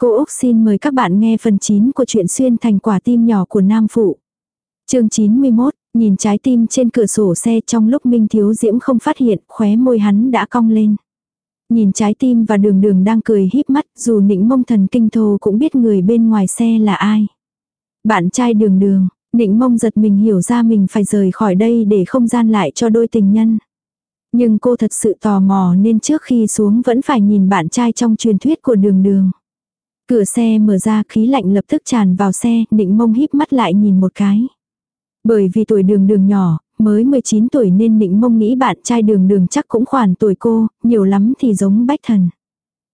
Cô Úc xin mời các bạn nghe phần 9 của truyện xuyên thành quả tim nhỏ của Nam Phụ. chương 91, nhìn trái tim trên cửa sổ xe trong lúc Minh Thiếu Diễm không phát hiện, khóe môi hắn đã cong lên. Nhìn trái tim và đường đường đang cười híp mắt, dù nịnh mông thần kinh thô cũng biết người bên ngoài xe là ai. Bạn trai đường đường, nịnh mông giật mình hiểu ra mình phải rời khỏi đây để không gian lại cho đôi tình nhân. Nhưng cô thật sự tò mò nên trước khi xuống vẫn phải nhìn bạn trai trong truyền thuyết của đường đường. Cửa xe mở ra khí lạnh lập tức tràn vào xe, định mông híp mắt lại nhìn một cái. Bởi vì tuổi đường đường nhỏ, mới 19 tuổi nên định mông nghĩ bạn trai đường đường chắc cũng khoản tuổi cô, nhiều lắm thì giống bách thần.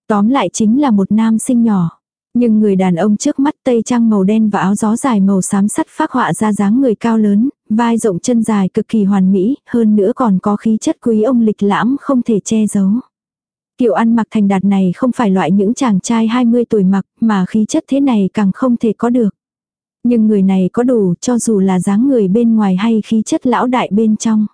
Tóm lại chính là một nam sinh nhỏ. Nhưng người đàn ông trước mắt tây trang màu đen và áo gió dài màu xám sắt phác họa ra dáng người cao lớn, vai rộng chân dài cực kỳ hoàn mỹ, hơn nữa còn có khí chất quý ông lịch lãm không thể che giấu. Kiểu ăn mặc thành đạt này không phải loại những chàng trai 20 tuổi mặc, mà khí chất thế này càng không thể có được. Nhưng người này có đủ cho dù là dáng người bên ngoài hay khí chất lão đại bên trong.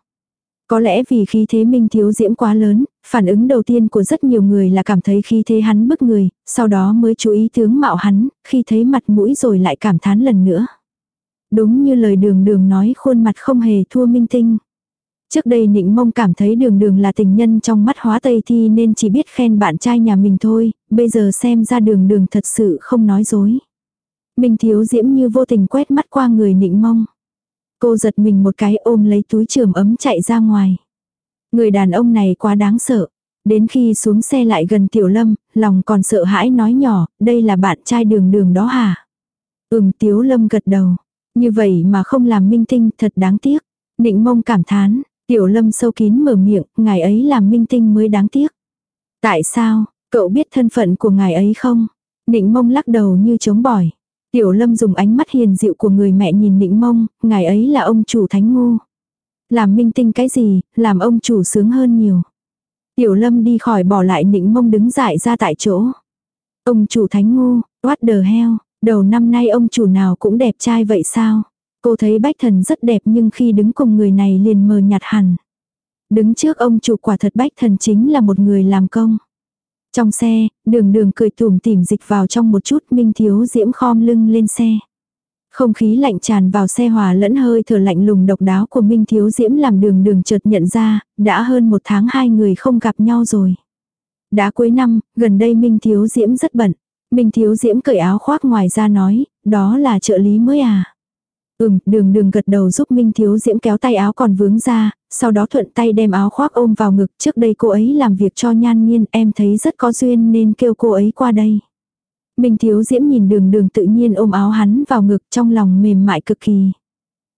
Có lẽ vì khí thế minh thiếu diễm quá lớn, phản ứng đầu tiên của rất nhiều người là cảm thấy khí thế hắn bức người, sau đó mới chú ý tướng mạo hắn, khi thấy mặt mũi rồi lại cảm thán lần nữa. Đúng như lời đường đường nói khuôn mặt không hề thua minh tinh. Trước đây nịnh mông cảm thấy đường đường là tình nhân trong mắt hóa tây thi nên chỉ biết khen bạn trai nhà mình thôi, bây giờ xem ra đường đường thật sự không nói dối. Minh thiếu diễm như vô tình quét mắt qua người nịnh mông. Cô giật mình một cái ôm lấy túi trường ấm chạy ra ngoài. Người đàn ông này quá đáng sợ. Đến khi xuống xe lại gần tiểu lâm, lòng còn sợ hãi nói nhỏ, đây là bạn trai đường đường đó hả? Ừm tiểu lâm gật đầu. Như vậy mà không làm minh tinh thật đáng tiếc. Nịnh mông cảm thán, Tiểu lâm sâu kín mở miệng, ngài ấy làm minh tinh mới đáng tiếc. Tại sao, cậu biết thân phận của ngài ấy không? Nịnh mông lắc đầu như chống bỏi. Tiểu lâm dùng ánh mắt hiền dịu của người mẹ nhìn nịnh mông, ngài ấy là ông chủ thánh ngu. Làm minh tinh cái gì, làm ông chủ sướng hơn nhiều. Tiểu lâm đi khỏi bỏ lại nịnh mông đứng dại ra tại chỗ. Ông chủ thánh ngu, what the hell, đầu năm nay ông chủ nào cũng đẹp trai vậy sao? Cô thấy bách thần rất đẹp nhưng khi đứng cùng người này liền mờ nhạt hẳn. Đứng trước ông chủ quả thật bách thần chính là một người làm công. Trong xe, đường đường cười tủm tỉm dịch vào trong một chút minh thiếu diễm khom lưng lên xe. Không khí lạnh tràn vào xe hòa lẫn hơi thở lạnh lùng độc đáo của Minh Thiếu Diễm làm đường đường chợt nhận ra, đã hơn một tháng hai người không gặp nhau rồi. Đã cuối năm, gần đây Minh Thiếu Diễm rất bận. Minh Thiếu Diễm cởi áo khoác ngoài ra nói, đó là trợ lý mới à. Ừm, đường đường gật đầu giúp Minh Thiếu Diễm kéo tay áo còn vướng ra, sau đó thuận tay đem áo khoác ôm vào ngực. Trước đây cô ấy làm việc cho nhan nhiên, em thấy rất có duyên nên kêu cô ấy qua đây. Minh Thiếu Diễm nhìn đường đường tự nhiên ôm áo hắn vào ngực trong lòng mềm mại cực kỳ.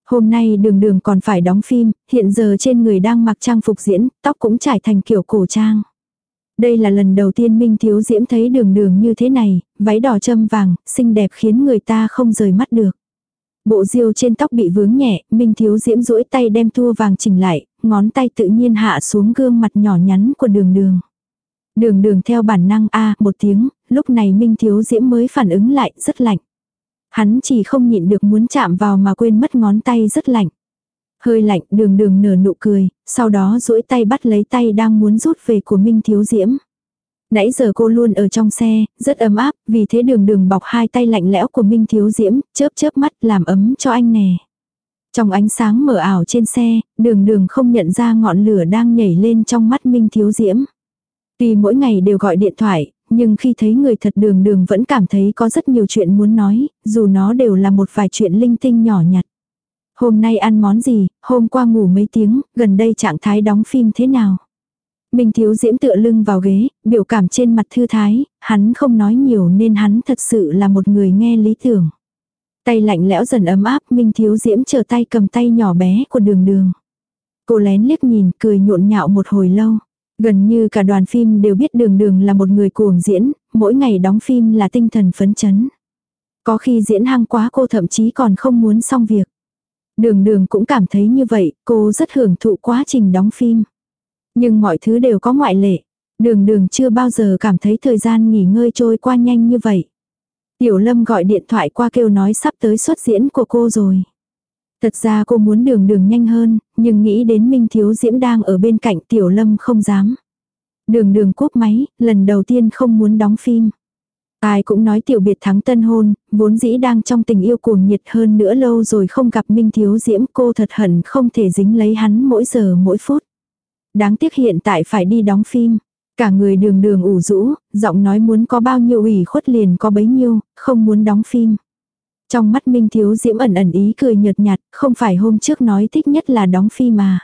Hôm nay đường đường còn phải đóng phim, hiện giờ trên người đang mặc trang phục diễn, tóc cũng trải thành kiểu cổ trang. Đây là lần đầu tiên Minh Thiếu Diễm thấy đường đường như thế này, váy đỏ châm vàng, xinh đẹp khiến người ta không rời mắt được. Bộ diêu trên tóc bị vướng nhẹ, Minh Thiếu Diễm duỗi tay đem thua vàng chỉnh lại, ngón tay tự nhiên hạ xuống gương mặt nhỏ nhắn của đường đường. Đường đường theo bản năng a một tiếng, lúc này Minh Thiếu Diễm mới phản ứng lại, rất lạnh. Hắn chỉ không nhịn được muốn chạm vào mà quên mất ngón tay rất lạnh. Hơi lạnh đường đường nở nụ cười, sau đó duỗi tay bắt lấy tay đang muốn rút về của Minh Thiếu Diễm. Nãy giờ cô luôn ở trong xe, rất ấm áp, vì thế đường đường bọc hai tay lạnh lẽo của Minh Thiếu Diễm, chớp chớp mắt làm ấm cho anh nè. Trong ánh sáng mờ ảo trên xe, đường đường không nhận ra ngọn lửa đang nhảy lên trong mắt Minh Thiếu Diễm. Tuy mỗi ngày đều gọi điện thoại, nhưng khi thấy người thật đường đường vẫn cảm thấy có rất nhiều chuyện muốn nói, dù nó đều là một vài chuyện linh tinh nhỏ nhặt. Hôm nay ăn món gì, hôm qua ngủ mấy tiếng, gần đây trạng thái đóng phim thế nào? Minh Thiếu Diễm tựa lưng vào ghế, biểu cảm trên mặt thư thái, hắn không nói nhiều nên hắn thật sự là một người nghe lý tưởng. Tay lạnh lẽo dần ấm áp, Minh Thiếu Diễm chờ tay cầm tay nhỏ bé của đường đường. Cô lén liếc nhìn, cười nhộn nhạo một hồi lâu. Gần như cả đoàn phim đều biết đường đường là một người cuồng diễn, mỗi ngày đóng phim là tinh thần phấn chấn. Có khi diễn hăng quá cô thậm chí còn không muốn xong việc. Đường đường cũng cảm thấy như vậy, cô rất hưởng thụ quá trình đóng phim. Nhưng mọi thứ đều có ngoại lệ. Đường đường chưa bao giờ cảm thấy thời gian nghỉ ngơi trôi qua nhanh như vậy. Tiểu Lâm gọi điện thoại qua kêu nói sắp tới xuất diễn của cô rồi. Thật ra cô muốn đường đường nhanh hơn, nhưng nghĩ đến Minh Thiếu Diễm đang ở bên cạnh Tiểu Lâm không dám. Đường đường cúp máy, lần đầu tiên không muốn đóng phim. Ai cũng nói tiểu biệt thắng tân hôn, vốn dĩ đang trong tình yêu cuồng nhiệt hơn nữa lâu rồi không gặp Minh Thiếu Diễm cô thật hận không thể dính lấy hắn mỗi giờ mỗi phút. Đáng tiếc hiện tại phải đi đóng phim. Cả người đường đường ủ rũ, giọng nói muốn có bao nhiêu ủy khuất liền có bấy nhiêu, không muốn đóng phim. Trong mắt Minh Thiếu Diễm ẩn ẩn ý cười nhợt nhạt, không phải hôm trước nói thích nhất là đóng phim mà.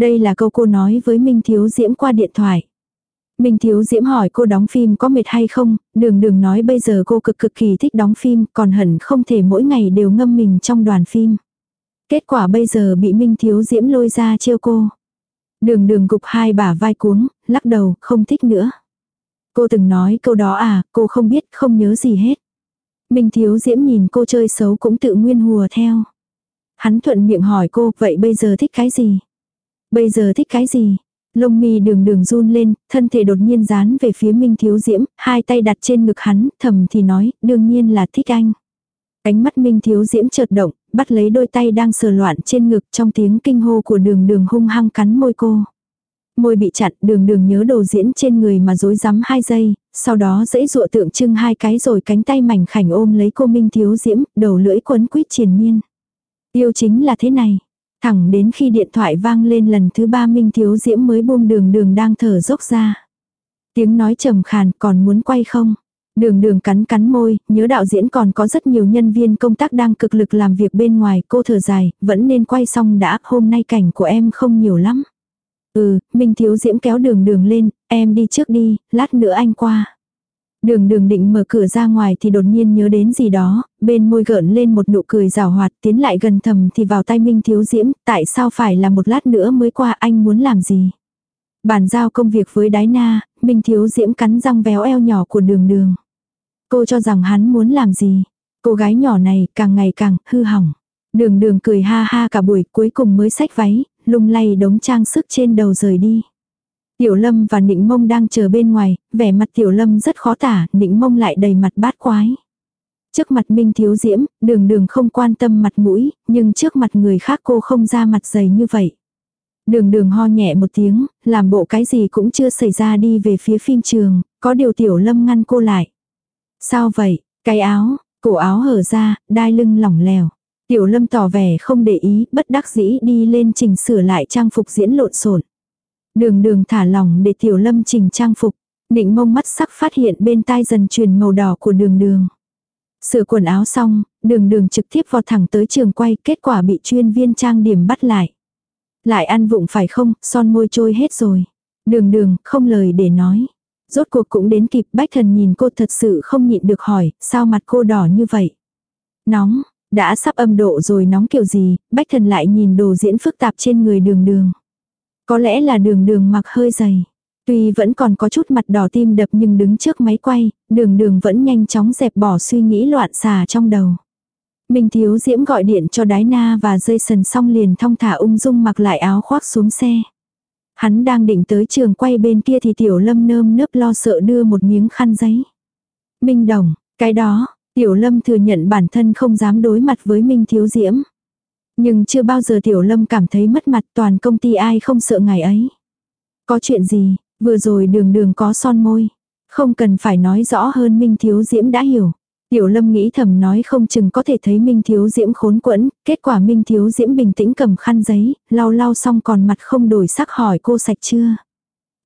Đây là câu cô nói với Minh Thiếu Diễm qua điện thoại. Minh Thiếu Diễm hỏi cô đóng phim có mệt hay không, đường đường nói bây giờ cô cực cực kỳ thích đóng phim, còn hẳn không thể mỗi ngày đều ngâm mình trong đoàn phim. Kết quả bây giờ bị Minh Thiếu Diễm lôi ra trêu cô. Đường đường gục hai bả vai cuống, lắc đầu, không thích nữa. Cô từng nói câu đó à, cô không biết, không nhớ gì hết. Minh Thiếu Diễm nhìn cô chơi xấu cũng tự nguyên hùa theo. Hắn thuận miệng hỏi cô, vậy bây giờ thích cái gì? Bây giờ thích cái gì? Lông mi đường đường run lên, thân thể đột nhiên dán về phía Minh Thiếu Diễm, hai tay đặt trên ngực hắn, thầm thì nói, đương nhiên là thích anh. Ánh mắt Minh Thiếu Diễm chợt động, bắt lấy đôi tay đang sờ loạn trên ngực trong tiếng kinh hô của đường đường hung hăng cắn môi cô. Môi bị chặn đường đường nhớ đồ diễn trên người mà dối rắm hai giây, sau đó dãy dụa tượng trưng hai cái rồi cánh tay mảnh khảnh ôm lấy cô Minh Thiếu Diễm, đầu lưỡi quấn quýt triền miên. Yêu chính là thế này. Thẳng đến khi điện thoại vang lên lần thứ ba Minh Thiếu Diễm mới buông đường đường đang thở dốc ra. Tiếng nói trầm khàn còn muốn quay không? Đường đường cắn cắn môi, nhớ đạo diễn còn có rất nhiều nhân viên công tác đang cực lực làm việc bên ngoài, cô thở dài, vẫn nên quay xong đã, hôm nay cảnh của em không nhiều lắm. Ừ, Minh Thiếu Diễm kéo đường đường lên, em đi trước đi, lát nữa anh qua. Đường đường định mở cửa ra ngoài thì đột nhiên nhớ đến gì đó, bên môi gợn lên một nụ cười rào hoạt tiến lại gần thầm thì vào tay Minh Thiếu Diễm, tại sao phải là một lát nữa mới qua anh muốn làm gì. Bàn giao công việc với đái na, Minh Thiếu Diễm cắn răng véo eo nhỏ của đường đường. Cô cho rằng hắn muốn làm gì. Cô gái nhỏ này càng ngày càng hư hỏng. Đường đường cười ha ha cả buổi cuối cùng mới xách váy, lung lay đống trang sức trên đầu rời đi. Tiểu Lâm và Nịnh Mông đang chờ bên ngoài, vẻ mặt Tiểu Lâm rất khó tả, Nịnh Mông lại đầy mặt bát quái. Trước mặt Minh Thiếu Diễm, đường đường không quan tâm mặt mũi, nhưng trước mặt người khác cô không ra mặt dày như vậy. Đường đường ho nhẹ một tiếng, làm bộ cái gì cũng chưa xảy ra đi về phía phim trường, có điều Tiểu Lâm ngăn cô lại. Sao vậy, cái áo, cổ áo hở ra, đai lưng lỏng lẻo. Tiểu Lâm tỏ vẻ không để ý, bất đắc dĩ đi lên chỉnh sửa lại trang phục diễn lộn xộn. Đường đường thả lỏng để tiểu lâm chỉnh trang phục. định mông mắt sắc phát hiện bên tai dần truyền màu đỏ của đường đường. Sửa quần áo xong, đường đường trực tiếp vào thẳng tới trường quay, kết quả bị chuyên viên trang điểm bắt lại. Lại ăn vụng phải không, son môi trôi hết rồi. Đường đường, không lời để nói. Rốt cuộc cũng đến kịp bách thần nhìn cô thật sự không nhịn được hỏi, sao mặt cô đỏ như vậy. Nóng, đã sắp âm độ rồi nóng kiểu gì, bách thần lại nhìn đồ diễn phức tạp trên người đường đường. Có lẽ là đường đường mặc hơi dày. Tuy vẫn còn có chút mặt đỏ tim đập nhưng đứng trước máy quay, đường đường vẫn nhanh chóng dẹp bỏ suy nghĩ loạn xà trong đầu. Minh Thiếu Diễm gọi điện cho Đái Na và dây sần xong liền thong thả ung dung mặc lại áo khoác xuống xe. Hắn đang định tới trường quay bên kia thì Tiểu Lâm nơm nớp lo sợ đưa một miếng khăn giấy. Minh Đồng, cái đó, Tiểu Lâm thừa nhận bản thân không dám đối mặt với Minh Thiếu Diễm. Nhưng chưa bao giờ Tiểu Lâm cảm thấy mất mặt toàn công ty ai không sợ ngày ấy. Có chuyện gì, vừa rồi đường đường có son môi. Không cần phải nói rõ hơn Minh Thiếu Diễm đã hiểu. Tiểu Lâm nghĩ thầm nói không chừng có thể thấy Minh Thiếu Diễm khốn quẫn, kết quả Minh Thiếu Diễm bình tĩnh cầm khăn giấy, lau lau xong còn mặt không đổi sắc hỏi cô sạch chưa.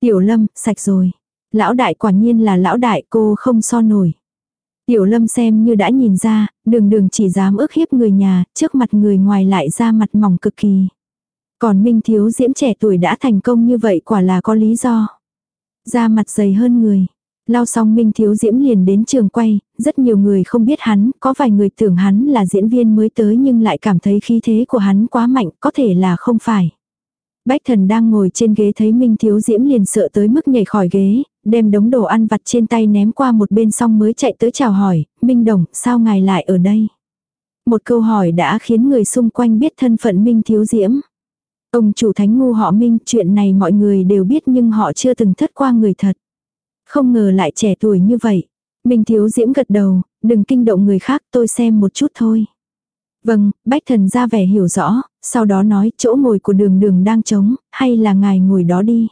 Tiểu Lâm, sạch rồi. Lão đại quả nhiên là lão đại cô không so nổi. Tiểu lâm xem như đã nhìn ra, đường đường chỉ dám ức hiếp người nhà, trước mặt người ngoài lại ra mặt mỏng cực kỳ. Còn Minh Thiếu Diễm trẻ tuổi đã thành công như vậy quả là có lý do. Ra mặt dày hơn người lao xong Minh Thiếu Diễm liền đến trường quay, rất nhiều người không biết hắn, có vài người tưởng hắn là diễn viên mới tới nhưng lại cảm thấy khí thế của hắn quá mạnh, có thể là không phải. Bách thần đang ngồi trên ghế thấy Minh Thiếu Diễm liền sợ tới mức nhảy khỏi ghế, đem đống đồ ăn vặt trên tay ném qua một bên xong mới chạy tới chào hỏi, Minh Đồng, sao ngài lại ở đây? Một câu hỏi đã khiến người xung quanh biết thân phận Minh Thiếu Diễm. Ông chủ thánh ngu họ Minh, chuyện này mọi người đều biết nhưng họ chưa từng thất qua người thật. Không ngờ lại trẻ tuổi như vậy. Minh Thiếu Diễm gật đầu, đừng kinh động người khác tôi xem một chút thôi. Vâng, bách thần ra vẻ hiểu rõ, sau đó nói chỗ ngồi của đường đường đang trống, hay là ngài ngồi đó đi.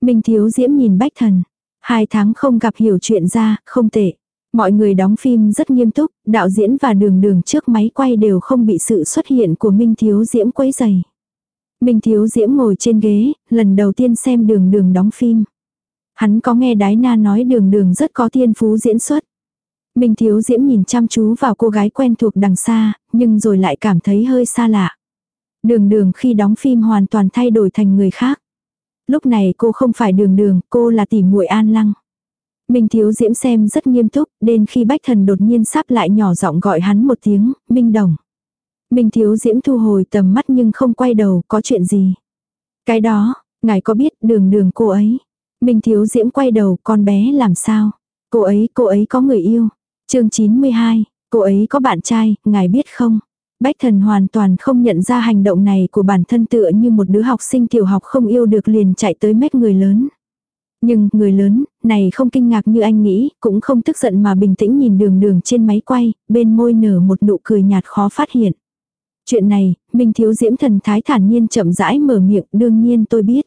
Minh Thiếu Diễm nhìn bách thần. Hai tháng không gặp hiểu chuyện ra, không tệ. Mọi người đóng phim rất nghiêm túc, đạo diễn và đường đường trước máy quay đều không bị sự xuất hiện của Minh Thiếu Diễm quấy dày. Minh Thiếu Diễm ngồi trên ghế, lần đầu tiên xem đường đường đóng phim. Hắn có nghe Đái Na nói đường đường rất có thiên phú diễn xuất. Minh Thiếu Diễm nhìn chăm chú vào cô gái quen thuộc đằng xa, nhưng rồi lại cảm thấy hơi xa lạ. Đường đường khi đóng phim hoàn toàn thay đổi thành người khác. Lúc này cô không phải đường đường, cô là tỷ muội an lăng. Minh Thiếu Diễm xem rất nghiêm túc, đến khi Bách Thần đột nhiên sắp lại nhỏ giọng gọi hắn một tiếng, Minh Đồng. Minh Thiếu Diễm thu hồi tầm mắt nhưng không quay đầu, có chuyện gì? Cái đó, ngài có biết đường đường cô ấy? Minh Thiếu Diễm quay đầu, con bé làm sao? Cô ấy, cô ấy có người yêu. chương 92, cô ấy có bạn trai, ngài biết không? Bách thần hoàn toàn không nhận ra hành động này của bản thân tựa như một đứa học sinh tiểu học không yêu được liền chạy tới mét người lớn. Nhưng người lớn, này không kinh ngạc như anh nghĩ, cũng không tức giận mà bình tĩnh nhìn đường đường trên máy quay, bên môi nở một nụ cười nhạt khó phát hiện. Chuyện này, Minh Thiếu Diễm thần thái thản nhiên chậm rãi mở miệng, đương nhiên tôi biết.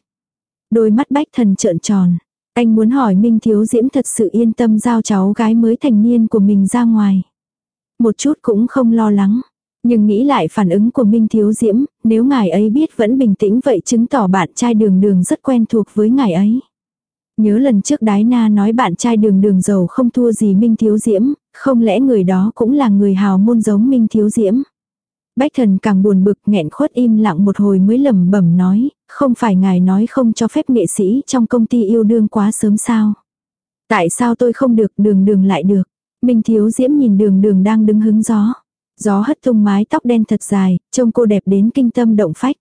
Đôi mắt bách thần trợn tròn. Anh muốn hỏi Minh Thiếu Diễm thật sự yên tâm giao cháu gái mới thành niên của mình ra ngoài. Một chút cũng không lo lắng. Nhưng nghĩ lại phản ứng của Minh Thiếu Diễm, nếu ngài ấy biết vẫn bình tĩnh vậy chứng tỏ bạn trai đường đường rất quen thuộc với ngài ấy. Nhớ lần trước Đái Na nói bạn trai đường đường giàu không thua gì Minh Thiếu Diễm, không lẽ người đó cũng là người hào môn giống Minh Thiếu Diễm. Bách thần càng buồn bực nghẹn khuất im lặng một hồi mới lẩm bẩm nói, không phải ngài nói không cho phép nghệ sĩ trong công ty yêu đương quá sớm sao. Tại sao tôi không được đường đường lại được. Minh Thiếu Diễm nhìn đường đường đang đứng hứng gió. Gió hất tung mái tóc đen thật dài, trông cô đẹp đến kinh tâm động phách.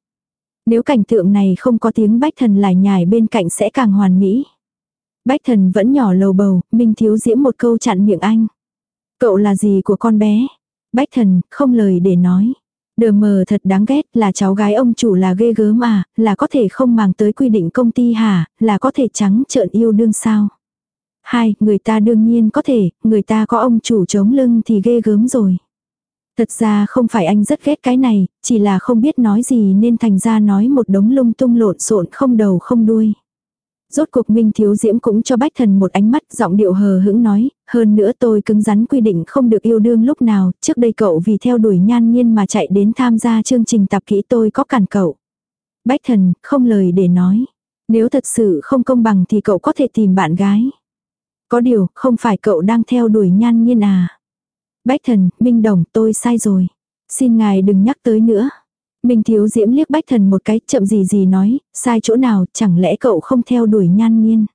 Nếu cảnh tượng này không có tiếng bách thần lại nhải bên cạnh sẽ càng hoàn mỹ. Bách thần vẫn nhỏ lầu bầu, Minh Thiếu Diễm một câu chặn miệng anh. Cậu là gì của con bé? Bách thần, không lời để nói. Đờ mờ thật đáng ghét là cháu gái ông chủ là ghê gớm à, là có thể không màng tới quy định công ty hả, là có thể trắng trợn yêu đương sao. Hai, người ta đương nhiên có thể, người ta có ông chủ chống lưng thì ghê gớm rồi. Thật ra không phải anh rất ghét cái này, chỉ là không biết nói gì nên thành ra nói một đống lung tung lộn xộn không đầu không đuôi. Rốt cuộc Minh Thiếu Diễm cũng cho Bách Thần một ánh mắt giọng điệu hờ hững nói, hơn nữa tôi cứng rắn quy định không được yêu đương lúc nào, trước đây cậu vì theo đuổi nhan nhiên mà chạy đến tham gia chương trình tập kỹ tôi có cản cậu. Bách Thần, không lời để nói. Nếu thật sự không công bằng thì cậu có thể tìm bạn gái. Có điều, không phải cậu đang theo đuổi nhan nhiên à. Bách Thần, Minh Đồng, tôi sai rồi. Xin ngài đừng nhắc tới nữa. Minh Thiếu Diễm liếc Bách Thần một cái, chậm gì gì nói, sai chỗ nào, chẳng lẽ cậu không theo đuổi nhan nhiên.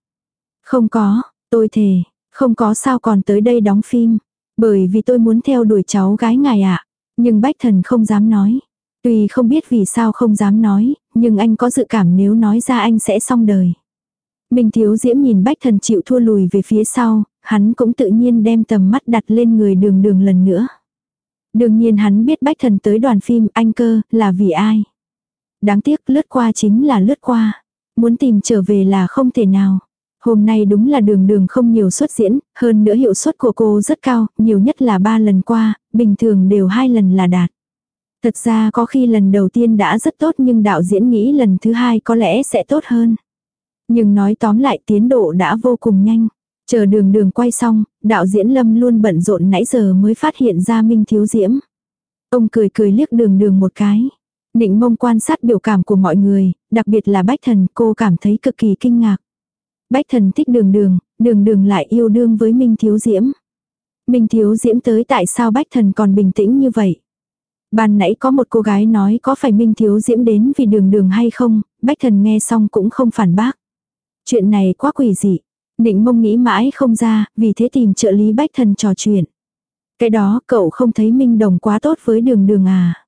Không có, tôi thề, không có sao còn tới đây đóng phim. Bởi vì tôi muốn theo đuổi cháu gái ngài ạ. Nhưng Bách Thần không dám nói. Tuy không biết vì sao không dám nói, nhưng anh có dự cảm nếu nói ra anh sẽ xong đời. Minh Thiếu Diễm nhìn Bách Thần chịu thua lùi về phía sau, hắn cũng tự nhiên đem tầm mắt đặt lên người đường đường lần nữa. Đương nhiên hắn biết bách thần tới đoàn phim anh cơ là vì ai. Đáng tiếc lướt qua chính là lướt qua. Muốn tìm trở về là không thể nào. Hôm nay đúng là đường đường không nhiều xuất diễn, hơn nữa hiệu suất của cô rất cao, nhiều nhất là ba lần qua, bình thường đều hai lần là đạt. Thật ra có khi lần đầu tiên đã rất tốt nhưng đạo diễn nghĩ lần thứ hai có lẽ sẽ tốt hơn. Nhưng nói tóm lại tiến độ đã vô cùng nhanh. Chờ đường đường quay xong, đạo diễn Lâm luôn bận rộn nãy giờ mới phát hiện ra Minh Thiếu Diễm. Ông cười cười liếc đường đường một cái. Nịnh mông quan sát biểu cảm của mọi người, đặc biệt là Bách Thần cô cảm thấy cực kỳ kinh ngạc. Bách Thần thích đường đường, đường đường lại yêu đương với Minh Thiếu Diễm. Minh Thiếu Diễm tới tại sao Bách Thần còn bình tĩnh như vậy? Ban nãy có một cô gái nói có phải Minh Thiếu Diễm đến vì đường đường hay không, Bách Thần nghe xong cũng không phản bác. Chuyện này quá quỷ dị, Nịnh mông nghĩ mãi không ra, vì thế tìm trợ lý bách thần trò chuyện. Cái đó cậu không thấy Minh Đồng quá tốt với đường đường à.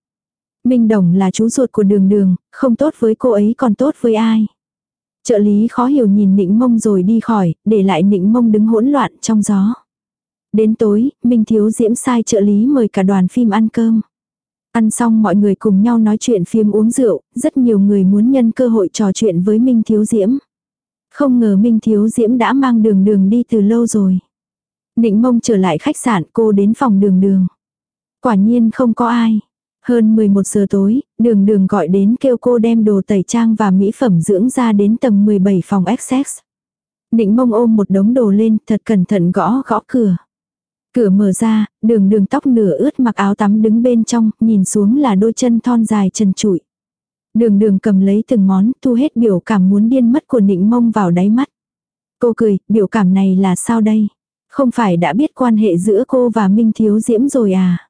Minh Đồng là chú ruột của đường đường, không tốt với cô ấy còn tốt với ai. Trợ lý khó hiểu nhìn nịnh mông rồi đi khỏi, để lại nịnh mông đứng hỗn loạn trong gió. Đến tối, Minh Thiếu Diễm sai trợ lý mời cả đoàn phim ăn cơm. Ăn xong mọi người cùng nhau nói chuyện phim uống rượu, rất nhiều người muốn nhân cơ hội trò chuyện với Minh Thiếu Diễm. Không ngờ Minh Thiếu Diễm đã mang đường đường đi từ lâu rồi. Nịnh mông trở lại khách sạn cô đến phòng đường đường. Quả nhiên không có ai. Hơn 11 giờ tối, đường đường gọi đến kêu cô đem đồ tẩy trang và mỹ phẩm dưỡng ra đến tầng 17 phòng XX. Nịnh mông ôm một đống đồ lên thật cẩn thận gõ gõ cửa. Cửa mở ra, đường đường tóc nửa ướt mặc áo tắm đứng bên trong, nhìn xuống là đôi chân thon dài trần trụi. Đường đường cầm lấy từng món, thu hết biểu cảm muốn điên mất của nịnh mông vào đáy mắt. Cô cười, biểu cảm này là sao đây? Không phải đã biết quan hệ giữa cô và Minh Thiếu Diễm rồi à?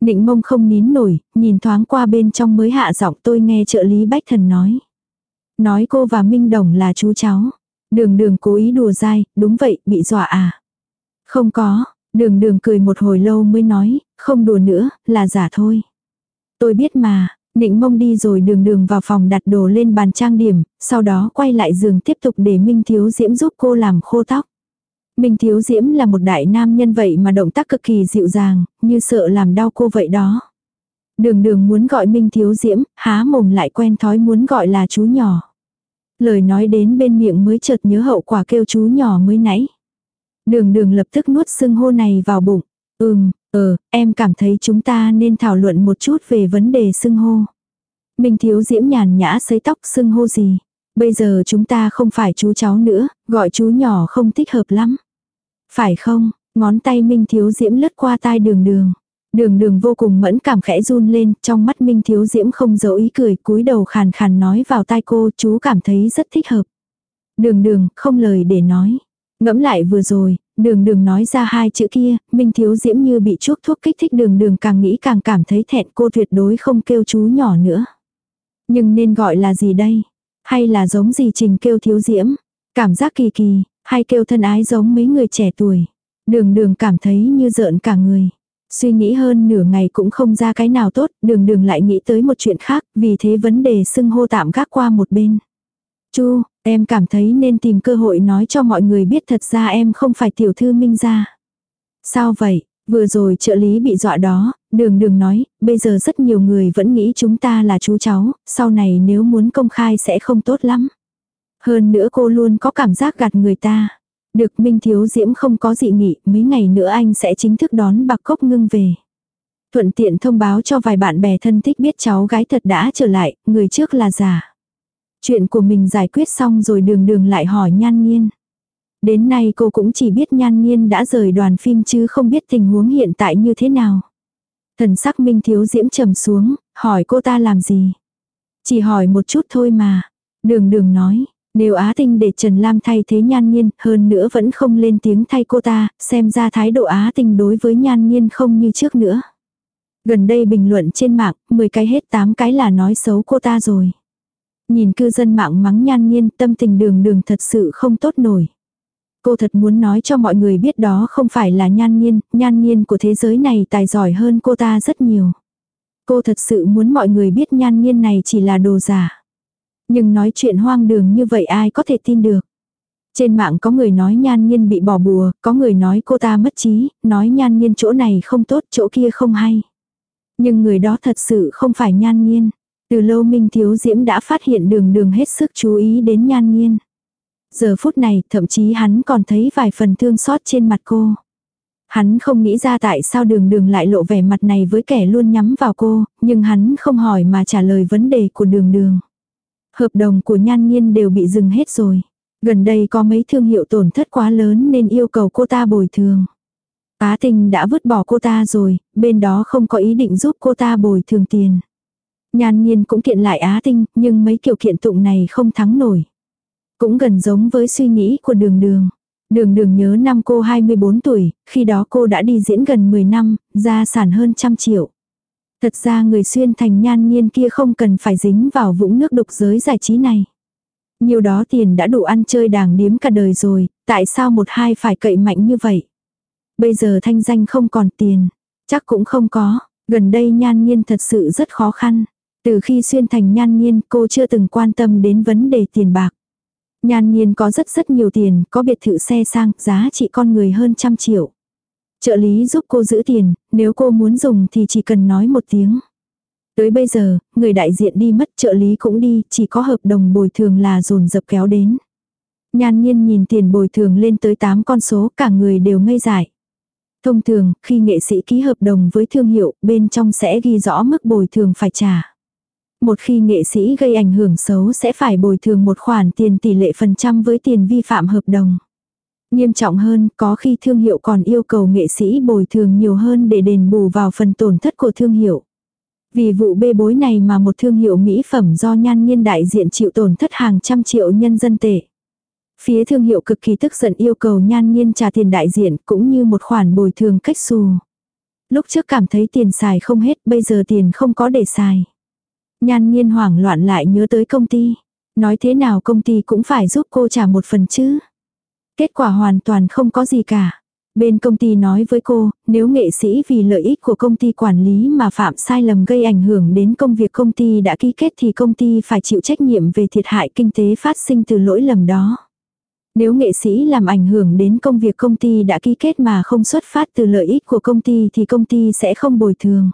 Nịnh mông không nín nổi, nhìn thoáng qua bên trong mới hạ giọng tôi nghe trợ lý Bách Thần nói. Nói cô và Minh Đồng là chú cháu. Đường đường cố ý đùa dai, đúng vậy, bị dọa à? Không có, đường đường cười một hồi lâu mới nói, không đùa nữa, là giả thôi. Tôi biết mà, Nịnh mông đi rồi đường đường vào phòng đặt đồ lên bàn trang điểm, sau đó quay lại giường tiếp tục để Minh Thiếu Diễm giúp cô làm khô tóc. Minh Thiếu Diễm là một đại nam nhân vậy mà động tác cực kỳ dịu dàng, như sợ làm đau cô vậy đó. Đường đường muốn gọi Minh Thiếu Diễm, há mồm lại quen thói muốn gọi là chú nhỏ. Lời nói đến bên miệng mới chợt nhớ hậu quả kêu chú nhỏ mới nãy. Đường đường lập tức nuốt xưng hô này vào bụng. Ừm, ờ, em cảm thấy chúng ta nên thảo luận một chút về vấn đề xưng hô. Minh Thiếu Diễm nhàn nhã sấy tóc xưng hô gì. Bây giờ chúng ta không phải chú cháu nữa, gọi chú nhỏ không thích hợp lắm. Phải không, ngón tay Minh Thiếu Diễm lướt qua tai đường đường. Đường đường vô cùng mẫn cảm khẽ run lên, trong mắt Minh Thiếu Diễm không giấu ý cười, cúi đầu khàn khàn nói vào tai cô, chú cảm thấy rất thích hợp. Đường đường, không lời để nói. Ngẫm lại vừa rồi, đường đường nói ra hai chữ kia, Minh Thiếu Diễm như bị chuốc thuốc kích thích đường đường càng nghĩ càng cảm thấy thẹn cô tuyệt đối không kêu chú nhỏ nữa. Nhưng nên gọi là gì đây? Hay là giống gì trình kêu thiếu diễm? Cảm giác kỳ kỳ, hay kêu thân ái giống mấy người trẻ tuổi. Đường đường cảm thấy như giỡn cả người. Suy nghĩ hơn nửa ngày cũng không ra cái nào tốt, đường đường lại nghĩ tới một chuyện khác, vì thế vấn đề xưng hô tạm gác qua một bên. Chu, em cảm thấy nên tìm cơ hội nói cho mọi người biết thật ra em không phải tiểu thư minh gia. Sao vậy? Vừa rồi trợ lý bị dọa đó, đường đường nói, bây giờ rất nhiều người vẫn nghĩ chúng ta là chú cháu, sau này nếu muốn công khai sẽ không tốt lắm. Hơn nữa cô luôn có cảm giác gạt người ta. Được Minh Thiếu Diễm không có dị nghị, mấy ngày nữa anh sẽ chính thức đón bạc cốc ngưng về. Thuận tiện thông báo cho vài bạn bè thân thích biết cháu gái thật đã trở lại, người trước là giả. Chuyện của mình giải quyết xong rồi đường đường lại hỏi nhan nhiên. Đến nay cô cũng chỉ biết nhan nhiên đã rời đoàn phim chứ không biết tình huống hiện tại như thế nào. Thần sắc minh thiếu diễm trầm xuống, hỏi cô ta làm gì. Chỉ hỏi một chút thôi mà. Đường đường nói, nếu Á Tinh để Trần Lam thay thế Nhan Nhiên, hơn nữa vẫn không lên tiếng thay cô ta, xem ra thái độ Á Tinh đối với Nhan Nhiên không như trước nữa. Gần đây bình luận trên mạng, 10 cái hết 8 cái là nói xấu cô ta rồi. Nhìn cư dân mạng mắng Nhan Nhiên tâm tình đường đường thật sự không tốt nổi. Cô thật muốn nói cho mọi người biết đó không phải là nhan nhiên, nhan nhiên của thế giới này tài giỏi hơn cô ta rất nhiều. Cô thật sự muốn mọi người biết nhan nhiên này chỉ là đồ giả. Nhưng nói chuyện hoang đường như vậy ai có thể tin được. Trên mạng có người nói nhan nhiên bị bỏ bùa, có người nói cô ta mất trí, nói nhan nhiên chỗ này không tốt, chỗ kia không hay. Nhưng người đó thật sự không phải nhan nhiên. Từ lâu Minh Thiếu Diễm đã phát hiện đường đường hết sức chú ý đến nhan nhiên. Giờ phút này, thậm chí hắn còn thấy vài phần thương xót trên mặt cô. Hắn không nghĩ ra tại sao đường đường lại lộ vẻ mặt này với kẻ luôn nhắm vào cô, nhưng hắn không hỏi mà trả lời vấn đề của đường đường. Hợp đồng của nhan nhiên đều bị dừng hết rồi. Gần đây có mấy thương hiệu tổn thất quá lớn nên yêu cầu cô ta bồi thường. Á tình đã vứt bỏ cô ta rồi, bên đó không có ý định giúp cô ta bồi thường tiền. Nhan nhiên cũng kiện lại Á tinh, nhưng mấy kiểu kiện tụng này không thắng nổi. Cũng gần giống với suy nghĩ của đường đường. Đường đường nhớ năm cô 24 tuổi, khi đó cô đã đi diễn gần 10 năm, gia sản hơn trăm triệu. Thật ra người xuyên thành nhan nhiên kia không cần phải dính vào vũng nước đục giới giải trí này. Nhiều đó tiền đã đủ ăn chơi đàng điếm cả đời rồi, tại sao một hai phải cậy mạnh như vậy? Bây giờ thanh danh không còn tiền, chắc cũng không có, gần đây nhan nhiên thật sự rất khó khăn. Từ khi xuyên thành nhan nhiên cô chưa từng quan tâm đến vấn đề tiền bạc. Nhan nhiên có rất rất nhiều tiền, có biệt thự xe sang, giá trị con người hơn trăm triệu. Trợ lý giúp cô giữ tiền, nếu cô muốn dùng thì chỉ cần nói một tiếng. Tới bây giờ, người đại diện đi mất trợ lý cũng đi, chỉ có hợp đồng bồi thường là dồn dập kéo đến. Nhan nhiên nhìn tiền bồi thường lên tới 8 con số, cả người đều ngây dại. Thông thường, khi nghệ sĩ ký hợp đồng với thương hiệu, bên trong sẽ ghi rõ mức bồi thường phải trả một khi nghệ sĩ gây ảnh hưởng xấu sẽ phải bồi thường một khoản tiền tỷ lệ phần trăm với tiền vi phạm hợp đồng. Nghiêm trọng hơn, có khi thương hiệu còn yêu cầu nghệ sĩ bồi thường nhiều hơn để đền bù vào phần tổn thất của thương hiệu. Vì vụ bê bối này mà một thương hiệu mỹ phẩm do nhan nhiên đại diện chịu tổn thất hàng trăm triệu nhân dân tệ. Phía thương hiệu cực kỳ tức giận yêu cầu nhan nhiên trả tiền đại diện cũng như một khoản bồi thường cách xù. Lúc trước cảm thấy tiền xài không hết bây giờ tiền không có để xài. Nhan nhiên hoảng loạn lại nhớ tới công ty. Nói thế nào công ty cũng phải giúp cô trả một phần chứ. Kết quả hoàn toàn không có gì cả. Bên công ty nói với cô, nếu nghệ sĩ vì lợi ích của công ty quản lý mà phạm sai lầm gây ảnh hưởng đến công việc công ty đã ký kết thì công ty phải chịu trách nhiệm về thiệt hại kinh tế phát sinh từ lỗi lầm đó. Nếu nghệ sĩ làm ảnh hưởng đến công việc công ty đã ký kết mà không xuất phát từ lợi ích của công ty thì công ty sẽ không bồi thường.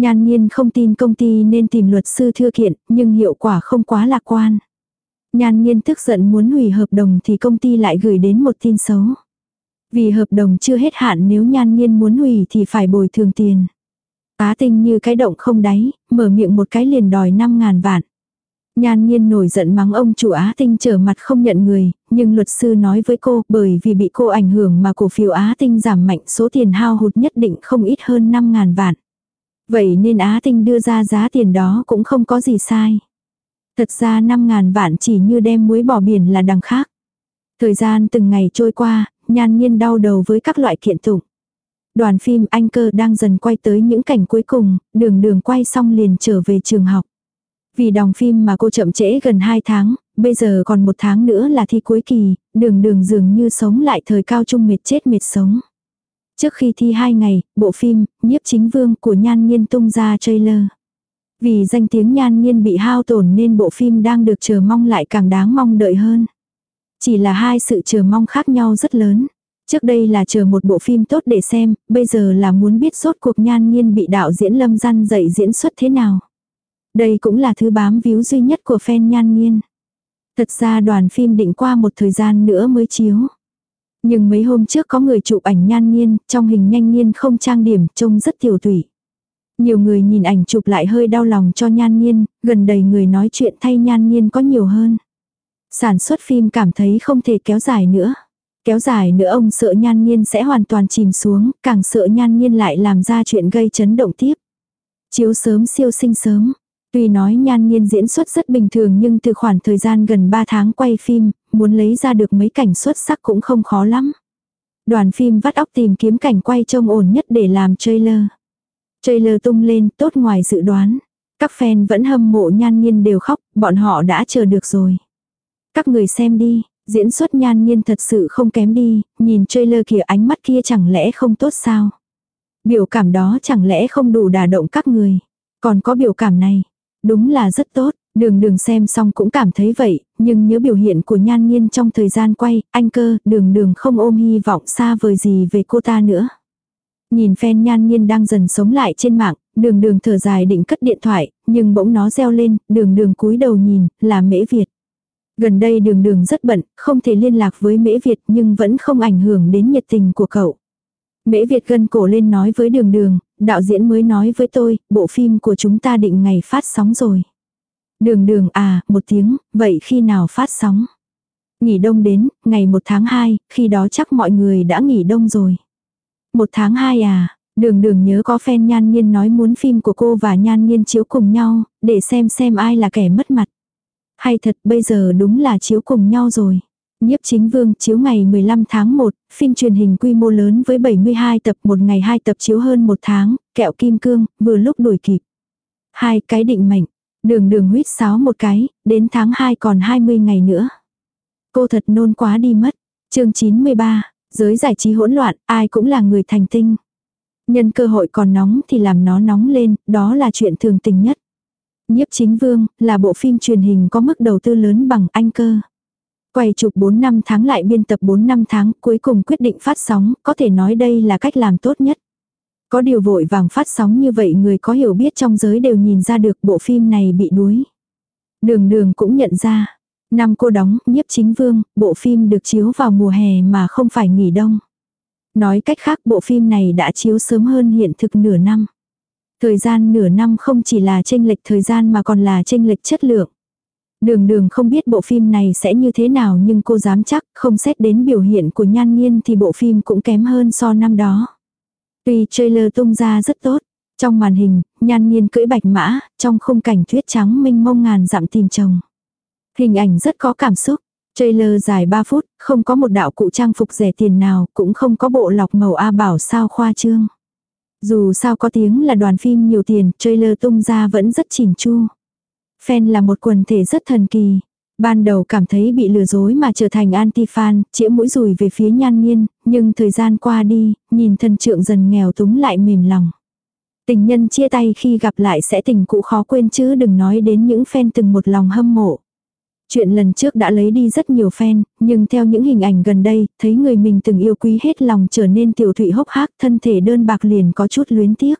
Nhan nhiên không tin công ty nên tìm luật sư thưa kiện, nhưng hiệu quả không quá lạc quan. Nhan nhiên tức giận muốn hủy hợp đồng thì công ty lại gửi đến một tin xấu. Vì hợp đồng chưa hết hạn nếu nhan nhiên muốn hủy thì phải bồi thường tiền. Á tinh như cái động không đáy, mở miệng một cái liền đòi 5.000 vạn. Nhan nhiên nổi giận mắng ông chủ Á Tinh trở mặt không nhận người, nhưng luật sư nói với cô bởi vì bị cô ảnh hưởng mà cổ phiếu Á Tinh giảm mạnh số tiền hao hụt nhất định không ít hơn 5.000 vạn. Vậy nên Á Tinh đưa ra giá tiền đó cũng không có gì sai. Thật ra 5.000 vạn chỉ như đem muối bỏ biển là đằng khác. Thời gian từng ngày trôi qua, nhan nhiên đau đầu với các loại kiện tụng. Đoàn phim Anh Cơ đang dần quay tới những cảnh cuối cùng, đường đường quay xong liền trở về trường học. Vì đóng phim mà cô chậm trễ gần 2 tháng, bây giờ còn một tháng nữa là thi cuối kỳ, đường đường dường như sống lại thời cao trung mệt chết mệt sống. Trước khi thi 2 ngày, bộ phim, nhiếp chính vương của Nhan Nhiên tung ra trailer. Vì danh tiếng Nhan Nhiên bị hao tổn nên bộ phim đang được chờ mong lại càng đáng mong đợi hơn. Chỉ là hai sự chờ mong khác nhau rất lớn. Trước đây là chờ một bộ phim tốt để xem, bây giờ là muốn biết rốt cuộc Nhan Nhiên bị đạo diễn Lâm Gian dạy diễn xuất thế nào. Đây cũng là thứ bám víu duy nhất của fan nhan nhiên Thật ra đoàn phim định qua một thời gian nữa mới chiếu. Nhưng mấy hôm trước có người chụp ảnh nhan nhiên trong hình nhanh nhiên không trang điểm, trông rất tiểu tủy. Nhiều người nhìn ảnh chụp lại hơi đau lòng cho nhan nhiên gần đầy người nói chuyện thay nhan nhiên có nhiều hơn. Sản xuất phim cảm thấy không thể kéo dài nữa. Kéo dài nữa ông sợ nhan nhiên sẽ hoàn toàn chìm xuống, càng sợ nhan nhiên lại làm ra chuyện gây chấn động tiếp. Chiếu sớm siêu sinh sớm, Tuy nói nhan nhiên diễn xuất rất bình thường nhưng từ khoảng thời gian gần 3 tháng quay phim, muốn lấy ra được mấy cảnh xuất sắc cũng không khó lắm. Đoàn phim vắt óc tìm kiếm cảnh quay trông ổn nhất để làm trailer. Trailer tung lên tốt ngoài dự đoán. Các fan vẫn hâm mộ nhan nhiên đều khóc, bọn họ đã chờ được rồi. Các người xem đi, diễn xuất nhan nhiên thật sự không kém đi, nhìn trailer kìa ánh mắt kia chẳng lẽ không tốt sao? Biểu cảm đó chẳng lẽ không đủ đả động các người? Còn có biểu cảm này, Đúng là rất tốt, đường đường xem xong cũng cảm thấy vậy, nhưng nhớ biểu hiện của nhan nhiên trong thời gian quay, anh cơ, đường đường không ôm hy vọng xa vời gì về cô ta nữa. Nhìn phen nhan nhiên đang dần sống lại trên mạng, đường đường thở dài định cất điện thoại, nhưng bỗng nó reo lên, đường đường cúi đầu nhìn, là mễ Việt. Gần đây đường đường rất bận, không thể liên lạc với mễ Việt nhưng vẫn không ảnh hưởng đến nhiệt tình của cậu. Mễ Việt gân cổ lên nói với đường đường, đạo diễn mới nói với tôi, bộ phim của chúng ta định ngày phát sóng rồi. Đường đường à, một tiếng, vậy khi nào phát sóng? Nghỉ đông đến, ngày 1 tháng 2, khi đó chắc mọi người đã nghỉ đông rồi. Một tháng 2 à, đường đường nhớ có fan nhan nhiên nói muốn phim của cô và nhan nhiên chiếu cùng nhau, để xem xem ai là kẻ mất mặt. Hay thật bây giờ đúng là chiếu cùng nhau rồi. Nhiếp chính vương chiếu ngày 15 tháng 1, phim truyền hình quy mô lớn với 72 tập một ngày hai tập chiếu hơn một tháng, kẹo kim cương, vừa lúc đổi kịp. Hai cái định mệnh, đường đường huyết sáo một cái, đến tháng 2 còn 20 ngày nữa. Cô thật nôn quá đi mất. chương 93, giới giải trí hỗn loạn, ai cũng là người thành tinh. Nhân cơ hội còn nóng thì làm nó nóng lên, đó là chuyện thường tình nhất. Nhiếp chính vương, là bộ phim truyền hình có mức đầu tư lớn bằng anh cơ. Quay chụp 4 năm tháng lại biên tập 4 năm tháng, cuối cùng quyết định phát sóng, có thể nói đây là cách làm tốt nhất. Có điều vội vàng phát sóng như vậy người có hiểu biết trong giới đều nhìn ra được bộ phim này bị đuối. Đường đường cũng nhận ra. Năm cô đóng, nhiếp chính vương, bộ phim được chiếu vào mùa hè mà không phải nghỉ đông. Nói cách khác bộ phim này đã chiếu sớm hơn hiện thực nửa năm. Thời gian nửa năm không chỉ là tranh lệch thời gian mà còn là tranh lệch chất lượng. Đường đường không biết bộ phim này sẽ như thế nào nhưng cô dám chắc không xét đến biểu hiện của nhan nhiên thì bộ phim cũng kém hơn so năm đó. Tuy trailer tung ra rất tốt, trong màn hình, nhan nghiên cưỡi bạch mã, trong khung cảnh tuyết trắng mênh mông ngàn dặm tìm chồng. Hình ảnh rất có cảm xúc. Trailer dài 3 phút, không có một đạo cụ trang phục rẻ tiền nào, cũng không có bộ lọc màu A bảo sao khoa trương. Dù sao có tiếng là đoàn phim nhiều tiền, trailer tung ra vẫn rất chỉnh chu. Fan là một quần thể rất thần kỳ. Ban đầu cảm thấy bị lừa dối mà trở thành anti-fan, chĩa mũi rùi về phía nhan nghiên, nhưng thời gian qua đi, nhìn thần trượng dần nghèo túng lại mềm lòng. Tình nhân chia tay khi gặp lại sẽ tình cũ khó quên chứ đừng nói đến những fan từng một lòng hâm mộ. Chuyện lần trước đã lấy đi rất nhiều fan, nhưng theo những hình ảnh gần đây, thấy người mình từng yêu quý hết lòng trở nên tiểu thụy hốc hác, thân thể đơn bạc liền có chút luyến tiếc.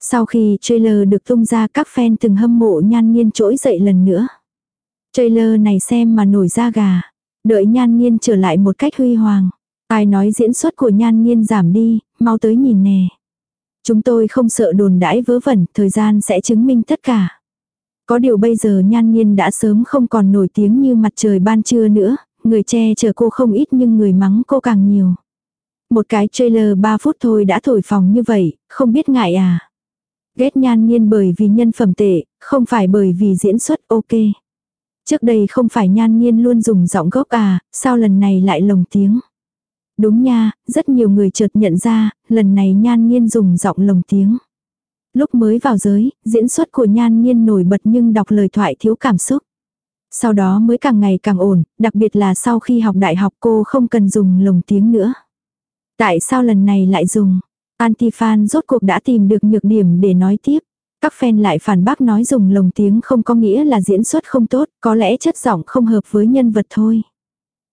Sau khi trailer được tung ra các fan từng hâm mộ nhan nghiên trỗi dậy lần nữa. Trailer này xem mà nổi da gà. Đợi nhan nghiên trở lại một cách huy hoàng. Ai nói diễn xuất của nhan nghiên giảm đi, mau tới nhìn nè. Chúng tôi không sợ đồn đãi vớ vẩn, thời gian sẽ chứng minh tất cả. Có điều bây giờ nhan nghiên đã sớm không còn nổi tiếng như mặt trời ban trưa nữa, người che chở cô không ít nhưng người mắng cô càng nhiều. Một cái trailer 3 phút thôi đã thổi phòng như vậy, không biết ngại à. Ghét nhan nghiên bởi vì nhân phẩm tệ, không phải bởi vì diễn xuất ok. Trước đây không phải nhan nhiên luôn dùng giọng gốc à, sao lần này lại lồng tiếng. Đúng nha, rất nhiều người chợt nhận ra, lần này nhan nhiên dùng giọng lồng tiếng. Lúc mới vào giới, diễn xuất của nhan nhiên nổi bật nhưng đọc lời thoại thiếu cảm xúc. Sau đó mới càng ngày càng ổn, đặc biệt là sau khi học đại học cô không cần dùng lồng tiếng nữa. Tại sao lần này lại dùng? Antifan rốt cuộc đã tìm được nhược điểm để nói tiếp. Các fan lại phản bác nói dùng lồng tiếng không có nghĩa là diễn xuất không tốt, có lẽ chất giọng không hợp với nhân vật thôi.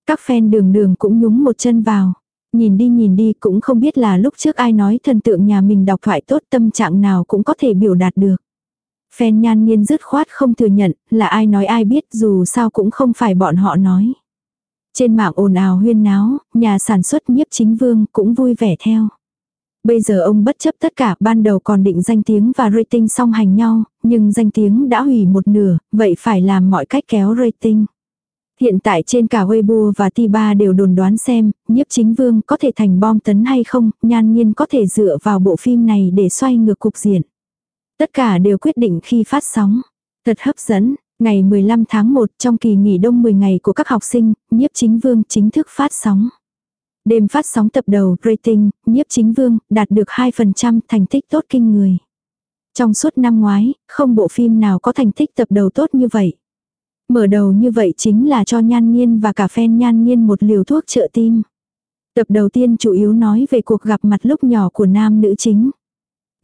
Các fan đường đường cũng nhúng một chân vào. Nhìn đi nhìn đi cũng không biết là lúc trước ai nói thần tượng nhà mình đọc thoại tốt tâm trạng nào cũng có thể biểu đạt được. phen nhan nhiên dứt khoát không thừa nhận là ai nói ai biết dù sao cũng không phải bọn họ nói. Trên mạng ồn ào huyên náo, nhà sản xuất nhiếp chính vương cũng vui vẻ theo. Bây giờ ông bất chấp tất cả ban đầu còn định danh tiếng và rating song hành nhau, nhưng danh tiếng đã hủy một nửa, vậy phải làm mọi cách kéo rating. Hiện tại trên cả Weibo và Tiba đều đồn đoán xem, nhiếp chính vương có thể thành bom tấn hay không, nhan nhiên có thể dựa vào bộ phim này để xoay ngược cục diện. Tất cả đều quyết định khi phát sóng. Thật hấp dẫn, ngày 15 tháng 1 trong kỳ nghỉ đông 10 ngày của các học sinh, nhiếp chính vương chính thức phát sóng. Đêm phát sóng tập đầu rating, nhiếp chính vương, đạt được 2% thành tích tốt kinh người. Trong suốt năm ngoái, không bộ phim nào có thành tích tập đầu tốt như vậy. Mở đầu như vậy chính là cho nhan nhiên và cả phen nhan nhiên một liều thuốc trợ tim. Tập đầu tiên chủ yếu nói về cuộc gặp mặt lúc nhỏ của nam nữ chính.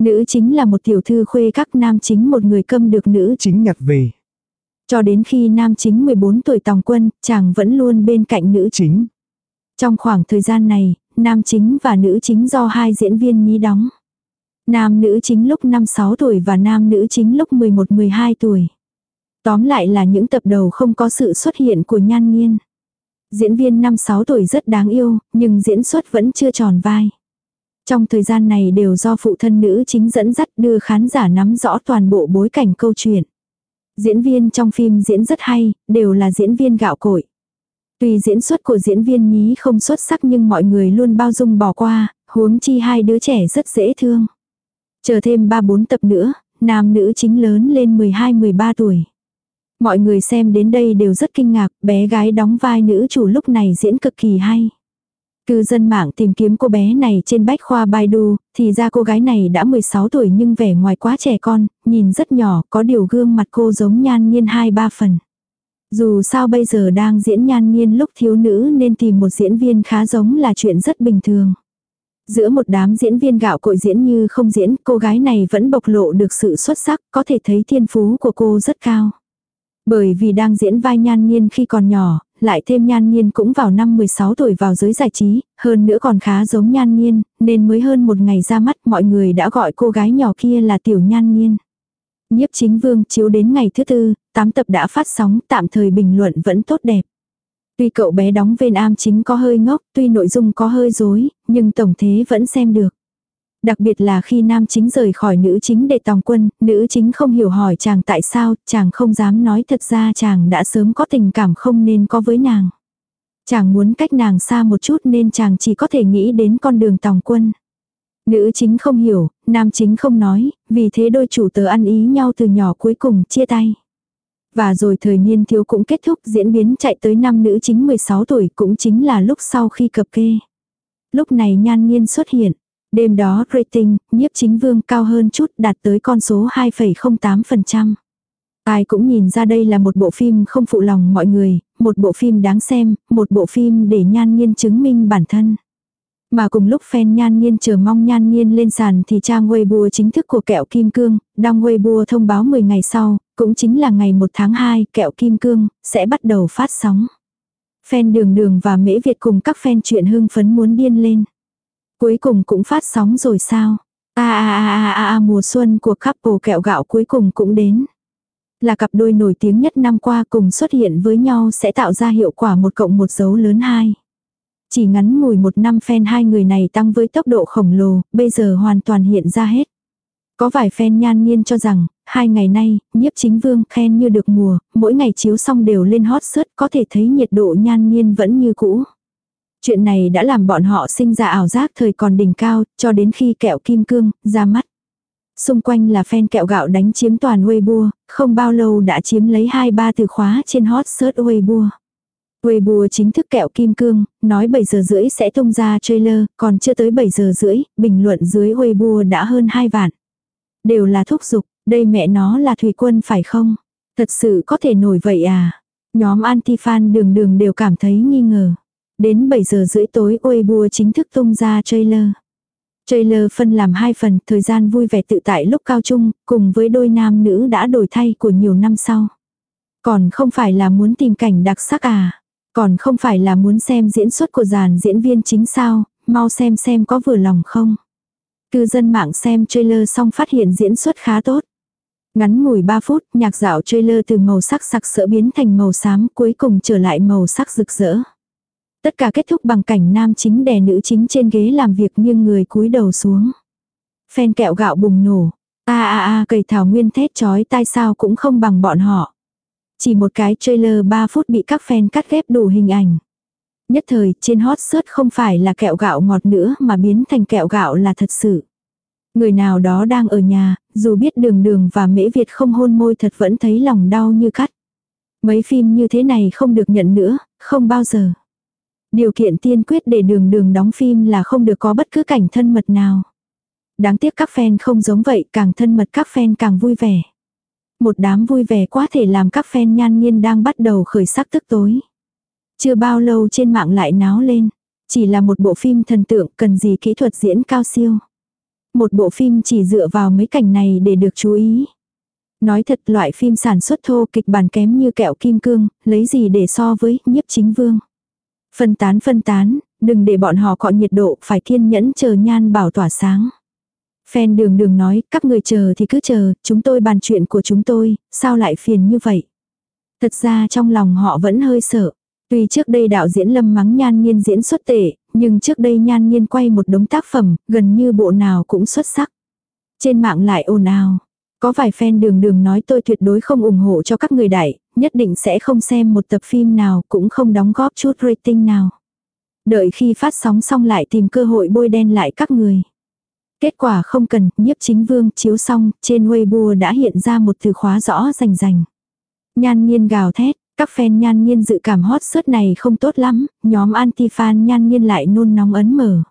Nữ chính là một tiểu thư khuê các nam chính một người câm được nữ chính nhặt về. Cho đến khi nam chính 14 tuổi tòng quân, chàng vẫn luôn bên cạnh nữ chính. Trong khoảng thời gian này, nam chính và nữ chính do hai diễn viên nhí đóng. Nam nữ chính lúc 5-6 tuổi và nam nữ chính lúc 11-12 tuổi. Tóm lại là những tập đầu không có sự xuất hiện của nhan nghiên. Diễn viên 5-6 tuổi rất đáng yêu, nhưng diễn xuất vẫn chưa tròn vai. Trong thời gian này đều do phụ thân nữ chính dẫn dắt đưa khán giả nắm rõ toàn bộ bối cảnh câu chuyện. Diễn viên trong phim diễn rất hay, đều là diễn viên gạo cội. Tuy diễn xuất của diễn viên nhí không xuất sắc nhưng mọi người luôn bao dung bỏ qua, huống chi hai đứa trẻ rất dễ thương. Chờ thêm 3-4 tập nữa, nam nữ chính lớn lên 12-13 tuổi. Mọi người xem đến đây đều rất kinh ngạc, bé gái đóng vai nữ chủ lúc này diễn cực kỳ hay. Cư dân mạng tìm kiếm cô bé này trên bách khoa Baidu, thì ra cô gái này đã 16 tuổi nhưng vẻ ngoài quá trẻ con, nhìn rất nhỏ, có điều gương mặt cô giống nhan nhiên hai ba phần. Dù sao bây giờ đang diễn nhan nhiên lúc thiếu nữ nên tìm một diễn viên khá giống là chuyện rất bình thường. Giữa một đám diễn viên gạo cội diễn như không diễn, cô gái này vẫn bộc lộ được sự xuất sắc, có thể thấy thiên phú của cô rất cao. Bởi vì đang diễn vai nhan nhiên khi còn nhỏ, lại thêm nhan nhiên cũng vào năm 16 tuổi vào giới giải trí, hơn nữa còn khá giống nhan nhiên, nên mới hơn một ngày ra mắt mọi người đã gọi cô gái nhỏ kia là tiểu nhan nhiên. Nhiếp chính vương chiếu đến ngày thứ tư, 8 tập đã phát sóng, tạm thời bình luận vẫn tốt đẹp. Tuy cậu bé đóng bên am chính có hơi ngốc, tuy nội dung có hơi dối, nhưng tổng thế vẫn xem được. Đặc biệt là khi nam chính rời khỏi nữ chính để tòng quân, nữ chính không hiểu hỏi chàng tại sao, chàng không dám nói thật ra chàng đã sớm có tình cảm không nên có với nàng. Chàng muốn cách nàng xa một chút nên chàng chỉ có thể nghĩ đến con đường tòng quân. Nữ chính không hiểu, nam chính không nói, vì thế đôi chủ tớ ăn ý nhau từ nhỏ cuối cùng chia tay. Và rồi thời niên thiếu cũng kết thúc diễn biến chạy tới năm nữ chính 16 tuổi cũng chính là lúc sau khi cập kê. Lúc này nhan nhiên xuất hiện. Đêm đó rating, nhiếp chính vương cao hơn chút đạt tới con số 2,08%. Ai cũng nhìn ra đây là một bộ phim không phụ lòng mọi người, một bộ phim đáng xem, một bộ phim để nhan nhiên chứng minh bản thân. Mà cùng lúc fan nhan nhiên chờ mong nhan nhiên lên sàn thì trang Weibo chính thức của kẹo Kim Cương, đăng Weibo thông báo 10 ngày sau, cũng chính là ngày 1 tháng 2, kẹo Kim Cương, sẽ bắt đầu phát sóng. Fan đường đường và mễ Việt cùng các fan chuyện hưng phấn muốn điên lên. Cuối cùng cũng phát sóng rồi sao? A a a a a mùa xuân của couple kẹo gạo cuối cùng cũng đến. Là cặp đôi nổi tiếng nhất năm qua cùng xuất hiện với nhau sẽ tạo ra hiệu quả một cộng một dấu lớn hai. Chỉ ngắn ngủi một năm fan hai người này tăng với tốc độ khổng lồ, bây giờ hoàn toàn hiện ra hết. Có vài fan nhan nhiên cho rằng, hai ngày nay, nhiếp chính vương khen như được mùa, mỗi ngày chiếu xong đều lên hot search có thể thấy nhiệt độ nhan nhiên vẫn như cũ. Chuyện này đã làm bọn họ sinh ra ảo giác thời còn đỉnh cao, cho đến khi kẹo kim cương, ra mắt. Xung quanh là fan kẹo gạo đánh chiếm toàn Weibo, không bao lâu đã chiếm lấy 2-3 từ khóa trên hot search Weibo. Weibo chính thức kẹo kim cương, nói 7 giờ rưỡi sẽ tung ra trailer, còn chưa tới 7 giờ rưỡi, bình luận dưới Weibo đã hơn 2 vạn. Đều là thúc giục, đây mẹ nó là thủy quân phải không? Thật sự có thể nổi vậy à? Nhóm anti-fan đường đường đều cảm thấy nghi ngờ. Đến 7 giờ rưỡi tối Weibo chính thức tung ra trailer. Trailer phân làm hai phần, thời gian vui vẻ tự tại lúc cao trung, cùng với đôi nam nữ đã đổi thay của nhiều năm sau. Còn không phải là muốn tìm cảnh đặc sắc à? Còn không phải là muốn xem diễn xuất của dàn diễn viên chính sao, mau xem xem có vừa lòng không. Cư dân mạng xem trailer xong phát hiện diễn xuất khá tốt. Ngắn ngủi 3 phút, nhạc dạo trailer từ màu sắc sặc sỡ biến thành màu xám cuối cùng trở lại màu sắc rực rỡ. Tất cả kết thúc bằng cảnh nam chính đè nữ chính trên ghế làm việc nghiêng người cúi đầu xuống. Phen kẹo gạo bùng nổ. a a a cầy thảo nguyên thét chói tai sao cũng không bằng bọn họ. Chỉ một cái trailer 3 phút bị các fan cắt ghép đủ hình ảnh. Nhất thời trên hot search không phải là kẹo gạo ngọt nữa mà biến thành kẹo gạo là thật sự. Người nào đó đang ở nhà, dù biết đường đường và mễ Việt không hôn môi thật vẫn thấy lòng đau như cắt. Mấy phim như thế này không được nhận nữa, không bao giờ. Điều kiện tiên quyết để đường đường đóng phim là không được có bất cứ cảnh thân mật nào. Đáng tiếc các fan không giống vậy, càng thân mật các fan càng vui vẻ. Một đám vui vẻ quá thể làm các fan nhan nhiên đang bắt đầu khởi sắc tức tối. Chưa bao lâu trên mạng lại náo lên. Chỉ là một bộ phim thần tượng cần gì kỹ thuật diễn cao siêu. Một bộ phim chỉ dựa vào mấy cảnh này để được chú ý. Nói thật loại phim sản xuất thô kịch bản kém như kẹo kim cương, lấy gì để so với nhiếp chính vương. Phân tán phân tán, đừng để bọn họ cọ nhiệt độ, phải kiên nhẫn chờ nhan bảo tỏa sáng. Phen đường đường nói, các người chờ thì cứ chờ, chúng tôi bàn chuyện của chúng tôi, sao lại phiền như vậy. Thật ra trong lòng họ vẫn hơi sợ. Tuy trước đây đạo diễn lâm mắng nhan nhiên diễn xuất tệ, nhưng trước đây nhan nhiên quay một đống tác phẩm, gần như bộ nào cũng xuất sắc. Trên mạng lại ồn ào. Có vài fan đường đường nói tôi tuyệt đối không ủng hộ cho các người đại, nhất định sẽ không xem một tập phim nào cũng không đóng góp chút rating nào. Đợi khi phát sóng xong lại tìm cơ hội bôi đen lại các người. Kết quả không cần, nhiếp chính vương chiếu xong, trên Weibo đã hiện ra một từ khóa rõ rành rành. Nhan nhiên gào thét, các fan nhan nhiên dự cảm hot search này không tốt lắm, nhóm anti-fan nhan nhiên lại nôn nóng ấn mở.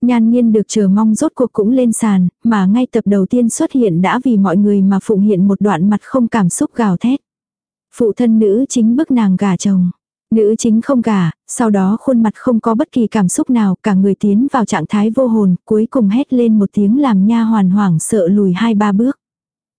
Nhan nhiên được chờ mong rốt cuộc cũng lên sàn, mà ngay tập đầu tiên xuất hiện đã vì mọi người mà phụng hiện một đoạn mặt không cảm xúc gào thét. Phụ thân nữ chính bức nàng gả chồng. Nữ chính không gả, sau đó khuôn mặt không có bất kỳ cảm xúc nào, cả người tiến vào trạng thái vô hồn, cuối cùng hét lên một tiếng làm nha hoàn hoảng sợ lùi hai ba bước.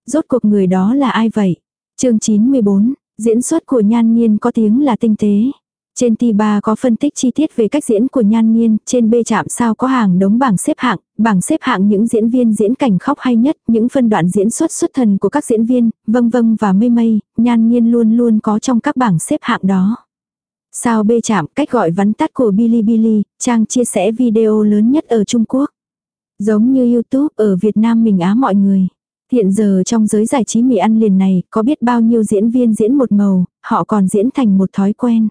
Rốt cuộc người đó là ai vậy? chương 94, diễn xuất của nhan nhiên có tiếng là tinh tế. Trên T3 có phân tích chi tiết về cách diễn của Nhan Nhiên, trên B chạm sao có hàng đống bảng xếp hạng, bảng xếp hạng những diễn viên diễn cảnh khóc hay nhất, những phân đoạn diễn xuất xuất thần của các diễn viên, vâng vâng và mây mây, Nhan Nhiên luôn luôn có trong các bảng xếp hạng đó. Sao bê chạm cách gọi vắn tắt của Bilibili, trang chia sẻ video lớn nhất ở Trung Quốc. Giống như YouTube ở Việt Nam mình á mọi người. Hiện giờ trong giới giải trí mì ăn liền này có biết bao nhiêu diễn viên diễn một màu, họ còn diễn thành một thói quen.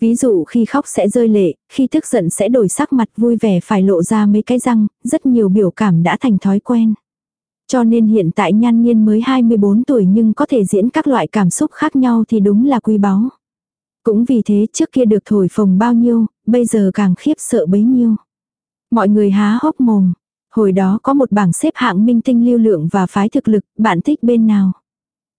Ví dụ khi khóc sẽ rơi lệ, khi tức giận sẽ đổi sắc mặt vui vẻ phải lộ ra mấy cái răng, rất nhiều biểu cảm đã thành thói quen. Cho nên hiện tại nhan nhiên mới 24 tuổi nhưng có thể diễn các loại cảm xúc khác nhau thì đúng là quý báu. Cũng vì thế trước kia được thổi phồng bao nhiêu, bây giờ càng khiếp sợ bấy nhiêu. Mọi người há hốc mồm. Hồi đó có một bảng xếp hạng minh tinh lưu lượng và phái thực lực, bạn thích bên nào?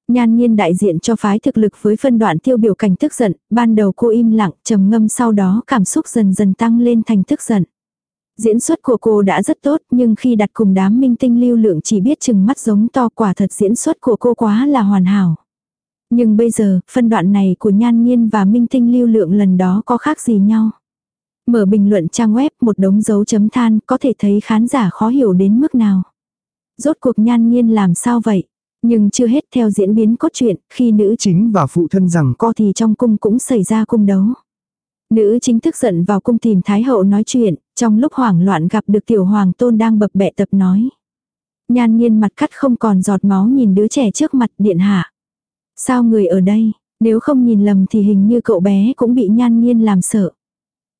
Nhan nhiên đại diện cho phái thực lực với phân đoạn tiêu biểu cảnh tức giận, ban đầu cô im lặng, trầm ngâm sau đó cảm xúc dần dần tăng lên thành tức giận. Diễn xuất của cô đã rất tốt nhưng khi đặt cùng đám minh tinh lưu lượng chỉ biết chừng mắt giống to quả thật diễn xuất của cô quá là hoàn hảo. Nhưng bây giờ, phân đoạn này của nhan nhiên và minh tinh lưu lượng lần đó có khác gì nhau. Mở bình luận trang web một đống dấu chấm than có thể thấy khán giả khó hiểu đến mức nào. Rốt cuộc nhan nhiên làm sao vậy? Nhưng chưa hết theo diễn biến cốt truyện, khi nữ Chính và phụ thân rằng co thì trong cung cũng xảy ra cung đấu. Nữ chính tức giận vào cung tìm Thái hậu nói chuyện, trong lúc hoảng loạn gặp được tiểu hoàng tôn đang bập bẹ tập nói. Nhan nhiên mặt cắt không còn giọt máu nhìn đứa trẻ trước mặt điện hạ. Sao người ở đây, nếu không nhìn lầm thì hình như cậu bé cũng bị nhan nhiên làm sợ.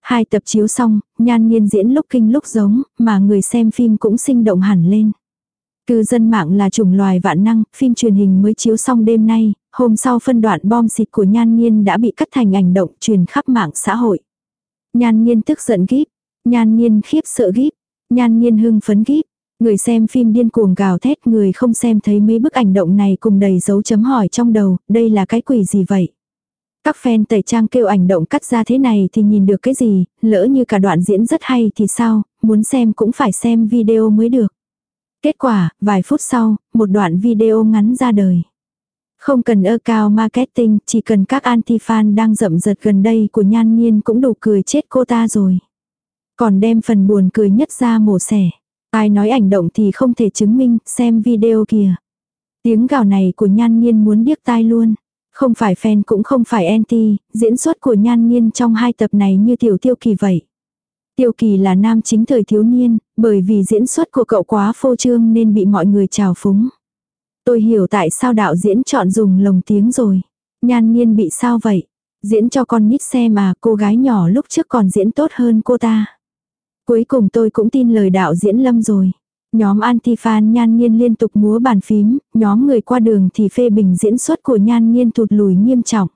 Hai tập chiếu xong, nhan nhiên diễn lúc kinh lúc giống, mà người xem phim cũng sinh động hẳn lên. Cư dân mạng là chủng loài vạn năng, phim truyền hình mới chiếu xong đêm nay, hôm sau phân đoạn bom xịt của Nhan Nhiên đã bị cắt thành ảnh động truyền khắp mạng xã hội. Nhan Nhiên tức giận gíp, Nhan Nhiên khiếp sợ gíp, Nhan Nhiên hưng phấn gíp. Người xem phim điên cuồng gào thét người không xem thấy mấy bức ảnh động này cùng đầy dấu chấm hỏi trong đầu, đây là cái quỷ gì vậy? Các fan tẩy trang kêu ảnh động cắt ra thế này thì nhìn được cái gì, lỡ như cả đoạn diễn rất hay thì sao, muốn xem cũng phải xem video mới được. Kết quả, vài phút sau, một đoạn video ngắn ra đời. Không cần ơ cao marketing, chỉ cần các anti-fan đang rậm rật gần đây của nhan nhiên cũng đủ cười chết cô ta rồi. Còn đem phần buồn cười nhất ra mổ xẻ. Ai nói ảnh động thì không thể chứng minh, xem video kìa. Tiếng gào này của nhan nhiên muốn điếc tai luôn. Không phải fan cũng không phải anti, diễn xuất của nhan nhiên trong hai tập này như tiểu tiêu kỳ vậy. Tiêu kỳ là nam chính thời thiếu niên, bởi vì diễn xuất của cậu quá phô trương nên bị mọi người chào phúng. Tôi hiểu tại sao đạo diễn chọn dùng lồng tiếng rồi. Nhan nhiên bị sao vậy? Diễn cho con nít xem mà cô gái nhỏ lúc trước còn diễn tốt hơn cô ta. Cuối cùng tôi cũng tin lời đạo diễn lâm rồi. Nhóm anti-fan nhan nhiên liên tục múa bàn phím, nhóm người qua đường thì phê bình diễn xuất của nhan nhiên tụt lùi nghiêm trọng.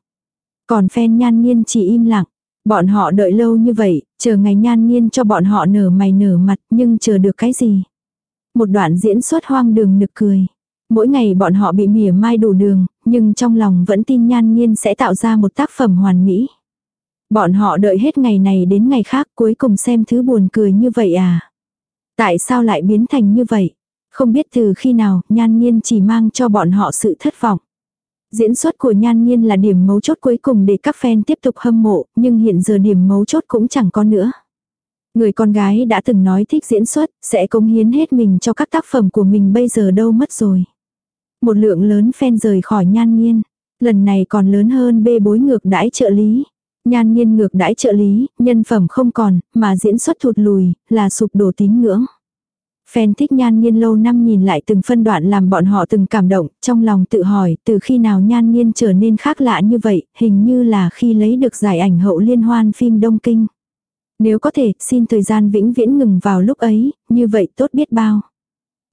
Còn fan nhan nhiên chỉ im lặng. Bọn họ đợi lâu như vậy, chờ ngày nhan nhiên cho bọn họ nở mày nở mặt nhưng chờ được cái gì. Một đoạn diễn xuất hoang đường nực cười. Mỗi ngày bọn họ bị mỉa mai đủ đường, nhưng trong lòng vẫn tin nhan nhiên sẽ tạo ra một tác phẩm hoàn mỹ. Bọn họ đợi hết ngày này đến ngày khác cuối cùng xem thứ buồn cười như vậy à. Tại sao lại biến thành như vậy? Không biết từ khi nào, nhan nhiên chỉ mang cho bọn họ sự thất vọng. Diễn xuất của nhan nhiên là điểm mấu chốt cuối cùng để các fan tiếp tục hâm mộ, nhưng hiện giờ điểm mấu chốt cũng chẳng có nữa. Người con gái đã từng nói thích diễn xuất, sẽ cống hiến hết mình cho các tác phẩm của mình bây giờ đâu mất rồi. Một lượng lớn fan rời khỏi nhan nhiên. Lần này còn lớn hơn bê bối ngược đãi trợ lý. Nhan nhiên ngược đãi trợ lý, nhân phẩm không còn, mà diễn xuất thụt lùi, là sụp đổ tín ngưỡng. phen thích nhan nhiên lâu năm nhìn lại từng phân đoạn làm bọn họ từng cảm động, trong lòng tự hỏi từ khi nào nhan nhiên trở nên khác lạ như vậy, hình như là khi lấy được giải ảnh hậu liên hoan phim Đông Kinh. Nếu có thể, xin thời gian vĩnh viễn ngừng vào lúc ấy, như vậy tốt biết bao.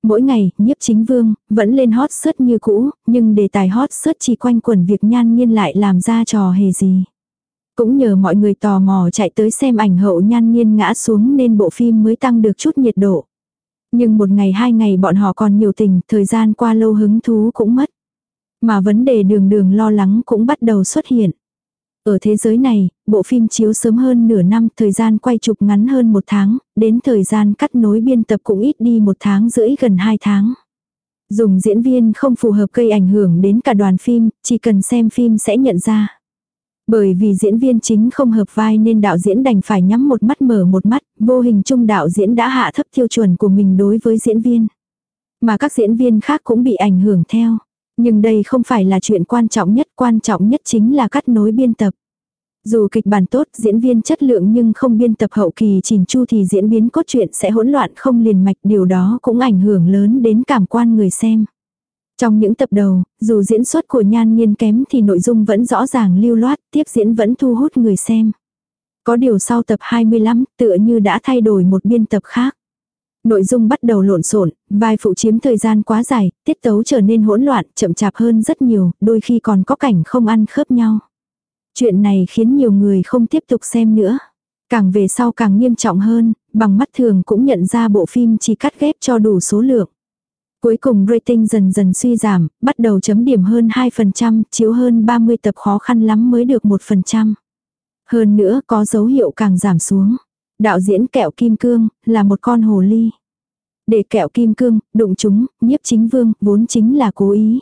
Mỗi ngày, nhiếp chính vương, vẫn lên hot search như cũ, nhưng đề tài hot search chỉ quanh quẩn việc nhan nhiên lại làm ra trò hề gì. Cũng nhờ mọi người tò mò chạy tới xem ảnh hậu nhan nhiên ngã xuống nên bộ phim mới tăng được chút nhiệt độ. Nhưng một ngày hai ngày bọn họ còn nhiều tình, thời gian qua lâu hứng thú cũng mất. Mà vấn đề đường đường lo lắng cũng bắt đầu xuất hiện. Ở thế giới này, bộ phim chiếu sớm hơn nửa năm, thời gian quay chụp ngắn hơn một tháng, đến thời gian cắt nối biên tập cũng ít đi một tháng rưỡi gần hai tháng. Dùng diễn viên không phù hợp gây ảnh hưởng đến cả đoàn phim, chỉ cần xem phim sẽ nhận ra. Bởi vì diễn viên chính không hợp vai nên đạo diễn đành phải nhắm một mắt mở một mắt, vô hình chung đạo diễn đã hạ thấp tiêu chuẩn của mình đối với diễn viên. Mà các diễn viên khác cũng bị ảnh hưởng theo. Nhưng đây không phải là chuyện quan trọng nhất, quan trọng nhất chính là cắt nối biên tập. Dù kịch bản tốt, diễn viên chất lượng nhưng không biên tập hậu kỳ chỉnh chu thì diễn biến cốt truyện sẽ hỗn loạn không liền mạch, điều đó cũng ảnh hưởng lớn đến cảm quan người xem. Trong những tập đầu, dù diễn xuất của nhan nhiên kém thì nội dung vẫn rõ ràng lưu loát, tiếp diễn vẫn thu hút người xem. Có điều sau tập 25, tựa như đã thay đổi một biên tập khác. Nội dung bắt đầu lộn xộn, vai phụ chiếm thời gian quá dài, tiết tấu trở nên hỗn loạn, chậm chạp hơn rất nhiều, đôi khi còn có cảnh không ăn khớp nhau. Chuyện này khiến nhiều người không tiếp tục xem nữa. Càng về sau càng nghiêm trọng hơn, bằng mắt thường cũng nhận ra bộ phim chỉ cắt ghép cho đủ số lượng. Cuối cùng rating dần dần suy giảm, bắt đầu chấm điểm hơn 2%, chiếu hơn 30 tập khó khăn lắm mới được 1%. Hơn nữa có dấu hiệu càng giảm xuống. Đạo diễn kẹo kim cương, là một con hồ ly. Để kẹo kim cương, đụng chúng, nhiếp chính vương, vốn chính là cố ý.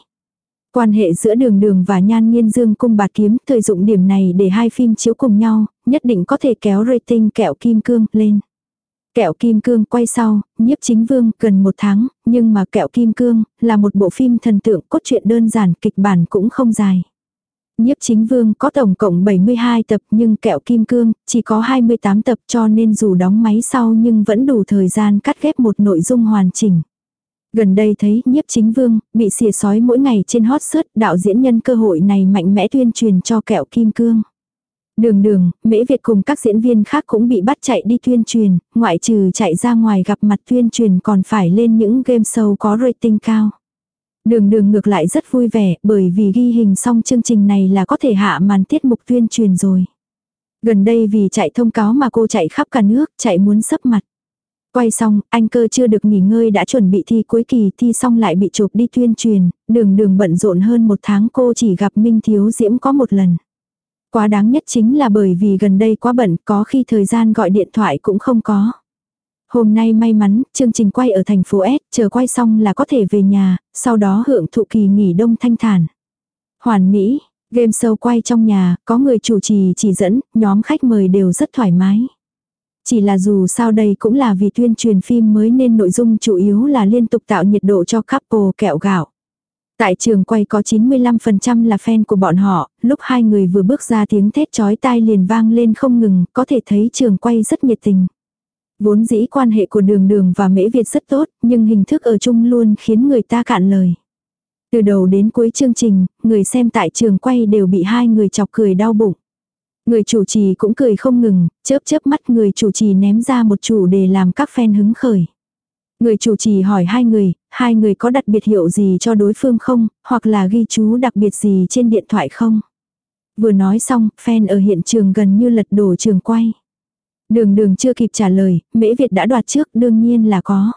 Quan hệ giữa đường đường và nhan nghiên dương cung bạt kiếm, thời dụng điểm này để hai phim chiếu cùng nhau, nhất định có thể kéo rating kẹo kim cương lên. Kẹo Kim Cương quay sau, nhiếp chính vương gần một tháng, nhưng mà Kẹo Kim Cương là một bộ phim thần tượng cốt truyện đơn giản kịch bản cũng không dài. Nhiếp chính vương có tổng cộng 72 tập nhưng Kẹo Kim Cương chỉ có 28 tập cho nên dù đóng máy sau nhưng vẫn đủ thời gian cắt ghép một nội dung hoàn chỉnh. Gần đây thấy nhiếp chính vương bị xìa sói mỗi ngày trên hot search đạo diễn nhân cơ hội này mạnh mẽ tuyên truyền cho Kẹo Kim Cương. Đường đường, Mễ Việt cùng các diễn viên khác cũng bị bắt chạy đi tuyên truyền, ngoại trừ chạy ra ngoài gặp mặt tuyên truyền còn phải lên những game show có rating cao. Đường đường ngược lại rất vui vẻ bởi vì ghi hình xong chương trình này là có thể hạ màn tiết mục tuyên truyền rồi. Gần đây vì chạy thông cáo mà cô chạy khắp cả nước, chạy muốn sấp mặt. Quay xong, anh cơ chưa được nghỉ ngơi đã chuẩn bị thi cuối kỳ thi xong lại bị chụp đi tuyên truyền, đường đường bận rộn hơn một tháng cô chỉ gặp Minh Thiếu Diễm có một lần. Quá đáng nhất chính là bởi vì gần đây quá bận có khi thời gian gọi điện thoại cũng không có. Hôm nay may mắn, chương trình quay ở thành phố S, chờ quay xong là có thể về nhà, sau đó hưởng thụ kỳ nghỉ đông thanh thản. Hoàn Mỹ, game show quay trong nhà, có người chủ trì chỉ dẫn, nhóm khách mời đều rất thoải mái. Chỉ là dù sao đây cũng là vì tuyên truyền phim mới nên nội dung chủ yếu là liên tục tạo nhiệt độ cho couple kẹo gạo. Tại trường quay có 95% là fan của bọn họ, lúc hai người vừa bước ra tiếng thét chói tai liền vang lên không ngừng, có thể thấy trường quay rất nhiệt tình. Vốn dĩ quan hệ của đường đường và mễ Việt rất tốt, nhưng hình thức ở chung luôn khiến người ta cạn lời. Từ đầu đến cuối chương trình, người xem tại trường quay đều bị hai người chọc cười đau bụng. Người chủ trì cũng cười không ngừng, chớp chớp mắt người chủ trì ném ra một chủ đề làm các fan hứng khởi. Người chủ trì hỏi hai người, hai người có đặt biệt hiệu gì cho đối phương không, hoặc là ghi chú đặc biệt gì trên điện thoại không. Vừa nói xong, fan ở hiện trường gần như lật đổ trường quay. Đường đường chưa kịp trả lời, mễ Việt đã đoạt trước đương nhiên là có.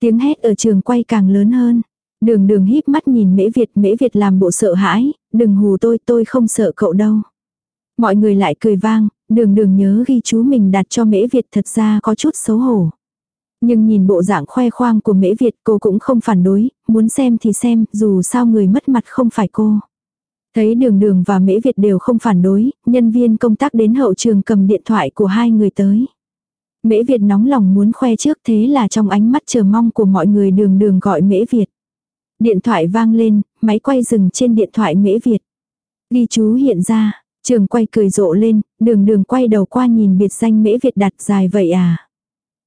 Tiếng hét ở trường quay càng lớn hơn. Đường đường híp mắt nhìn mễ Việt, mễ Việt làm bộ sợ hãi, đừng hù tôi, tôi không sợ cậu đâu. Mọi người lại cười vang, đường đường nhớ ghi chú mình đặt cho mễ Việt thật ra có chút xấu hổ. Nhưng nhìn bộ dạng khoe khoang của mễ Việt cô cũng không phản đối, muốn xem thì xem, dù sao người mất mặt không phải cô. Thấy đường đường và mễ Việt đều không phản đối, nhân viên công tác đến hậu trường cầm điện thoại của hai người tới. Mễ Việt nóng lòng muốn khoe trước thế là trong ánh mắt chờ mong của mọi người đường đường gọi mễ Việt. Điện thoại vang lên, máy quay dừng trên điện thoại mễ Việt. Ghi chú hiện ra, trường quay cười rộ lên, đường đường quay đầu qua nhìn biệt danh mễ Việt đặt dài vậy à.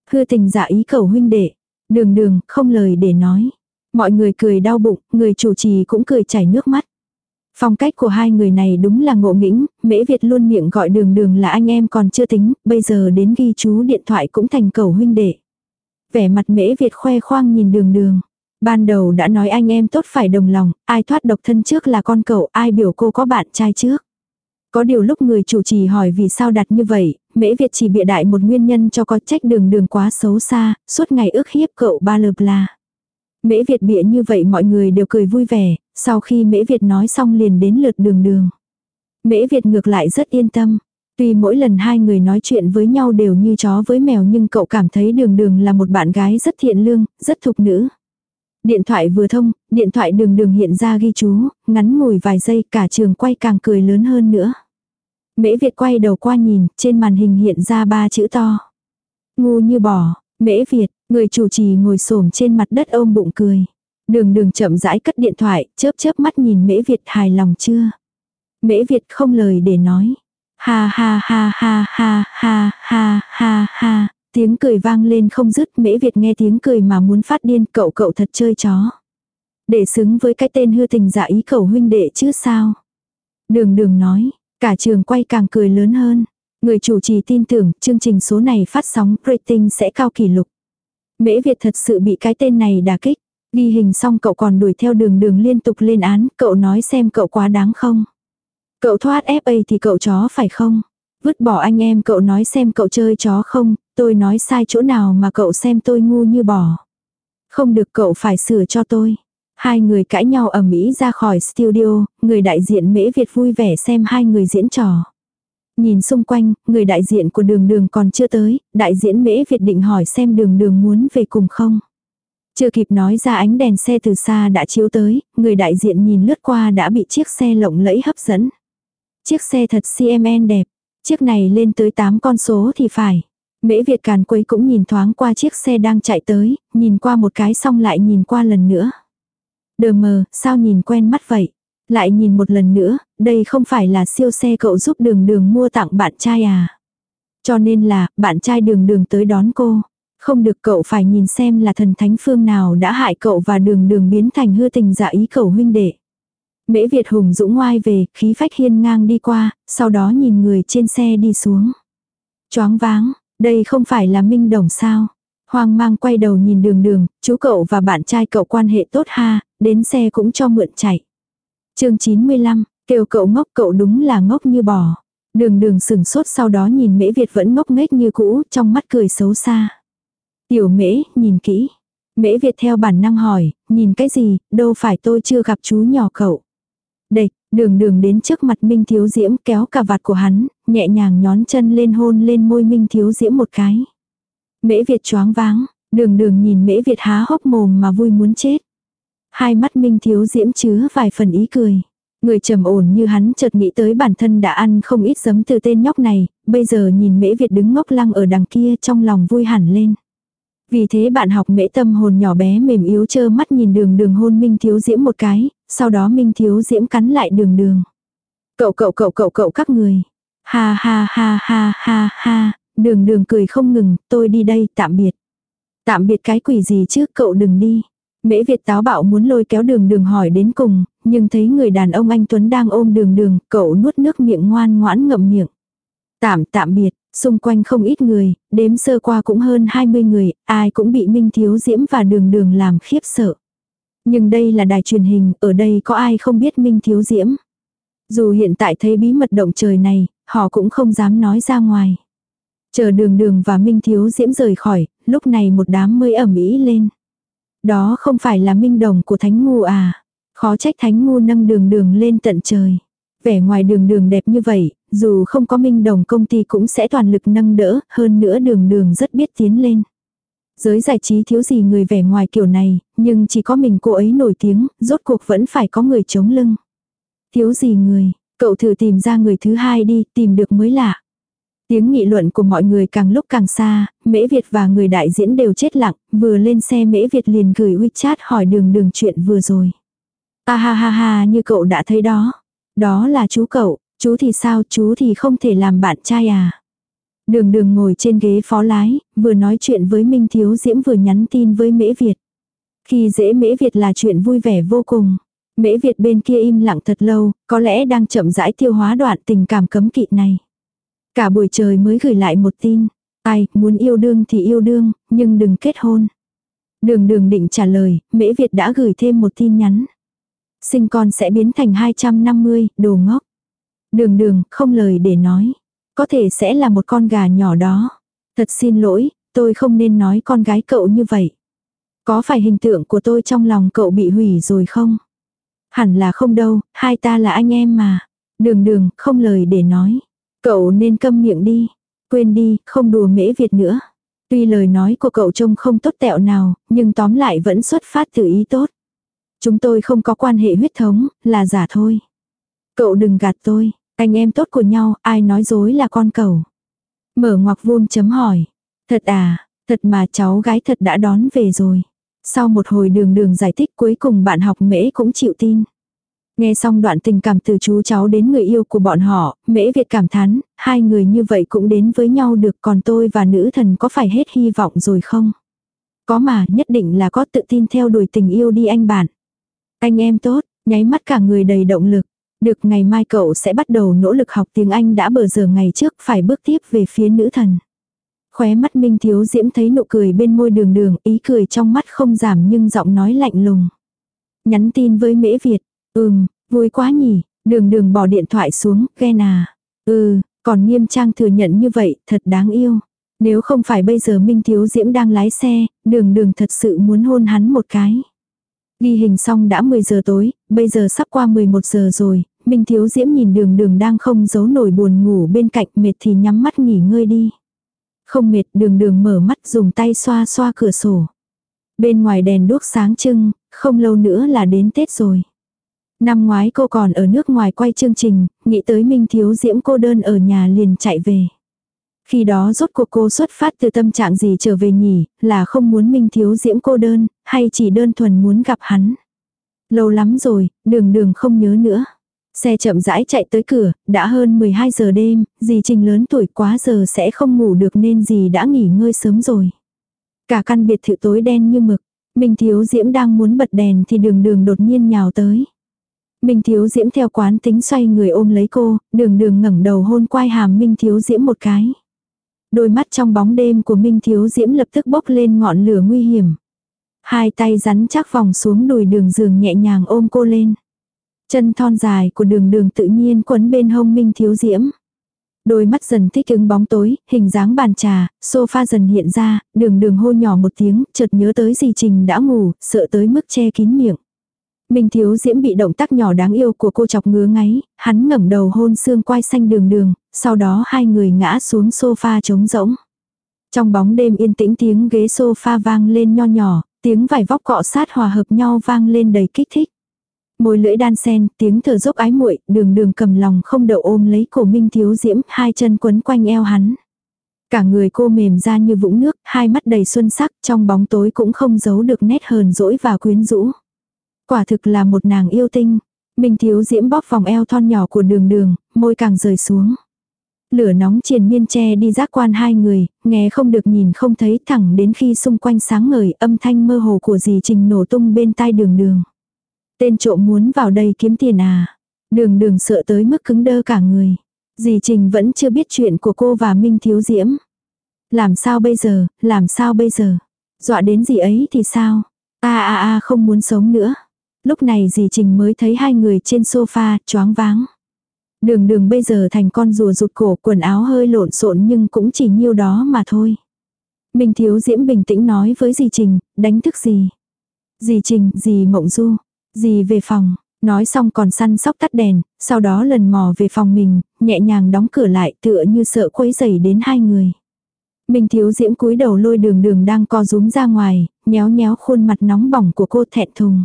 Hư tình giả ý cầu huynh đệ. Đường đường, không lời để nói. Mọi người cười đau bụng, người chủ trì cũng cười chảy nước mắt. Phong cách của hai người này đúng là ngộ nghĩnh, mễ Việt luôn miệng gọi đường đường là anh em còn chưa tính, bây giờ đến ghi chú điện thoại cũng thành cầu huynh đệ. Vẻ mặt mễ Việt khoe khoang nhìn đường đường. Ban đầu đã nói anh em tốt phải đồng lòng, ai thoát độc thân trước là con cậu, ai biểu cô có bạn trai trước. Có điều lúc người chủ trì hỏi vì sao đặt như vậy, mễ Việt chỉ bịa đại một nguyên nhân cho có trách đường đường quá xấu xa, suốt ngày ước hiếp cậu ba lợp là. Mễ Việt bịa như vậy mọi người đều cười vui vẻ, sau khi Mễ Việt nói xong liền đến lượt đường đường. Mễ Việt ngược lại rất yên tâm. Tuy mỗi lần hai người nói chuyện với nhau đều như chó với mèo nhưng cậu cảm thấy đường đường là một bạn gái rất thiện lương, rất thục nữ. Điện thoại vừa thông, điện thoại đường đường hiện ra ghi chú, ngắn ngủi vài giây cả trường quay càng cười lớn hơn nữa. Mễ Việt quay đầu qua nhìn, trên màn hình hiện ra ba chữ to. Ngu như bò, Mễ Việt, người chủ trì ngồi xổm trên mặt đất ôm bụng cười. Đường đường chậm rãi cất điện thoại, chớp chớp mắt nhìn Mễ Việt hài lòng chưa. Mễ Việt không lời để nói. Ha ha ha ha ha ha ha ha ha. Tiếng cười vang lên không dứt mễ Việt nghe tiếng cười mà muốn phát điên cậu cậu thật chơi chó. Để xứng với cái tên hư tình giả ý cậu huynh đệ chứ sao. Đường đường nói, cả trường quay càng cười lớn hơn. Người chủ trì tin tưởng chương trình số này phát sóng rating sẽ cao kỷ lục. Mễ Việt thật sự bị cái tên này đả kích. Ghi hình xong cậu còn đuổi theo đường đường liên tục lên án, cậu nói xem cậu quá đáng không. Cậu thoát FA thì cậu chó phải không? Vứt bỏ anh em cậu nói xem cậu chơi chó không, tôi nói sai chỗ nào mà cậu xem tôi ngu như bò. Không được cậu phải sửa cho tôi. Hai người cãi nhau ầm ĩ ra khỏi studio, người đại diện Mễ Việt vui vẻ xem hai người diễn trò. Nhìn xung quanh, người đại diện của đường đường còn chưa tới, đại diễn Mễ Việt định hỏi xem đường đường muốn về cùng không. Chưa kịp nói ra ánh đèn xe từ xa đã chiếu tới, người đại diện nhìn lướt qua đã bị chiếc xe lộng lẫy hấp dẫn. Chiếc xe thật CMN đẹp, chiếc này lên tới 8 con số thì phải. Mễ Việt Càn Quấy cũng nhìn thoáng qua chiếc xe đang chạy tới, nhìn qua một cái xong lại nhìn qua lần nữa. Đờ mờ, sao nhìn quen mắt vậy? Lại nhìn một lần nữa, đây không phải là siêu xe cậu giúp đường đường mua tặng bạn trai à? Cho nên là, bạn trai đường đường tới đón cô. Không được cậu phải nhìn xem là thần thánh phương nào đã hại cậu và đường đường biến thành hư tình dạ ý cậu huynh đệ. Mễ Việt Hùng dũng ngoai về, khí phách hiên ngang đi qua, sau đó nhìn người trên xe đi xuống. Choáng váng, đây không phải là Minh Đồng sao? Hoang mang quay đầu nhìn đường đường, chú cậu và bạn trai cậu quan hệ tốt ha, đến xe cũng cho mượn chạy. chương 95, kêu cậu ngốc cậu đúng là ngốc như bò. Đường đường sừng sốt sau đó nhìn mễ Việt vẫn ngốc nghếch như cũ, trong mắt cười xấu xa. Tiểu mễ, nhìn kỹ. Mễ Việt theo bản năng hỏi, nhìn cái gì, đâu phải tôi chưa gặp chú nhỏ cậu. Địch, đường đường đến trước mặt Minh Thiếu Diễm kéo cà vạt của hắn, nhẹ nhàng nhón chân lên hôn lên môi Minh Thiếu Diễm một cái. Mễ Việt choáng váng, đường đường nhìn Mễ Việt há hốc mồm mà vui muốn chết. Hai mắt Minh Thiếu Diễm chứa vài phần ý cười. Người trầm ổn như hắn chợt nghĩ tới bản thân đã ăn không ít giấm từ tên nhóc này, bây giờ nhìn Mễ Việt đứng ngốc lăng ở đằng kia trong lòng vui hẳn lên. Vì thế bạn học mễ tâm hồn nhỏ bé mềm yếu chơ mắt nhìn đường đường hôn Minh Thiếu Diễm một cái, sau đó Minh Thiếu Diễm cắn lại đường đường. Cậu cậu cậu cậu cậu các người. Ha ha ha ha ha ha, đường đường cười không ngừng, tôi đi đây, tạm biệt. Tạm biệt cái quỷ gì chứ, cậu đừng đi. Mễ Việt táo bạo muốn lôi kéo đường đường hỏi đến cùng, nhưng thấy người đàn ông anh Tuấn đang ôm đường đường, cậu nuốt nước miệng ngoan ngoãn ngậm miệng. Tạm tạm biệt, xung quanh không ít người, đếm sơ qua cũng hơn 20 người, ai cũng bị Minh Thiếu Diễm và đường đường làm khiếp sợ. Nhưng đây là đài truyền hình, ở đây có ai không biết Minh Thiếu Diễm. Dù hiện tại thấy bí mật động trời này, họ cũng không dám nói ra ngoài. Chờ đường đường và Minh Thiếu Diễm rời khỏi, lúc này một đám mới ẩm ý lên. Đó không phải là Minh Đồng của Thánh Ngu à. Khó trách Thánh Ngu nâng đường đường lên tận trời. Vẻ ngoài đường đường đẹp như vậy, dù không có Minh Đồng công ty cũng sẽ toàn lực nâng đỡ, hơn nữa đường đường rất biết tiến lên. Giới giải trí thiếu gì người vẻ ngoài kiểu này, nhưng chỉ có mình cô ấy nổi tiếng, rốt cuộc vẫn phải có người chống lưng. Thiếu gì người, cậu thử tìm ra người thứ hai đi, tìm được mới lạ. Tiếng nghị luận của mọi người càng lúc càng xa, Mễ Việt và người đại diễn đều chết lặng, vừa lên xe Mễ Việt liền gửi WeChat hỏi đường đường chuyện vừa rồi. À ha ha ha như cậu đã thấy đó. Đó là chú cậu, chú thì sao chú thì không thể làm bạn trai à. Đường đường ngồi trên ghế phó lái, vừa nói chuyện với Minh Thiếu Diễm vừa nhắn tin với Mễ Việt. Khi dễ Mễ Việt là chuyện vui vẻ vô cùng. Mễ Việt bên kia im lặng thật lâu, có lẽ đang chậm rãi tiêu hóa đoạn tình cảm cấm kỵ này. Cả buổi trời mới gửi lại một tin. Ai, muốn yêu đương thì yêu đương, nhưng đừng kết hôn. Đường đường định trả lời, Mễ Việt đã gửi thêm một tin nhắn. Sinh con sẽ biến thành 250, đồ ngốc. Đường đường, không lời để nói. Có thể sẽ là một con gà nhỏ đó. Thật xin lỗi, tôi không nên nói con gái cậu như vậy. Có phải hình tượng của tôi trong lòng cậu bị hủy rồi không? Hẳn là không đâu, hai ta là anh em mà. Đường đường, không lời để nói. Cậu nên câm miệng đi. Quên đi, không đùa mễ Việt nữa. Tuy lời nói của cậu trông không tốt tẹo nào, nhưng tóm lại vẫn xuất phát từ ý tốt. Chúng tôi không có quan hệ huyết thống, là giả thôi. Cậu đừng gạt tôi, anh em tốt của nhau, ai nói dối là con cậu. Mở ngoặc vuông chấm hỏi. Thật à, thật mà cháu gái thật đã đón về rồi. Sau một hồi đường đường giải thích cuối cùng bạn học mễ cũng chịu tin. Nghe xong đoạn tình cảm từ chú cháu đến người yêu của bọn họ, mễ Việt cảm thán, hai người như vậy cũng đến với nhau được còn tôi và nữ thần có phải hết hy vọng rồi không? Có mà, nhất định là có tự tin theo đuổi tình yêu đi anh bạn. Anh em tốt, nháy mắt cả người đầy động lực. Được ngày mai cậu sẽ bắt đầu nỗ lực học tiếng Anh đã bờ giờ ngày trước phải bước tiếp về phía nữ thần. Khóe mắt Minh Thiếu Diễm thấy nụ cười bên môi đường đường, ý cười trong mắt không giảm nhưng giọng nói lạnh lùng. Nhắn tin với Mễ Việt, ừm, vui quá nhỉ, đường đường bỏ điện thoại xuống, ghen à. Ừ, còn nghiêm trang thừa nhận như vậy, thật đáng yêu. Nếu không phải bây giờ Minh Thiếu Diễm đang lái xe, đường đường thật sự muốn hôn hắn một cái. Ghi hình xong đã 10 giờ tối, bây giờ sắp qua 11 giờ rồi, Minh Thiếu Diễm nhìn đường đường đang không giấu nổi buồn ngủ bên cạnh mệt thì nhắm mắt nghỉ ngơi đi. Không mệt đường đường mở mắt dùng tay xoa xoa cửa sổ. Bên ngoài đèn đuốc sáng trưng, không lâu nữa là đến Tết rồi. Năm ngoái cô còn ở nước ngoài quay chương trình, nghĩ tới Minh Thiếu Diễm cô đơn ở nhà liền chạy về. Khi đó rốt cuộc cô xuất phát từ tâm trạng gì trở về nhỉ, là không muốn Minh Thiếu Diễm cô đơn, hay chỉ đơn thuần muốn gặp hắn. Lâu lắm rồi, đường đường không nhớ nữa. Xe chậm rãi chạy tới cửa, đã hơn 12 giờ đêm, dì Trình lớn tuổi quá giờ sẽ không ngủ được nên dì đã nghỉ ngơi sớm rồi. Cả căn biệt thự tối đen như mực, Minh Thiếu Diễm đang muốn bật đèn thì đường đường đột nhiên nhào tới. Minh Thiếu Diễm theo quán tính xoay người ôm lấy cô, đường đường ngẩng đầu hôn quai hàm Minh Thiếu Diễm một cái. Đôi mắt trong bóng đêm của Minh Thiếu Diễm lập tức bốc lên ngọn lửa nguy hiểm. Hai tay rắn chắc vòng xuống đùi đường giường nhẹ nhàng ôm cô lên. Chân thon dài của đường đường tự nhiên quấn bên hông Minh Thiếu Diễm. Đôi mắt dần thích ứng bóng tối, hình dáng bàn trà, sofa dần hiện ra, đường đường hô nhỏ một tiếng, chợt nhớ tới gì Trình đã ngủ, sợ tới mức che kín miệng. Minh Thiếu Diễm bị động tác nhỏ đáng yêu của cô chọc ngứa ngáy, hắn ngẩng đầu hôn xương quai xanh đường đường, sau đó hai người ngã xuống sofa trống rỗng. Trong bóng đêm yên tĩnh tiếng ghế sofa vang lên nho nhỏ, tiếng vải vóc cọ sát hòa hợp nhau vang lên đầy kích thích. Môi lưỡi đan sen, tiếng thở dốc ái muội, đường đường cầm lòng không đậu ôm lấy cổ Minh Thiếu Diễm, hai chân quấn quanh eo hắn. Cả người cô mềm ra như vũng nước, hai mắt đầy xuân sắc, trong bóng tối cũng không giấu được nét hờn dỗi và quyến rũ. Quả thực là một nàng yêu tinh. Minh Thiếu Diễm bóp vòng eo thon nhỏ của đường đường, môi càng rời xuống. Lửa nóng triền miên che đi giác quan hai người, nghe không được nhìn không thấy thẳng đến khi xung quanh sáng ngời âm thanh mơ hồ của dì Trình nổ tung bên tai đường đường. Tên trộm muốn vào đây kiếm tiền à. Đường đường sợ tới mức cứng đơ cả người. Dì Trình vẫn chưa biết chuyện của cô và Minh Thiếu Diễm. Làm sao bây giờ, làm sao bây giờ. Dọa đến gì ấy thì sao. a a a không muốn sống nữa. Lúc này dì Trình mới thấy hai người trên sofa, choáng váng. Đường đường bây giờ thành con rùa rụt cổ quần áo hơi lộn xộn nhưng cũng chỉ nhiêu đó mà thôi. Mình Thiếu Diễm bình tĩnh nói với dì Trình, đánh thức gì. Dì Trình, dì Mộng Du, dì về phòng, nói xong còn săn sóc tắt đèn, sau đó lần mò về phòng mình, nhẹ nhàng đóng cửa lại tựa như sợ quấy rầy đến hai người. Mình Thiếu Diễm cúi đầu lôi đường đường đang co rúm ra ngoài, nhéo nhéo khuôn mặt nóng bỏng của cô thẹn thùng.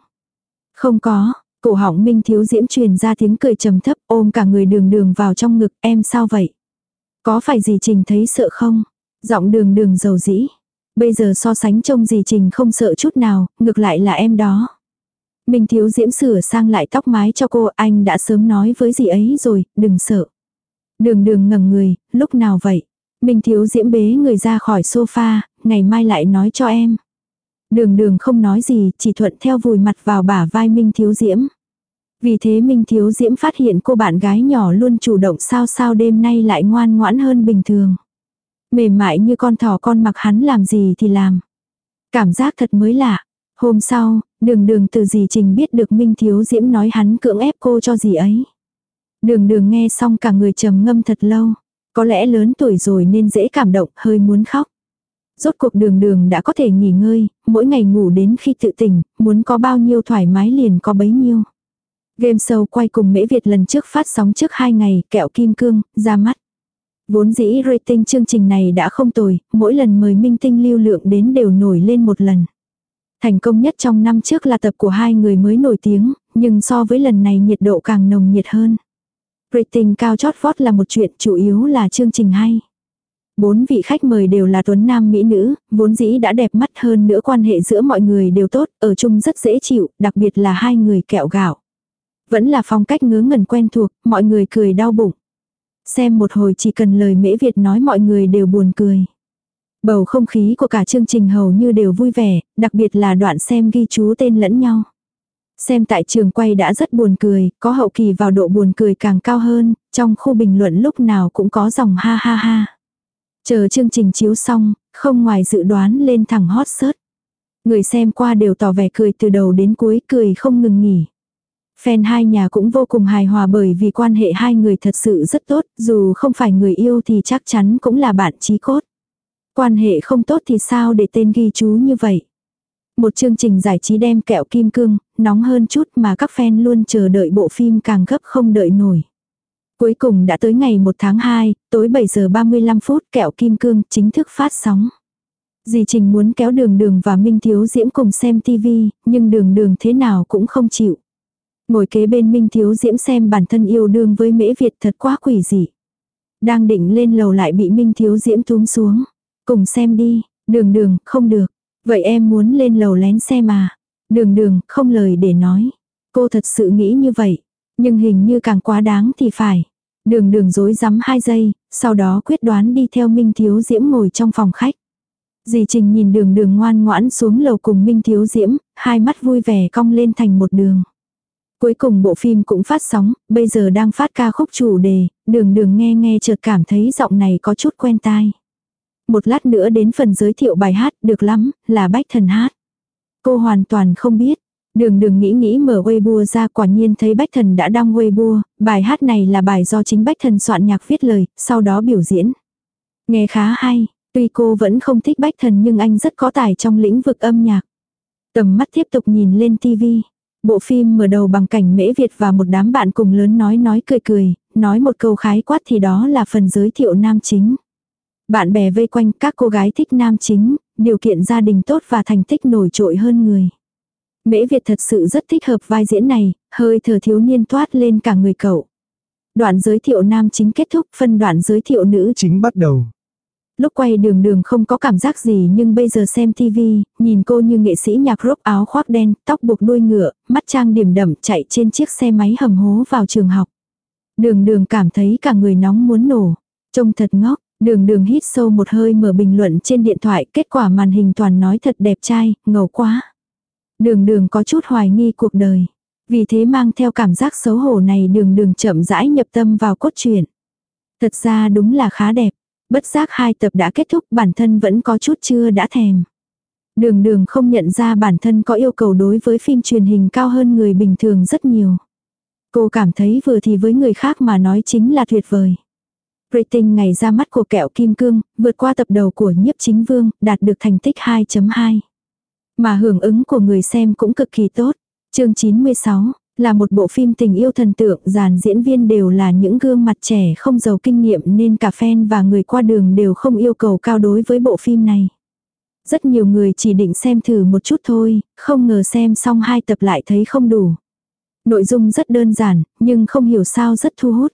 Không có, cổ họng Minh Thiếu Diễm truyền ra tiếng cười trầm thấp ôm cả người đường đường vào trong ngực em sao vậy? Có phải gì Trình thấy sợ không? Giọng đường đường dầu dĩ. Bây giờ so sánh trông gì Trình không sợ chút nào, ngược lại là em đó. Minh Thiếu Diễm sửa sang lại tóc mái cho cô, anh đã sớm nói với gì ấy rồi, đừng sợ. Đường đường ngẩng người, lúc nào vậy? Minh Thiếu Diễm bế người ra khỏi sofa, ngày mai lại nói cho em. Đường đường không nói gì, chỉ thuận theo vùi mặt vào bả vai Minh Thiếu Diễm. Vì thế Minh Thiếu Diễm phát hiện cô bạn gái nhỏ luôn chủ động sao sao đêm nay lại ngoan ngoãn hơn bình thường. Mềm mại như con thỏ con mặc hắn làm gì thì làm. Cảm giác thật mới lạ. Hôm sau, đường đường từ dì Trình biết được Minh Thiếu Diễm nói hắn cưỡng ép cô cho gì ấy. Đường đường nghe xong cả người trầm ngâm thật lâu. Có lẽ lớn tuổi rồi nên dễ cảm động, hơi muốn khóc. Rốt cuộc đường đường đã có thể nghỉ ngơi, mỗi ngày ngủ đến khi tự tỉnh, muốn có bao nhiêu thoải mái liền có bấy nhiêu. Game show quay cùng Mễ Việt lần trước phát sóng trước 2 ngày, kẹo kim cương, ra mắt. Vốn dĩ rating chương trình này đã không tồi, mỗi lần mời minh tinh lưu lượng đến đều nổi lên một lần. Thành công nhất trong năm trước là tập của hai người mới nổi tiếng, nhưng so với lần này nhiệt độ càng nồng nhiệt hơn. Rating cao chót vót là một chuyện chủ yếu là chương trình hay. Bốn vị khách mời đều là tuấn nam mỹ nữ, vốn dĩ đã đẹp mắt hơn nữa quan hệ giữa mọi người đều tốt, ở chung rất dễ chịu, đặc biệt là hai người kẹo gạo. Vẫn là phong cách ngớ ngẩn quen thuộc, mọi người cười đau bụng. Xem một hồi chỉ cần lời mễ Việt nói mọi người đều buồn cười. Bầu không khí của cả chương trình hầu như đều vui vẻ, đặc biệt là đoạn xem ghi chú tên lẫn nhau. Xem tại trường quay đã rất buồn cười, có hậu kỳ vào độ buồn cười càng cao hơn, trong khu bình luận lúc nào cũng có dòng ha ha ha. Chờ chương trình chiếu xong, không ngoài dự đoán lên thẳng hot search. Người xem qua đều tỏ vẻ cười từ đầu đến cuối cười không ngừng nghỉ. Fan hai nhà cũng vô cùng hài hòa bởi vì quan hệ hai người thật sự rất tốt, dù không phải người yêu thì chắc chắn cũng là bạn chí cốt. Quan hệ không tốt thì sao để tên ghi chú như vậy. Một chương trình giải trí đem kẹo kim cương, nóng hơn chút mà các fan luôn chờ đợi bộ phim càng gấp không đợi nổi. Cuối cùng đã tới ngày 1 tháng 2, tối 7 giờ 35 phút kẹo kim cương chính thức phát sóng. Dì Trình muốn kéo đường đường và Minh Thiếu Diễm cùng xem TV, nhưng đường đường thế nào cũng không chịu. Ngồi kế bên Minh Thiếu Diễm xem bản thân yêu đương với Mễ Việt thật quá quỷ dị. Đang định lên lầu lại bị Minh Thiếu Diễm túm xuống. Cùng xem đi, đường đường, không được. Vậy em muốn lên lầu lén xem à? Đường đường, không lời để nói. Cô thật sự nghĩ như vậy. Nhưng hình như càng quá đáng thì phải. Đường đường dối rắm hai giây, sau đó quyết đoán đi theo Minh Thiếu Diễm ngồi trong phòng khách. Dì Trình nhìn đường đường ngoan ngoãn xuống lầu cùng Minh Thiếu Diễm, hai mắt vui vẻ cong lên thành một đường. Cuối cùng bộ phim cũng phát sóng, bây giờ đang phát ca khúc chủ đề, đường đường nghe nghe chợt cảm thấy giọng này có chút quen tai. Một lát nữa đến phần giới thiệu bài hát, được lắm, là Bách Thần hát. Cô hoàn toàn không biết. Đường đường nghĩ nghĩ mở Weibo ra quả nhiên thấy Bách Thần đã đăng Weibo, bài hát này là bài do chính Bách Thần soạn nhạc viết lời, sau đó biểu diễn. Nghe khá hay, tuy cô vẫn không thích Bách Thần nhưng anh rất có tài trong lĩnh vực âm nhạc. Tầm mắt tiếp tục nhìn lên TV. Bộ phim mở đầu bằng cảnh Mễ Việt và một đám bạn cùng lớn nói nói cười cười, nói một câu khái quát thì đó là phần giới thiệu nam chính. Bạn bè vây quanh các cô gái thích nam chính, điều kiện gia đình tốt và thành tích nổi trội hơn người. Mễ Việt thật sự rất thích hợp vai diễn này, hơi thở thiếu niên toát lên cả người cậu. Đoạn giới thiệu nam chính kết thúc, phân đoạn giới thiệu nữ chính bắt đầu. Lúc quay đường đường không có cảm giác gì nhưng bây giờ xem TV, nhìn cô như nghệ sĩ nhạc rock áo khoác đen, tóc buộc đuôi ngựa, mắt trang điểm đậm chạy trên chiếc xe máy hầm hố vào trường học. Đường đường cảm thấy cả người nóng muốn nổ. Trông thật ngốc, đường đường hít sâu một hơi mở bình luận trên điện thoại, kết quả màn hình toàn nói thật đẹp trai, ngầu quá. Đường đường có chút hoài nghi cuộc đời. Vì thế mang theo cảm giác xấu hổ này đường đường chậm rãi nhập tâm vào cốt truyện. Thật ra đúng là khá đẹp. Bất giác hai tập đã kết thúc bản thân vẫn có chút chưa đã thèm. Đường đường không nhận ra bản thân có yêu cầu đối với phim truyền hình cao hơn người bình thường rất nhiều. Cô cảm thấy vừa thì với người khác mà nói chính là tuyệt vời. Rating ngày ra mắt của kẹo kim cương, vượt qua tập đầu của nhiếp chính vương, đạt được thành tích 2.2. Mà hưởng ứng của người xem cũng cực kỳ tốt. chương 96, là một bộ phim tình yêu thần tượng, dàn diễn viên đều là những gương mặt trẻ không giàu kinh nghiệm nên cả fan và người qua đường đều không yêu cầu cao đối với bộ phim này. Rất nhiều người chỉ định xem thử một chút thôi, không ngờ xem xong hai tập lại thấy không đủ. Nội dung rất đơn giản, nhưng không hiểu sao rất thu hút.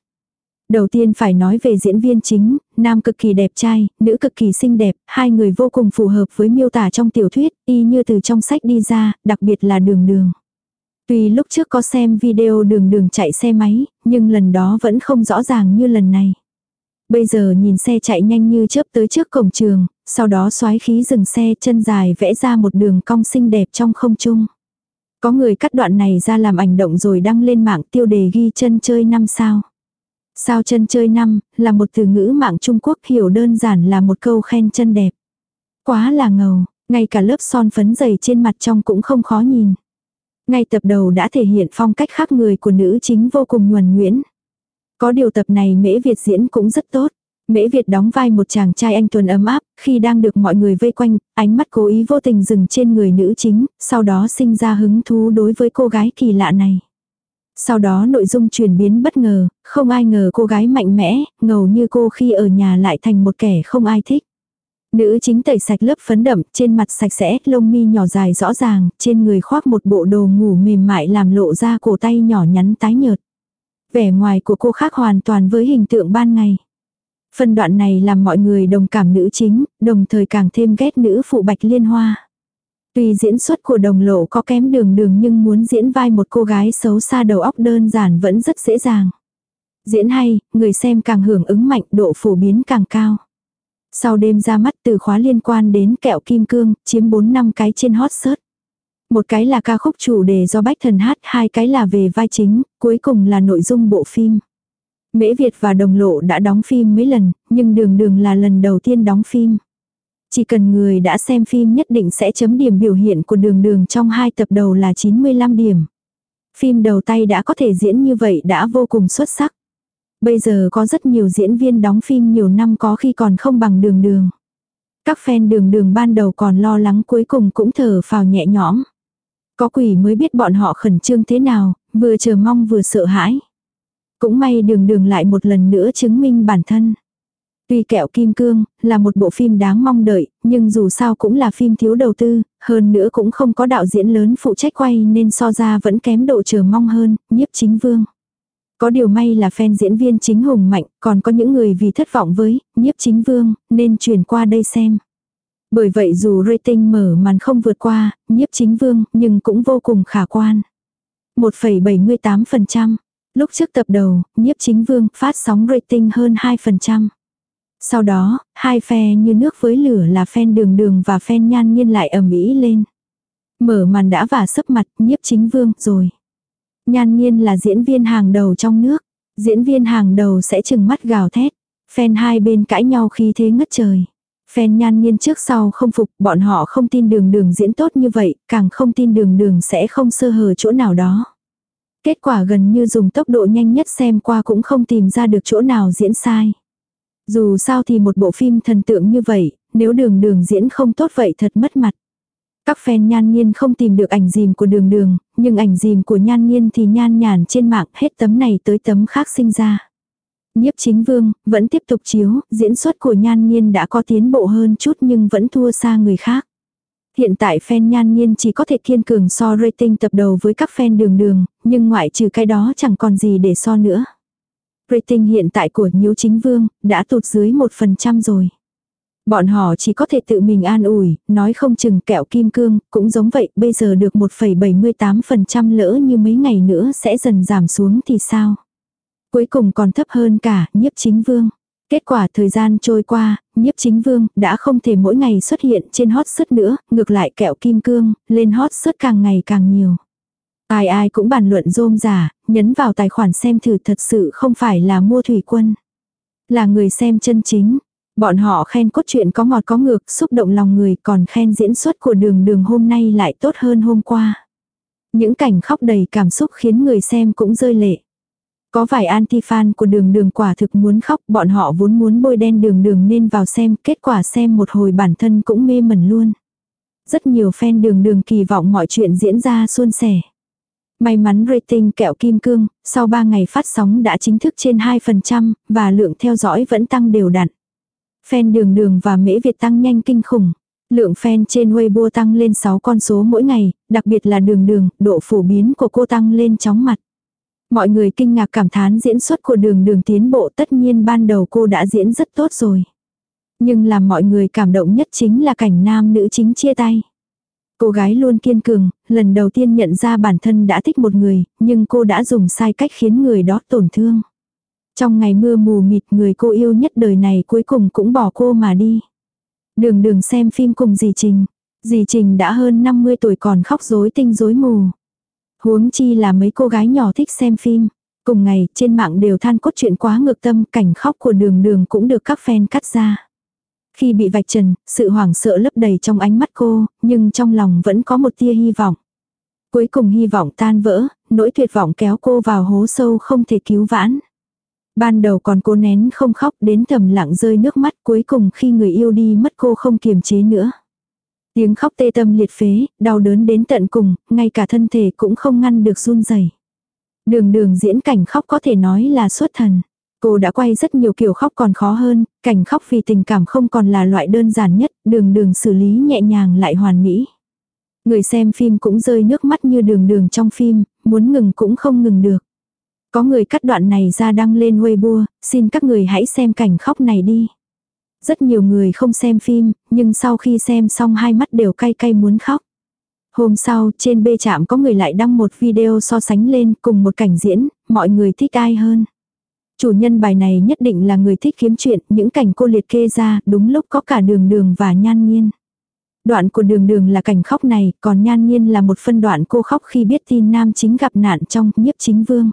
Đầu tiên phải nói về diễn viên chính, nam cực kỳ đẹp trai, nữ cực kỳ xinh đẹp, hai người vô cùng phù hợp với miêu tả trong tiểu thuyết, y như từ trong sách đi ra, đặc biệt là đường đường. Tuy lúc trước có xem video đường đường chạy xe máy, nhưng lần đó vẫn không rõ ràng như lần này. Bây giờ nhìn xe chạy nhanh như chớp tới trước cổng trường, sau đó xoái khí dừng xe chân dài vẽ ra một đường cong xinh đẹp trong không trung. Có người cắt đoạn này ra làm ảnh động rồi đăng lên mạng tiêu đề ghi chân chơi năm sao. Sao chân chơi năm, là một từ ngữ mạng Trung Quốc hiểu đơn giản là một câu khen chân đẹp. Quá là ngầu, ngay cả lớp son phấn dày trên mặt trong cũng không khó nhìn. Ngay tập đầu đã thể hiện phong cách khác người của nữ chính vô cùng nhuần nhuyễn. Có điều tập này Mễ Việt diễn cũng rất tốt. Mễ Việt đóng vai một chàng trai anh tuần ấm áp, khi đang được mọi người vây quanh, ánh mắt cố ý vô tình dừng trên người nữ chính, sau đó sinh ra hứng thú đối với cô gái kỳ lạ này. Sau đó nội dung chuyển biến bất ngờ, không ai ngờ cô gái mạnh mẽ, ngầu như cô khi ở nhà lại thành một kẻ không ai thích. Nữ chính tẩy sạch lớp phấn đậm, trên mặt sạch sẽ, lông mi nhỏ dài rõ ràng, trên người khoác một bộ đồ ngủ mềm mại làm lộ ra cổ tay nhỏ nhắn tái nhợt. Vẻ ngoài của cô khác hoàn toàn với hình tượng ban ngày. Phân đoạn này làm mọi người đồng cảm nữ chính, đồng thời càng thêm ghét nữ phụ bạch liên hoa. Tuy diễn xuất của đồng lộ có kém đường đường nhưng muốn diễn vai một cô gái xấu xa đầu óc đơn giản vẫn rất dễ dàng. Diễn hay, người xem càng hưởng ứng mạnh độ phổ biến càng cao. Sau đêm ra mắt từ khóa liên quan đến kẹo kim cương, chiếm 4 năm cái trên hot search. Một cái là ca khúc chủ đề do Bách Thần hát, hai cái là về vai chính, cuối cùng là nội dung bộ phim. Mễ Việt và Đồng Lộ đã đóng phim mấy lần, nhưng đường đường là lần đầu tiên đóng phim. Chỉ cần người đã xem phim nhất định sẽ chấm điểm biểu hiện của đường đường trong hai tập đầu là 95 điểm. Phim đầu tay đã có thể diễn như vậy đã vô cùng xuất sắc. Bây giờ có rất nhiều diễn viên đóng phim nhiều năm có khi còn không bằng đường đường. Các fan đường đường ban đầu còn lo lắng cuối cùng cũng thở phào nhẹ nhõm. Có quỷ mới biết bọn họ khẩn trương thế nào, vừa chờ mong vừa sợ hãi. Cũng may đường đường lại một lần nữa chứng minh bản thân. Tuy kẹo kim cương là một bộ phim đáng mong đợi, nhưng dù sao cũng là phim thiếu đầu tư, hơn nữa cũng không có đạo diễn lớn phụ trách quay nên so ra vẫn kém độ chờ mong hơn, nhiếp chính vương. Có điều may là fan diễn viên chính hùng mạnh, còn có những người vì thất vọng với nhiếp chính vương, nên chuyển qua đây xem. Bởi vậy dù rating mở màn không vượt qua, nhiếp chính vương, nhưng cũng vô cùng khả quan. 1,78%. Lúc trước tập đầu, nhiếp chính vương phát sóng rating hơn 2%. Sau đó, hai phe như nước với lửa là phen đường đường và phen nhan nhiên lại ầm ĩ lên. Mở màn đã và sấp mặt nhiếp chính vương rồi. Nhan nhiên là diễn viên hàng đầu trong nước. Diễn viên hàng đầu sẽ chừng mắt gào thét. Phen hai bên cãi nhau khi thế ngất trời. Phen nhan nhiên trước sau không phục, bọn họ không tin đường đường diễn tốt như vậy, càng không tin đường đường sẽ không sơ hở chỗ nào đó. Kết quả gần như dùng tốc độ nhanh nhất xem qua cũng không tìm ra được chỗ nào diễn sai. Dù sao thì một bộ phim thần tượng như vậy, nếu đường đường diễn không tốt vậy thật mất mặt. Các fan nhan nhiên không tìm được ảnh dìm của đường đường, nhưng ảnh dìm của nhan nhiên thì nhan nhản trên mạng hết tấm này tới tấm khác sinh ra. Nhiếp chính vương, vẫn tiếp tục chiếu, diễn xuất của nhan nhiên đã có tiến bộ hơn chút nhưng vẫn thua xa người khác. Hiện tại fan nhan nhiên chỉ có thể kiên cường so rating tập đầu với các fan đường đường, nhưng ngoại trừ cái đó chẳng còn gì để so nữa. Rating hiện tại của nhiễu chính vương đã tụt dưới 1% rồi. Bọn họ chỉ có thể tự mình an ủi, nói không chừng kẹo kim cương, cũng giống vậy, bây giờ được 1,78% lỡ như mấy ngày nữa sẽ dần giảm xuống thì sao? Cuối cùng còn thấp hơn cả, nhiếp chính vương. Kết quả thời gian trôi qua, nhiếp chính vương đã không thể mỗi ngày xuất hiện trên hot search nữa, ngược lại kẹo kim cương, lên hot search càng ngày càng nhiều. Ai ai cũng bàn luận rôm giả, nhấn vào tài khoản xem thử thật sự không phải là mua thủy quân. Là người xem chân chính. Bọn họ khen cốt truyện có ngọt có ngược, xúc động lòng người, còn khen diễn xuất của đường đường hôm nay lại tốt hơn hôm qua. Những cảnh khóc đầy cảm xúc khiến người xem cũng rơi lệ. Có vài anti-fan của đường đường quả thực muốn khóc, bọn họ vốn muốn bôi đen đường đường nên vào xem, kết quả xem một hồi bản thân cũng mê mẩn luôn. Rất nhiều fan đường đường kỳ vọng mọi chuyện diễn ra suôn sẻ. May mắn rating kẹo kim cương, sau 3 ngày phát sóng đã chính thức trên 2%, và lượng theo dõi vẫn tăng đều đặn. Fan đường đường và mễ Việt tăng nhanh kinh khủng. Lượng fan trên Weibo tăng lên 6 con số mỗi ngày, đặc biệt là đường đường, độ phổ biến của cô tăng lên chóng mặt. Mọi người kinh ngạc cảm thán diễn xuất của đường đường tiến bộ tất nhiên ban đầu cô đã diễn rất tốt rồi. Nhưng làm mọi người cảm động nhất chính là cảnh nam nữ chính chia tay. Cô gái luôn kiên cường, lần đầu tiên nhận ra bản thân đã thích một người, nhưng cô đã dùng sai cách khiến người đó tổn thương. Trong ngày mưa mù mịt người cô yêu nhất đời này cuối cùng cũng bỏ cô mà đi. Đường đường xem phim cùng dì Trình. Dì Trình đã hơn 50 tuổi còn khóc rối tinh rối mù. Huống chi là mấy cô gái nhỏ thích xem phim. Cùng ngày trên mạng đều than cốt truyện quá ngược tâm cảnh khóc của đường đường cũng được các fan cắt ra. Khi bị vạch trần, sự hoảng sợ lấp đầy trong ánh mắt cô, nhưng trong lòng vẫn có một tia hy vọng. Cuối cùng hy vọng tan vỡ, nỗi tuyệt vọng kéo cô vào hố sâu không thể cứu vãn. Ban đầu còn cô nén không khóc đến thầm lặng rơi nước mắt cuối cùng khi người yêu đi mất cô không kiềm chế nữa. Tiếng khóc tê tâm liệt phế, đau đớn đến tận cùng, ngay cả thân thể cũng không ngăn được run rẩy. Đường đường diễn cảnh khóc có thể nói là xuất thần. Cô đã quay rất nhiều kiểu khóc còn khó hơn, cảnh khóc vì tình cảm không còn là loại đơn giản nhất, đường đường xử lý nhẹ nhàng lại hoàn mỹ. Người xem phim cũng rơi nước mắt như đường đường trong phim, muốn ngừng cũng không ngừng được. Có người cắt đoạn này ra đăng lên Weibo, xin các người hãy xem cảnh khóc này đi. Rất nhiều người không xem phim, nhưng sau khi xem xong hai mắt đều cay cay muốn khóc. Hôm sau, trên bê trạm có người lại đăng một video so sánh lên cùng một cảnh diễn, mọi người thích ai hơn. Chủ nhân bài này nhất định là người thích kiếm chuyện, những cảnh cô liệt kê ra, đúng lúc có cả đường đường và nhan nhiên. Đoạn của đường đường là cảnh khóc này, còn nhan nhiên là một phân đoạn cô khóc khi biết tin nam chính gặp nạn trong nhiếp chính vương.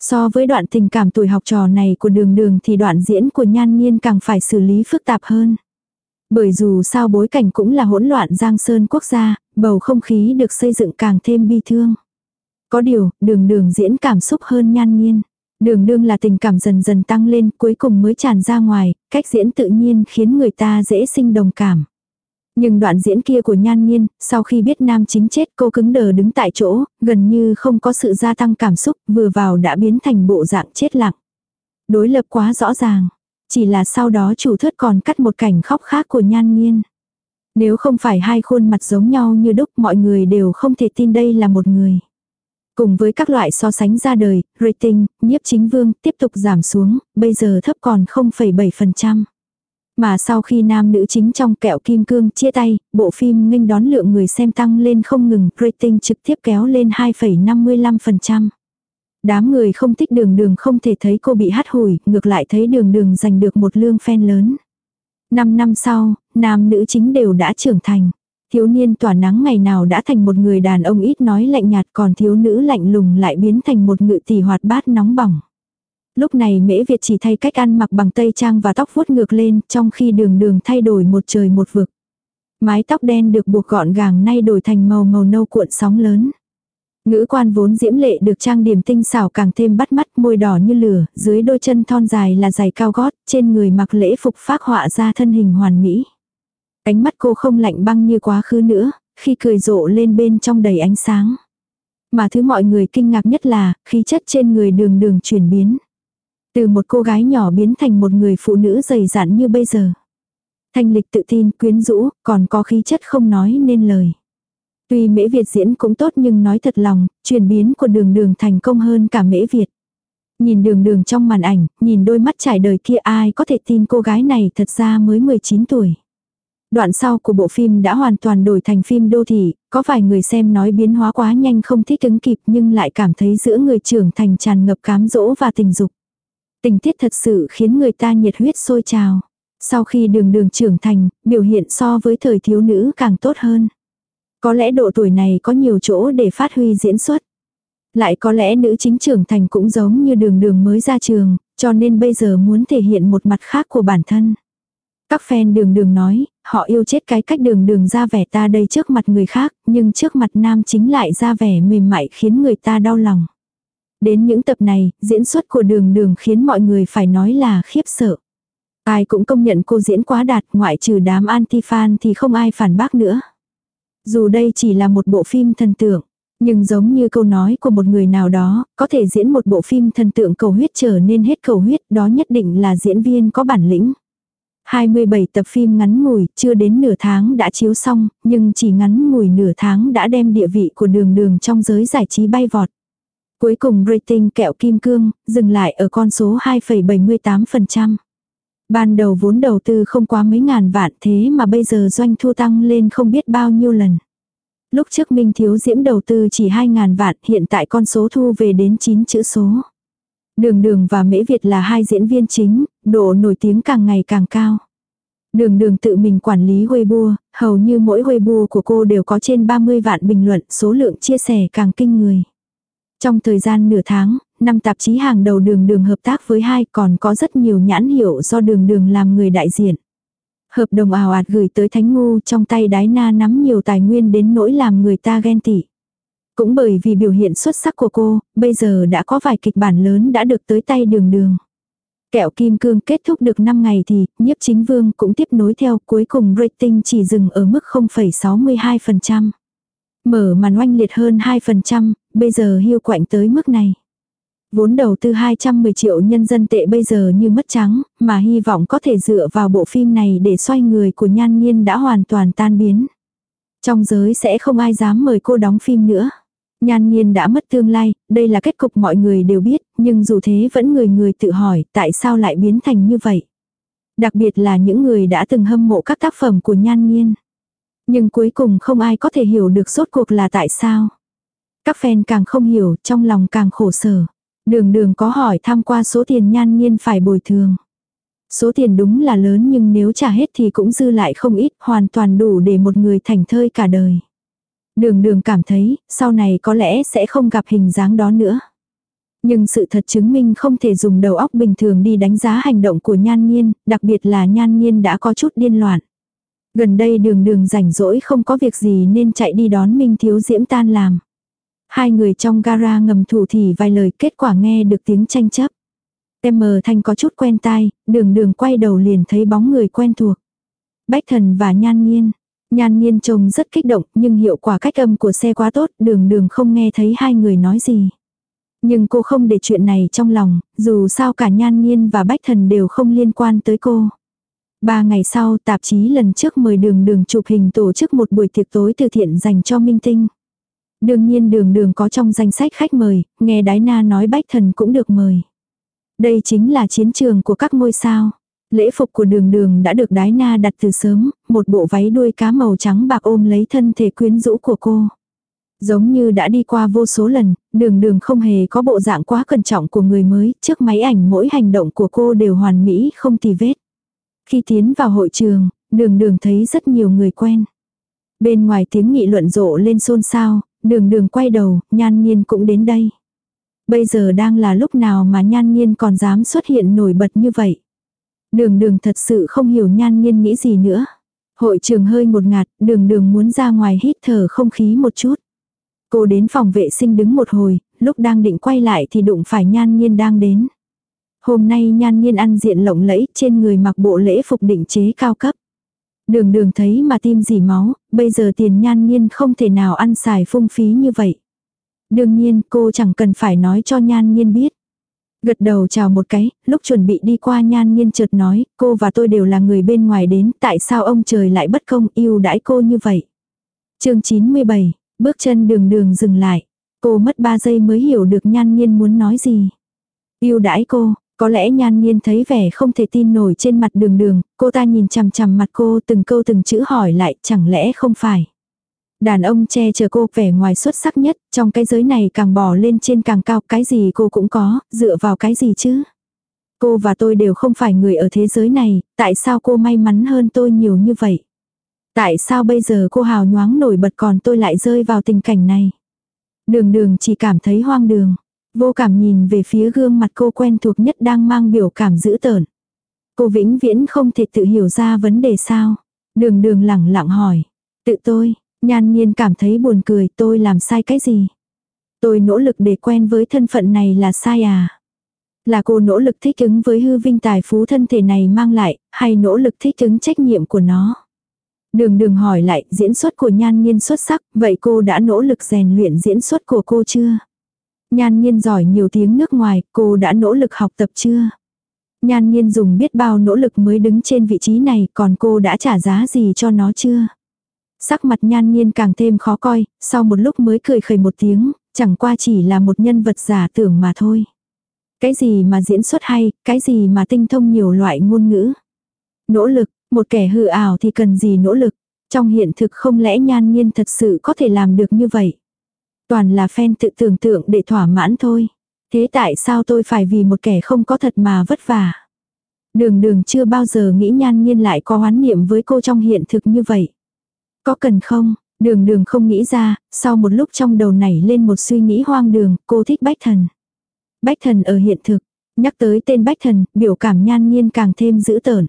So với đoạn tình cảm tuổi học trò này của đường đường thì đoạn diễn của nhan nhiên càng phải xử lý phức tạp hơn. Bởi dù sao bối cảnh cũng là hỗn loạn giang sơn quốc gia, bầu không khí được xây dựng càng thêm bi thương. Có điều, đường đường diễn cảm xúc hơn nhan nhiên. Đường đương là tình cảm dần dần tăng lên cuối cùng mới tràn ra ngoài, cách diễn tự nhiên khiến người ta dễ sinh đồng cảm. Nhưng đoạn diễn kia của nhan nhiên, sau khi biết nam chính chết cô cứng đờ đứng tại chỗ, gần như không có sự gia tăng cảm xúc, vừa vào đã biến thành bộ dạng chết lặng. Đối lập quá rõ ràng. Chỉ là sau đó chủ thuyết còn cắt một cảnh khóc khác của nhan nhiên. Nếu không phải hai khuôn mặt giống nhau như đúc mọi người đều không thể tin đây là một người. Cùng với các loại so sánh ra đời, rating, nhiếp chính vương tiếp tục giảm xuống, bây giờ thấp còn 0,7%. Mà sau khi nam nữ chính trong kẹo kim cương chia tay, bộ phim nghênh đón lượng người xem tăng lên không ngừng, rating trực tiếp kéo lên 2,55%. Đám người không thích đường đường không thể thấy cô bị hát hủi, ngược lại thấy đường đường giành được một lương fan lớn. Năm năm sau, nam nữ chính đều đã trưởng thành. Thiếu niên tỏa nắng ngày nào đã thành một người đàn ông ít nói lạnh nhạt còn thiếu nữ lạnh lùng lại biến thành một ngự tỷ hoạt bát nóng bỏng. Lúc này mễ Việt chỉ thay cách ăn mặc bằng tây trang và tóc vuốt ngược lên trong khi đường đường thay đổi một trời một vực. Mái tóc đen được buộc gọn gàng nay đổi thành màu màu nâu cuộn sóng lớn. Ngữ quan vốn diễm lệ được trang điểm tinh xảo càng thêm bắt mắt môi đỏ như lửa, dưới đôi chân thon dài là giày cao gót, trên người mặc lễ phục phác họa ra thân hình hoàn mỹ. Ánh mắt cô không lạnh băng như quá khứ nữa, khi cười rộ lên bên trong đầy ánh sáng. Mà thứ mọi người kinh ngạc nhất là, khí chất trên người đường đường chuyển biến. Từ một cô gái nhỏ biến thành một người phụ nữ dày dặn như bây giờ. Thanh lịch tự tin, quyến rũ, còn có khí chất không nói nên lời. Tuy mễ Việt diễn cũng tốt nhưng nói thật lòng, chuyển biến của đường đường thành công hơn cả mễ Việt. Nhìn đường đường trong màn ảnh, nhìn đôi mắt trải đời kia ai có thể tin cô gái này thật ra mới 19 tuổi. Đoạn sau của bộ phim đã hoàn toàn đổi thành phim đô thị, có vài người xem nói biến hóa quá nhanh không thích ứng kịp nhưng lại cảm thấy giữa người trưởng thành tràn ngập cám dỗ và tình dục. Tình tiết thật sự khiến người ta nhiệt huyết sôi trào. Sau khi đường đường trưởng thành, biểu hiện so với thời thiếu nữ càng tốt hơn. Có lẽ độ tuổi này có nhiều chỗ để phát huy diễn xuất. Lại có lẽ nữ chính trưởng thành cũng giống như đường đường mới ra trường, cho nên bây giờ muốn thể hiện một mặt khác của bản thân. Các fan đường đường nói, họ yêu chết cái cách đường đường ra vẻ ta đây trước mặt người khác, nhưng trước mặt nam chính lại ra vẻ mềm mại khiến người ta đau lòng. Đến những tập này, diễn xuất của đường đường khiến mọi người phải nói là khiếp sợ. Ai cũng công nhận cô diễn quá đạt, ngoại trừ đám anti-fan thì không ai phản bác nữa. Dù đây chỉ là một bộ phim thần tượng, nhưng giống như câu nói của một người nào đó, có thể diễn một bộ phim thần tượng cầu huyết trở nên hết cầu huyết, đó nhất định là diễn viên có bản lĩnh. 27 tập phim ngắn ngủi, chưa đến nửa tháng đã chiếu xong, nhưng chỉ ngắn ngủi nửa tháng đã đem địa vị của đường đường trong giới giải trí bay vọt. Cuối cùng rating kẹo kim cương, dừng lại ở con số 2,78%. Ban đầu vốn đầu tư không quá mấy ngàn vạn thế mà bây giờ doanh thu tăng lên không biết bao nhiêu lần. Lúc trước Minh Thiếu Diễm đầu tư chỉ 2.000 vạn, hiện tại con số thu về đến 9 chữ số. Đường Đường và Mễ Việt là hai diễn viên chính, độ nổi tiếng càng ngày càng cao. Đường Đường tự mình quản lý Weibo, hầu như mỗi Weibo của cô đều có trên 30 vạn bình luận, số lượng chia sẻ càng kinh người. Trong thời gian nửa tháng, năm tạp chí hàng đầu đường đường hợp tác với hai còn có rất nhiều nhãn hiệu do đường đường làm người đại diện. Hợp đồng ảo ạt gửi tới Thánh Ngu trong tay đái na nắm nhiều tài nguyên đến nỗi làm người ta ghen tị. Cũng bởi vì biểu hiện xuất sắc của cô, bây giờ đã có vài kịch bản lớn đã được tới tay đường đường. Kẹo kim cương kết thúc được 5 ngày thì, nhiếp chính vương cũng tiếp nối theo cuối cùng rating chỉ dừng ở mức 0,62%. Mở màn oanh liệt hơn 2%, bây giờ hiu quạnh tới mức này. Vốn đầu tư 210 triệu nhân dân tệ bây giờ như mất trắng, mà hy vọng có thể dựa vào bộ phim này để xoay người của nhan nhiên đã hoàn toàn tan biến. Trong giới sẽ không ai dám mời cô đóng phim nữa. Nhan nhiên đã mất tương lai, đây là kết cục mọi người đều biết, nhưng dù thế vẫn người người tự hỏi tại sao lại biến thành như vậy. Đặc biệt là những người đã từng hâm mộ các tác phẩm của nhan nhiên. Nhưng cuối cùng không ai có thể hiểu được rốt cuộc là tại sao. Các fan càng không hiểu, trong lòng càng khổ sở. Đường đường có hỏi tham qua số tiền nhan nhiên phải bồi thường. Số tiền đúng là lớn nhưng nếu trả hết thì cũng dư lại không ít, hoàn toàn đủ để một người thành thơi cả đời. Đường đường cảm thấy, sau này có lẽ sẽ không gặp hình dáng đó nữa. Nhưng sự thật chứng minh không thể dùng đầu óc bình thường đi đánh giá hành động của nhan nhiên, đặc biệt là nhan nhiên đã có chút điên loạn. Gần đây đường đường rảnh rỗi không có việc gì nên chạy đi đón Minh Thiếu Diễm tan làm. Hai người trong gara ngầm thủ thì vài lời kết quả nghe được tiếng tranh chấp. Em mờ thanh có chút quen tai, đường đường quay đầu liền thấy bóng người quen thuộc. Bách thần và nhan nhiên. Nhan nhiên trông rất kích động nhưng hiệu quả cách âm của xe quá tốt, đường đường không nghe thấy hai người nói gì. Nhưng cô không để chuyện này trong lòng, dù sao cả nhan nhiên và bách thần đều không liên quan tới cô. Ba ngày sau, tạp chí lần trước mời đường đường chụp hình tổ chức một buổi tiệc tối từ thiện dành cho minh tinh. Đương nhiên đường đường có trong danh sách khách mời, nghe đái na nói bách thần cũng được mời. Đây chính là chiến trường của các ngôi sao. Lễ phục của đường đường đã được đái na đặt từ sớm, một bộ váy đuôi cá màu trắng bạc ôm lấy thân thể quyến rũ của cô. Giống như đã đi qua vô số lần, đường đường không hề có bộ dạng quá cẩn trọng của người mới, trước máy ảnh mỗi hành động của cô đều hoàn mỹ không tì vết. Khi tiến vào hội trường, đường đường thấy rất nhiều người quen. Bên ngoài tiếng nghị luận rộ lên xôn xao, đường đường quay đầu, nhan nhiên cũng đến đây. Bây giờ đang là lúc nào mà nhan nhiên còn dám xuất hiện nổi bật như vậy. Đường đường thật sự không hiểu nhan nhiên nghĩ gì nữa. Hội trường hơi một ngạt, đường đường muốn ra ngoài hít thở không khí một chút. Cô đến phòng vệ sinh đứng một hồi, lúc đang định quay lại thì đụng phải nhan nhiên đang đến. Hôm nay nhan nhiên ăn diện lộng lẫy trên người mặc bộ lễ phục định chế cao cấp. Đường đường thấy mà tim dì máu, bây giờ tiền nhan nhiên không thể nào ăn xài phung phí như vậy. Đương nhiên cô chẳng cần phải nói cho nhan nhiên biết. Gật đầu chào một cái, lúc chuẩn bị đi qua nhan nhiên chợt nói, cô và tôi đều là người bên ngoài đến, tại sao ông trời lại bất công yêu đãi cô như vậy. chương 97, bước chân đường đường dừng lại. Cô mất 3 giây mới hiểu được nhan nhiên muốn nói gì. Yêu đãi cô, có lẽ nhan nhiên thấy vẻ không thể tin nổi trên mặt đường đường, cô ta nhìn chằm chằm mặt cô từng câu từng chữ hỏi lại chẳng lẽ không phải. Đàn ông che chở cô vẻ ngoài xuất sắc nhất, trong cái giới này càng bỏ lên trên càng cao, cái gì cô cũng có, dựa vào cái gì chứ. Cô và tôi đều không phải người ở thế giới này, tại sao cô may mắn hơn tôi nhiều như vậy? Tại sao bây giờ cô hào nhoáng nổi bật còn tôi lại rơi vào tình cảnh này? Đường đường chỉ cảm thấy hoang đường. Vô cảm nhìn về phía gương mặt cô quen thuộc nhất đang mang biểu cảm dữ tợn. Cô vĩnh viễn không thể tự hiểu ra vấn đề sao. Đường đường lẳng lặng hỏi. Tự tôi, nhan nhiên cảm thấy buồn cười tôi làm sai cái gì. Tôi nỗ lực để quen với thân phận này là sai à. Là cô nỗ lực thích ứng với hư vinh tài phú thân thể này mang lại, hay nỗ lực thích ứng trách nhiệm của nó. Đường đường hỏi lại, diễn xuất của nhan nhiên xuất sắc, vậy cô đã nỗ lực rèn luyện diễn xuất của cô chưa? Nhan nhiên giỏi nhiều tiếng nước ngoài, cô đã nỗ lực học tập chưa? Nhan nhiên dùng biết bao nỗ lực mới đứng trên vị trí này, còn cô đã trả giá gì cho nó chưa? Sắc mặt nhan nhiên càng thêm khó coi, sau một lúc mới cười khẩy một tiếng, chẳng qua chỉ là một nhân vật giả tưởng mà thôi. Cái gì mà diễn xuất hay, cái gì mà tinh thông nhiều loại ngôn ngữ. Nỗ lực, một kẻ hư ảo thì cần gì nỗ lực. Trong hiện thực không lẽ nhan nhiên thật sự có thể làm được như vậy. Toàn là fan tự tưởng tượng để thỏa mãn thôi. Thế tại sao tôi phải vì một kẻ không có thật mà vất vả? Đường đường chưa bao giờ nghĩ nhan nhiên lại có hoán niệm với cô trong hiện thực như vậy. Có cần không? Đường đường không nghĩ ra, sau một lúc trong đầu nảy lên một suy nghĩ hoang đường, cô thích bách thần. Bách thần ở hiện thực, nhắc tới tên bách thần, biểu cảm nhan nhiên càng thêm dữ tợn.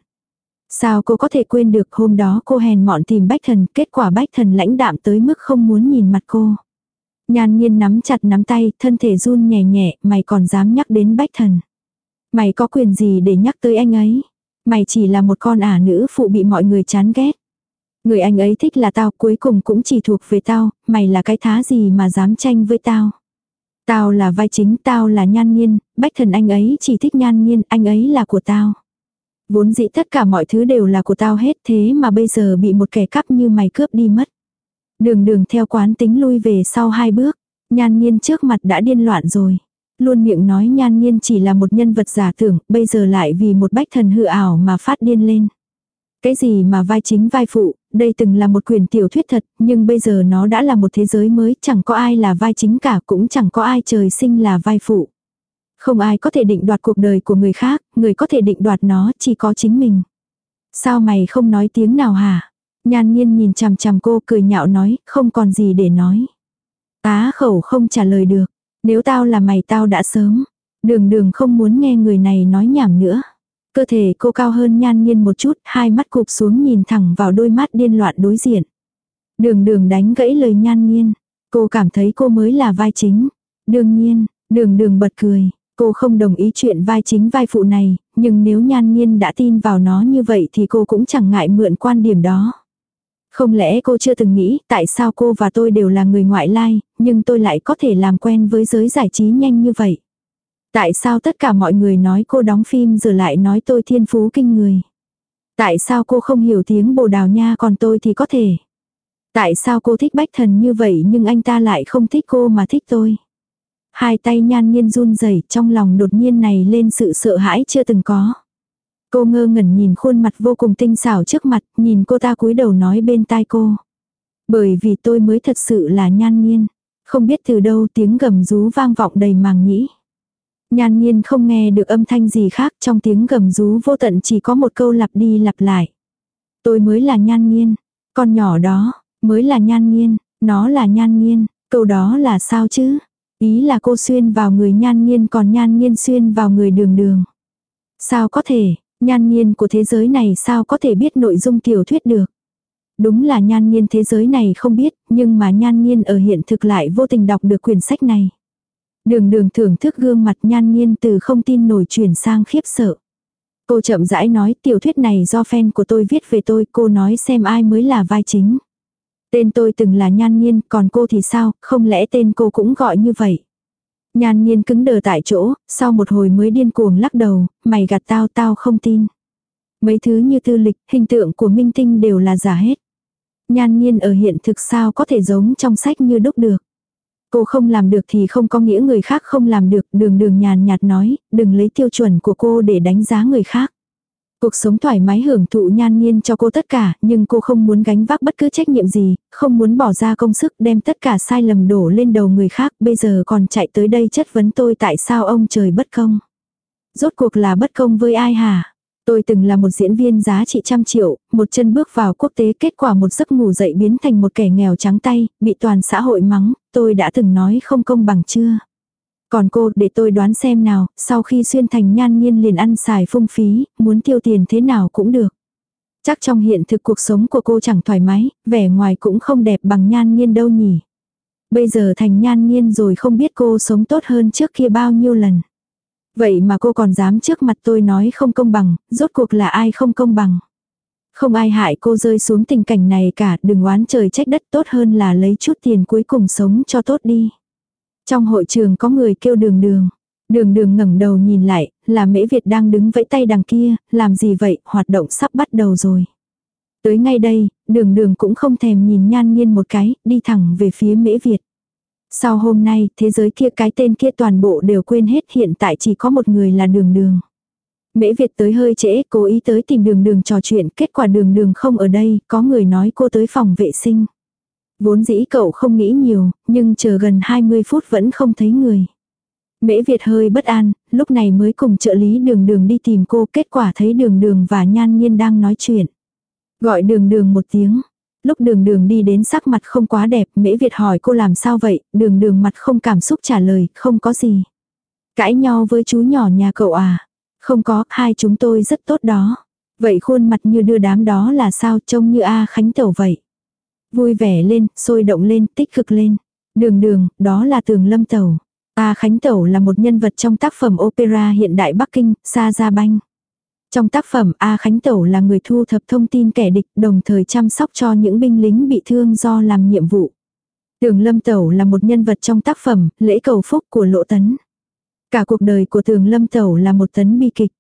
Sao cô có thể quên được hôm đó cô hèn mọn tìm bách thần, kết quả bách thần lãnh đạm tới mức không muốn nhìn mặt cô. Nhan nhiên nắm chặt nắm tay, thân thể run nhẹ nhẹ, mày còn dám nhắc đến bách thần. Mày có quyền gì để nhắc tới anh ấy? Mày chỉ là một con ả nữ phụ bị mọi người chán ghét. Người anh ấy thích là tao cuối cùng cũng chỉ thuộc về tao, mày là cái thá gì mà dám tranh với tao. Tao là vai chính, tao là nhan nhiên, bách thần anh ấy chỉ thích nhan nhiên, anh ấy là của tao. Vốn dĩ tất cả mọi thứ đều là của tao hết thế mà bây giờ bị một kẻ cắp như mày cướp đi mất. Đường đường theo quán tính lui về sau hai bước. Nhan nhiên trước mặt đã điên loạn rồi. Luôn miệng nói nhan nhiên chỉ là một nhân vật giả tưởng, bây giờ lại vì một bách thần hư ảo mà phát điên lên. Cái gì mà vai chính vai phụ, đây từng là một quyền tiểu thuyết thật, nhưng bây giờ nó đã là một thế giới mới, chẳng có ai là vai chính cả, cũng chẳng có ai trời sinh là vai phụ. Không ai có thể định đoạt cuộc đời của người khác, người có thể định đoạt nó chỉ có chính mình. Sao mày không nói tiếng nào hả? Nhan nhiên nhìn chằm chằm cô cười nhạo nói, không còn gì để nói. Á khẩu không trả lời được. Nếu tao là mày tao đã sớm. Đường đường không muốn nghe người này nói nhảm nữa. Cơ thể cô cao hơn nhan nhiên một chút, hai mắt cụp xuống nhìn thẳng vào đôi mắt điên loạn đối diện. Đường đường đánh gãy lời nhan nhiên. Cô cảm thấy cô mới là vai chính. Đương nhiên, đường đường bật cười. Cô không đồng ý chuyện vai chính vai phụ này, nhưng nếu nhan nhiên đã tin vào nó như vậy thì cô cũng chẳng ngại mượn quan điểm đó. Không lẽ cô chưa từng nghĩ tại sao cô và tôi đều là người ngoại lai, nhưng tôi lại có thể làm quen với giới giải trí nhanh như vậy? Tại sao tất cả mọi người nói cô đóng phim giờ lại nói tôi thiên phú kinh người? Tại sao cô không hiểu tiếng bồ đào nha còn tôi thì có thể? Tại sao cô thích bách thần như vậy nhưng anh ta lại không thích cô mà thích tôi? Hai tay nhan nhiên run rẩy trong lòng đột nhiên này lên sự sợ hãi chưa từng có. Cô ngơ ngẩn nhìn khuôn mặt vô cùng tinh xảo trước mặt, nhìn cô ta cúi đầu nói bên tai cô. Bởi vì tôi mới thật sự là nhan nhiên. Không biết từ đâu tiếng gầm rú vang vọng đầy màng nhĩ. Nhan nhiên không nghe được âm thanh gì khác trong tiếng gầm rú vô tận chỉ có một câu lặp đi lặp lại. Tôi mới là nhan nhiên. Con nhỏ đó, mới là nhan nhiên, nó là nhan nhiên, câu đó là sao chứ? Ý là cô xuyên vào người nhan nhiên còn nhan nhiên xuyên vào người đường đường. Sao có thể, nhan nhiên của thế giới này sao có thể biết nội dung tiểu thuyết được. Đúng là nhan nhiên thế giới này không biết, nhưng mà nhan nhiên ở hiện thực lại vô tình đọc được quyển sách này. Đường đường thưởng thức gương mặt nhan nhiên từ không tin nổi chuyển sang khiếp sợ. Cô chậm rãi nói tiểu thuyết này do fan của tôi viết về tôi, cô nói xem ai mới là vai chính. Tên tôi từng là nhan nhiên, còn cô thì sao, không lẽ tên cô cũng gọi như vậy. Nhan nhiên cứng đờ tại chỗ, sau một hồi mới điên cuồng lắc đầu, mày gạt tao tao không tin. Mấy thứ như tư lịch, hình tượng của minh tinh đều là giả hết. Nhan nhiên ở hiện thực sao có thể giống trong sách như đúc được. Cô không làm được thì không có nghĩa người khác không làm được, đường đường nhàn nhạt nói, đừng lấy tiêu chuẩn của cô để đánh giá người khác. Cuộc sống thoải mái hưởng thụ nhan nhiên cho cô tất cả, nhưng cô không muốn gánh vác bất cứ trách nhiệm gì, không muốn bỏ ra công sức đem tất cả sai lầm đổ lên đầu người khác, bây giờ còn chạy tới đây chất vấn tôi tại sao ông trời bất công. Rốt cuộc là bất công với ai hả? Tôi từng là một diễn viên giá trị trăm triệu, một chân bước vào quốc tế kết quả một giấc ngủ dậy biến thành một kẻ nghèo trắng tay, bị toàn xã hội mắng, tôi đã từng nói không công bằng chưa? Còn cô, để tôi đoán xem nào, sau khi xuyên thành nhan nhiên liền ăn xài phung phí, muốn tiêu tiền thế nào cũng được. Chắc trong hiện thực cuộc sống của cô chẳng thoải mái, vẻ ngoài cũng không đẹp bằng nhan nhiên đâu nhỉ. Bây giờ thành nhan nhiên rồi không biết cô sống tốt hơn trước kia bao nhiêu lần. Vậy mà cô còn dám trước mặt tôi nói không công bằng, rốt cuộc là ai không công bằng. Không ai hại cô rơi xuống tình cảnh này cả, đừng oán trời trách đất tốt hơn là lấy chút tiền cuối cùng sống cho tốt đi. Trong hội trường có người kêu đường đường. Đường đường ngẩng đầu nhìn lại, là mễ Việt đang đứng vẫy tay đằng kia, làm gì vậy, hoạt động sắp bắt đầu rồi. Tới ngay đây, đường đường cũng không thèm nhìn nhan nhiên một cái, đi thẳng về phía mễ Việt. Sau hôm nay, thế giới kia cái tên kia toàn bộ đều quên hết hiện tại chỉ có một người là đường đường. Mễ Việt tới hơi trễ, cố ý tới tìm đường đường trò chuyện, kết quả đường đường không ở đây, có người nói cô tới phòng vệ sinh. Vốn dĩ cậu không nghĩ nhiều, nhưng chờ gần 20 phút vẫn không thấy người. Mễ Việt hơi bất an, lúc này mới cùng trợ lý đường đường đi tìm cô, kết quả thấy đường đường và nhan nhiên đang nói chuyện. Gọi đường đường một tiếng. Lúc đường đường đi đến sắc mặt không quá đẹp, Mễ Việt hỏi cô làm sao vậy, đường đường mặt không cảm xúc trả lời, không có gì. Cãi nhau với chú nhỏ nhà cậu à? Không có, hai chúng tôi rất tốt đó. Vậy khuôn mặt như đưa đám đó là sao trông như A Khánh Tẩu vậy? Vui vẻ lên, sôi động lên, tích cực lên. Đường đường, đó là tường lâm tẩu. A Khánh Tẩu là một nhân vật trong tác phẩm opera hiện đại Bắc Kinh, Sa Gia Banh. Trong tác phẩm A Khánh Tẩu là người thu thập thông tin kẻ địch đồng thời chăm sóc cho những binh lính bị thương do làm nhiệm vụ. Tường Lâm Tẩu là một nhân vật trong tác phẩm Lễ Cầu Phúc của Lộ Tấn. Cả cuộc đời của Tường Lâm Tẩu là một tấn bi kịch.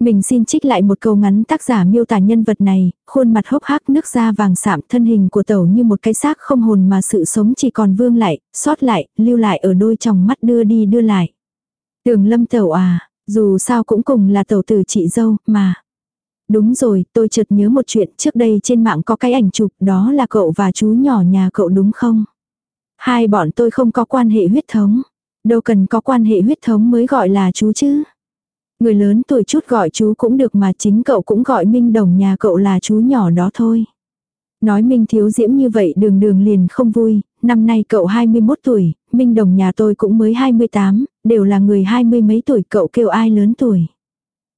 Mình xin trích lại một câu ngắn tác giả miêu tả nhân vật này, khuôn mặt hốc hác nước da vàng sạm thân hình của tẩu như một cái xác không hồn mà sự sống chỉ còn vương lại, sót lại, lưu lại ở đôi tròng mắt đưa đi đưa lại. Tường lâm tẩu à, dù sao cũng cùng là tẩu tử chị dâu, mà. Đúng rồi, tôi chợt nhớ một chuyện, trước đây trên mạng có cái ảnh chụp, đó là cậu và chú nhỏ nhà cậu đúng không? Hai bọn tôi không có quan hệ huyết thống. Đâu cần có quan hệ huyết thống mới gọi là chú chứ. Người lớn tuổi chút gọi chú cũng được mà chính cậu cũng gọi Minh Đồng nhà cậu là chú nhỏ đó thôi. Nói Minh Thiếu Diễm như vậy đường đường liền không vui, năm nay cậu 21 tuổi, Minh Đồng nhà tôi cũng mới 28, đều là người hai mươi mấy tuổi cậu kêu ai lớn tuổi.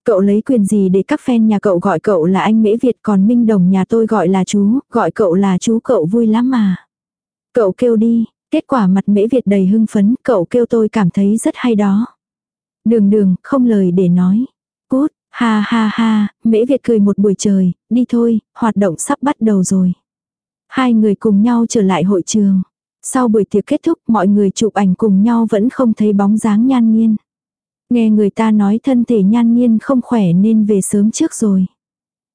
Cậu lấy quyền gì để các fan nhà cậu gọi cậu là anh Mễ Việt còn Minh Đồng nhà tôi gọi là chú, gọi cậu là chú cậu vui lắm mà. Cậu kêu đi, kết quả mặt Mễ Việt đầy hưng phấn, cậu kêu tôi cảm thấy rất hay đó. Đường đường, không lời để nói. Cút, ha ha ha, Mễ Việt cười một buổi trời, đi thôi, hoạt động sắp bắt đầu rồi. Hai người cùng nhau trở lại hội trường. Sau buổi tiệc kết thúc mọi người chụp ảnh cùng nhau vẫn không thấy bóng dáng nhan nhiên Nghe người ta nói thân thể nhan nhiên không khỏe nên về sớm trước rồi.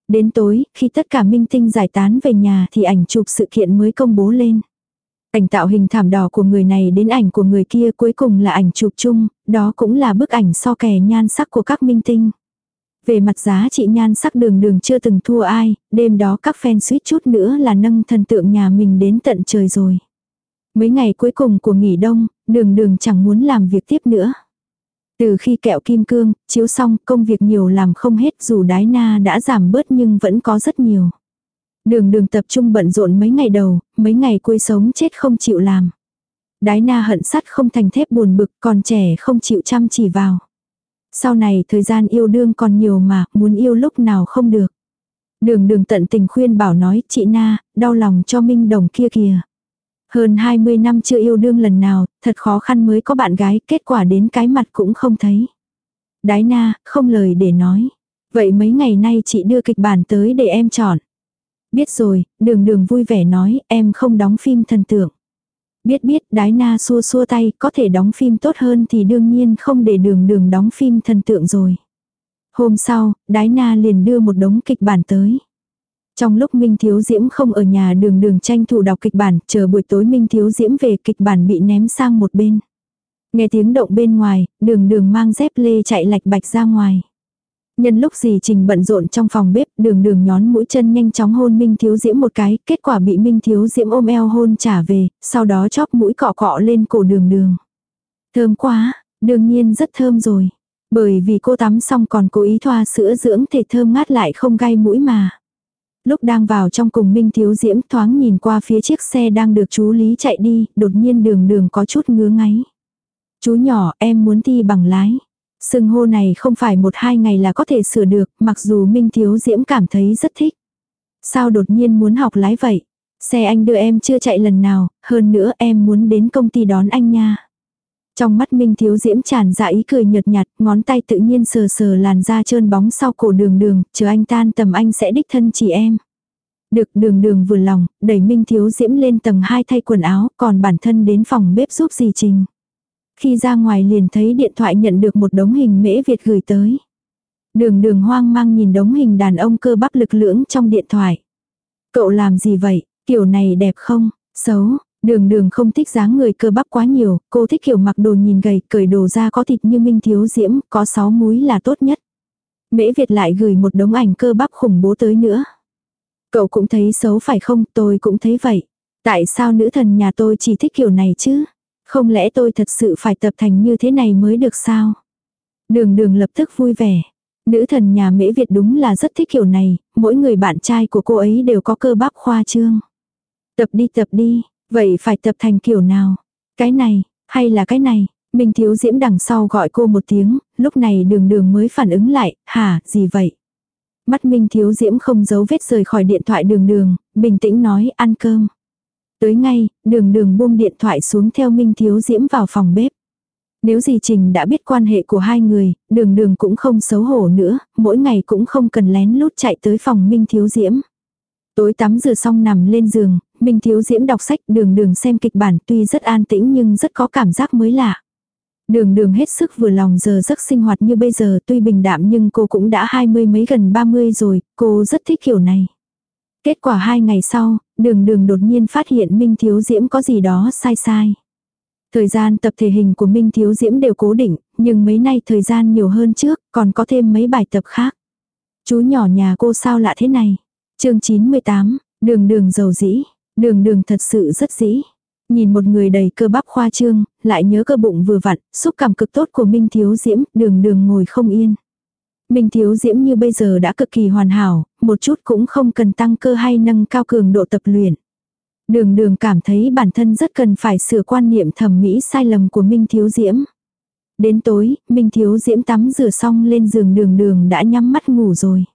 Đến tối, khi tất cả minh tinh giải tán về nhà thì ảnh chụp sự kiện mới công bố lên. Ảnh tạo hình thảm đỏ của người này đến ảnh của người kia cuối cùng là ảnh chụp chung, đó cũng là bức ảnh so kè nhan sắc của các minh tinh. Về mặt giá trị nhan sắc đường đường chưa từng thua ai, đêm đó các fan suýt chút nữa là nâng thần tượng nhà mình đến tận trời rồi. Mấy ngày cuối cùng của nghỉ đông, đường đường chẳng muốn làm việc tiếp nữa. Từ khi kẹo kim cương, chiếu xong công việc nhiều làm không hết dù đái na đã giảm bớt nhưng vẫn có rất nhiều. Đường đường tập trung bận rộn mấy ngày đầu, mấy ngày cuối sống chết không chịu làm. Đái na hận sắt không thành thép buồn bực còn trẻ không chịu chăm chỉ vào. Sau này thời gian yêu đương còn nhiều mà, muốn yêu lúc nào không được. Đường đường tận tình khuyên bảo nói, chị Na, đau lòng cho Minh Đồng kia kìa. Hơn 20 năm chưa yêu đương lần nào, thật khó khăn mới có bạn gái, kết quả đến cái mặt cũng không thấy. Đái Na, không lời để nói. Vậy mấy ngày nay chị đưa kịch bản tới để em chọn. Biết rồi, đường đường vui vẻ nói, em không đóng phim thần tượng. Biết biết, đái na xua xua tay, có thể đóng phim tốt hơn thì đương nhiên không để đường đường đóng phim thần tượng rồi. Hôm sau, đái na liền đưa một đống kịch bản tới. Trong lúc Minh Thiếu Diễm không ở nhà đường đường tranh thủ đọc kịch bản, chờ buổi tối Minh Thiếu Diễm về kịch bản bị ném sang một bên. Nghe tiếng động bên ngoài, đường đường mang dép lê chạy lạch bạch ra ngoài. Nhân lúc gì trình bận rộn trong phòng bếp, đường đường nhón mũi chân nhanh chóng hôn Minh Thiếu Diễm một cái, kết quả bị Minh Thiếu Diễm ôm eo hôn trả về, sau đó chóp mũi cọ cọ lên cổ đường đường. Thơm quá, đương nhiên rất thơm rồi. Bởi vì cô tắm xong còn cố ý thoa sữa dưỡng thể thơm ngát lại không gai mũi mà. Lúc đang vào trong cùng Minh Thiếu Diễm thoáng nhìn qua phía chiếc xe đang được chú Lý chạy đi, đột nhiên đường đường có chút ngứa ngáy. Chú nhỏ em muốn thi bằng lái. Sừng hô này không phải một hai ngày là có thể sửa được, mặc dù Minh Thiếu Diễm cảm thấy rất thích. Sao đột nhiên muốn học lái vậy? Xe anh đưa em chưa chạy lần nào, hơn nữa em muốn đến công ty đón anh nha. Trong mắt Minh Thiếu Diễm tràn ra ý cười nhợt nhạt, ngón tay tự nhiên sờ sờ làn da trơn bóng sau cổ đường đường, chờ anh tan tầm anh sẽ đích thân chỉ em. Được đường đường vừa lòng, đẩy Minh Thiếu Diễm lên tầng 2 thay quần áo, còn bản thân đến phòng bếp giúp dì Trình. Khi ra ngoài liền thấy điện thoại nhận được một đống hình mễ Việt gửi tới. Đường đường hoang mang nhìn đống hình đàn ông cơ bắp lực lưỡng trong điện thoại. Cậu làm gì vậy, kiểu này đẹp không, xấu, đường đường không thích dáng người cơ bắp quá nhiều, cô thích kiểu mặc đồ nhìn gầy, cởi đồ ra có thịt như minh thiếu diễm, có sáu múi là tốt nhất. Mễ Việt lại gửi một đống ảnh cơ bắp khủng bố tới nữa. Cậu cũng thấy xấu phải không, tôi cũng thấy vậy. Tại sao nữ thần nhà tôi chỉ thích kiểu này chứ? Không lẽ tôi thật sự phải tập thành như thế này mới được sao? Đường đường lập tức vui vẻ. Nữ thần nhà mễ Việt đúng là rất thích kiểu này, mỗi người bạn trai của cô ấy đều có cơ bắp khoa trương. Tập đi tập đi, vậy phải tập thành kiểu nào? Cái này, hay là cái này? Minh thiếu diễm đằng sau gọi cô một tiếng, lúc này đường đường mới phản ứng lại, hả, gì vậy? Mắt Minh thiếu diễm không giấu vết rời khỏi điện thoại đường đường, bình tĩnh nói ăn cơm. Tới ngay, đường đường buông điện thoại xuống theo Minh Thiếu Diễm vào phòng bếp. Nếu gì Trình đã biết quan hệ của hai người, đường đường cũng không xấu hổ nữa, mỗi ngày cũng không cần lén lút chạy tới phòng Minh Thiếu Diễm. Tối tắm rửa xong nằm lên giường, Minh Thiếu Diễm đọc sách đường đường xem kịch bản tuy rất an tĩnh nhưng rất có cảm giác mới lạ. Đường đường hết sức vừa lòng giờ giấc sinh hoạt như bây giờ tuy bình đạm nhưng cô cũng đã hai mươi mấy gần ba mươi rồi, cô rất thích kiểu này. Kết quả hai ngày sau, đường đường đột nhiên phát hiện Minh Thiếu Diễm có gì đó sai sai. Thời gian tập thể hình của Minh Thiếu Diễm đều cố định, nhưng mấy nay thời gian nhiều hơn trước, còn có thêm mấy bài tập khác. Chú nhỏ nhà cô sao lạ thế này? chương 98, đường đường giàu dĩ, đường đường thật sự rất dĩ. Nhìn một người đầy cơ bắp khoa trương, lại nhớ cơ bụng vừa vặn, xúc cảm cực tốt của Minh Thiếu Diễm, đường đường ngồi không yên. Minh Thiếu Diễm như bây giờ đã cực kỳ hoàn hảo, một chút cũng không cần tăng cơ hay nâng cao cường độ tập luyện. Đường đường cảm thấy bản thân rất cần phải sửa quan niệm thẩm mỹ sai lầm của Minh Thiếu Diễm. Đến tối, Minh Thiếu Diễm tắm rửa xong lên giường đường đường đã nhắm mắt ngủ rồi.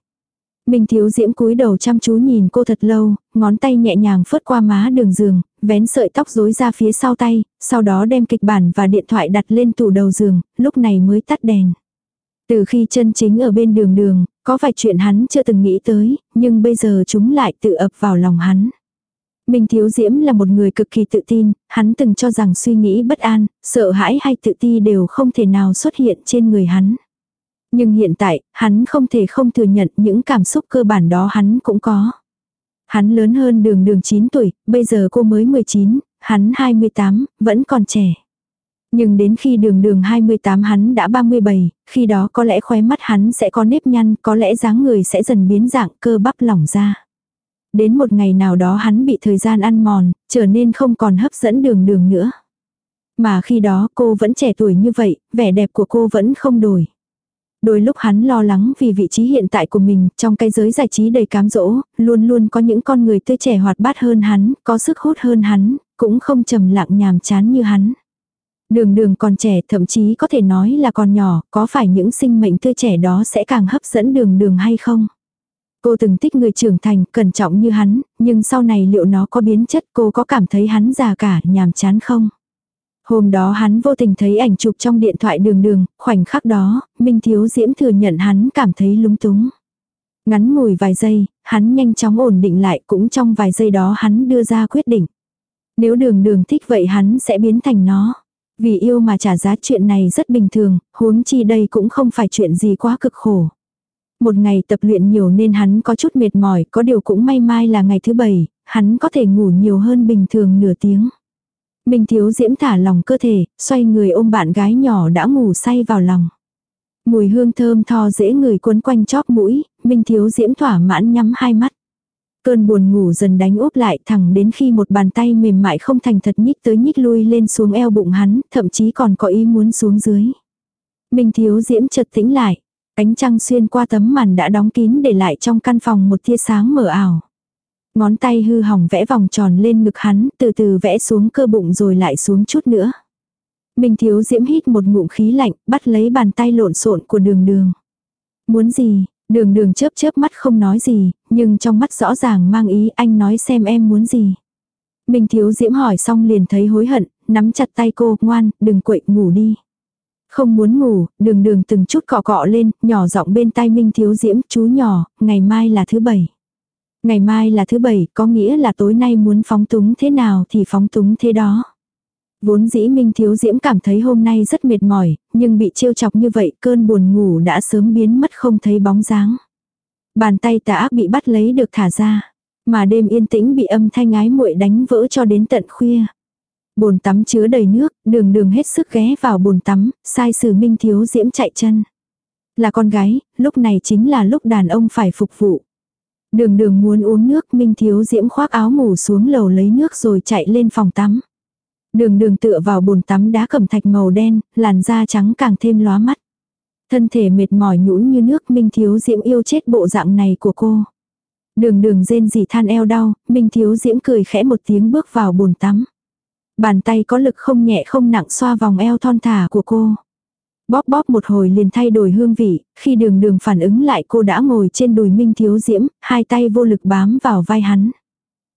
Minh Thiếu Diễm cúi đầu chăm chú nhìn cô thật lâu, ngón tay nhẹ nhàng phớt qua má đường giường, vén sợi tóc rối ra phía sau tay, sau đó đem kịch bản và điện thoại đặt lên tủ đầu giường, lúc này mới tắt đèn. Từ khi chân chính ở bên đường đường, có vài chuyện hắn chưa từng nghĩ tới, nhưng bây giờ chúng lại tự ập vào lòng hắn. Minh Thiếu Diễm là một người cực kỳ tự tin, hắn từng cho rằng suy nghĩ bất an, sợ hãi hay tự ti đều không thể nào xuất hiện trên người hắn. Nhưng hiện tại, hắn không thể không thừa nhận những cảm xúc cơ bản đó hắn cũng có. Hắn lớn hơn đường đường 9 tuổi, bây giờ cô mới 19, hắn 28, vẫn còn trẻ. Nhưng đến khi đường đường 28 hắn đã 37, khi đó có lẽ khóe mắt hắn sẽ có nếp nhăn, có lẽ dáng người sẽ dần biến dạng cơ bắp lỏng ra. Đến một ngày nào đó hắn bị thời gian ăn mòn, trở nên không còn hấp dẫn đường đường nữa. Mà khi đó cô vẫn trẻ tuổi như vậy, vẻ đẹp của cô vẫn không đổi. Đôi lúc hắn lo lắng vì vị trí hiện tại của mình trong cái giới giải trí đầy cám dỗ, luôn luôn có những con người tươi trẻ hoạt bát hơn hắn, có sức hút hơn hắn, cũng không trầm lặng nhàm chán như hắn. Đường đường còn trẻ thậm chí có thể nói là còn nhỏ, có phải những sinh mệnh tươi trẻ đó sẽ càng hấp dẫn đường đường hay không? Cô từng thích người trưởng thành, cẩn trọng như hắn, nhưng sau này liệu nó có biến chất cô có cảm thấy hắn già cả, nhàm chán không? Hôm đó hắn vô tình thấy ảnh chụp trong điện thoại đường đường, khoảnh khắc đó, Minh Thiếu Diễm thừa nhận hắn cảm thấy lúng túng. Ngắn ngủi vài giây, hắn nhanh chóng ổn định lại cũng trong vài giây đó hắn đưa ra quyết định. Nếu đường đường thích vậy hắn sẽ biến thành nó. Vì yêu mà trả giá chuyện này rất bình thường, huống chi đây cũng không phải chuyện gì quá cực khổ. Một ngày tập luyện nhiều nên hắn có chút mệt mỏi, có điều cũng may mai là ngày thứ bảy, hắn có thể ngủ nhiều hơn bình thường nửa tiếng. Minh Thiếu Diễm thả lòng cơ thể, xoay người ôm bạn gái nhỏ đã ngủ say vào lòng. Mùi hương thơm tho dễ người cuốn quanh chóp mũi, Minh Thiếu Diễm thỏa mãn nhắm hai mắt. Cơn buồn ngủ dần đánh úp lại thẳng đến khi một bàn tay mềm mại không thành thật nhích tới nhích lui lên xuống eo bụng hắn, thậm chí còn có ý muốn xuống dưới. Minh Thiếu Diễm chợt tĩnh lại. Ánh trăng xuyên qua tấm màn đã đóng kín để lại trong căn phòng một tia sáng mờ ảo. Ngón tay hư hỏng vẽ vòng tròn lên ngực hắn, từ từ vẽ xuống cơ bụng rồi lại xuống chút nữa. Minh thiếu diễm hít một ngụm khí lạnh, bắt lấy bàn tay lộn xộn của đường đường. Muốn gì, đường đường chớp chớp mắt không nói gì, nhưng trong mắt rõ ràng mang ý anh nói xem em muốn gì. Minh thiếu diễm hỏi xong liền thấy hối hận, nắm chặt tay cô, ngoan, đừng quậy, ngủ đi. Không muốn ngủ, đường đường từng chút cọ cọ lên, nhỏ giọng bên tai Minh thiếu diễm, chú nhỏ, ngày mai là thứ bảy. Ngày mai là thứ bảy, có nghĩa là tối nay muốn phóng túng thế nào thì phóng túng thế đó. Vốn dĩ Minh Thiếu Diễm cảm thấy hôm nay rất mệt mỏi, nhưng bị trêu chọc như vậy cơn buồn ngủ đã sớm biến mất không thấy bóng dáng. Bàn tay tà ác bị bắt lấy được thả ra, mà đêm yên tĩnh bị âm thanh ái muội đánh vỡ cho đến tận khuya. Bồn tắm chứa đầy nước, đường đường hết sức ghé vào bồn tắm, sai sử Minh Thiếu Diễm chạy chân. Là con gái, lúc này chính là lúc đàn ông phải phục vụ. Đường đường muốn uống nước Minh Thiếu Diễm khoác áo ngủ xuống lầu lấy nước rồi chạy lên phòng tắm. Đường đường tựa vào bồn tắm đá cẩm thạch màu đen, làn da trắng càng thêm lóa mắt. Thân thể mệt mỏi nhũn như nước Minh Thiếu Diễm yêu chết bộ dạng này của cô. Đường đường rên rỉ than eo đau, Minh Thiếu Diễm cười khẽ một tiếng bước vào bồn tắm. Bàn tay có lực không nhẹ không nặng xoa vòng eo thon thả của cô. Bóp bóp một hồi liền thay đổi hương vị, khi đường đường phản ứng lại cô đã ngồi trên đùi Minh Thiếu Diễm, hai tay vô lực bám vào vai hắn.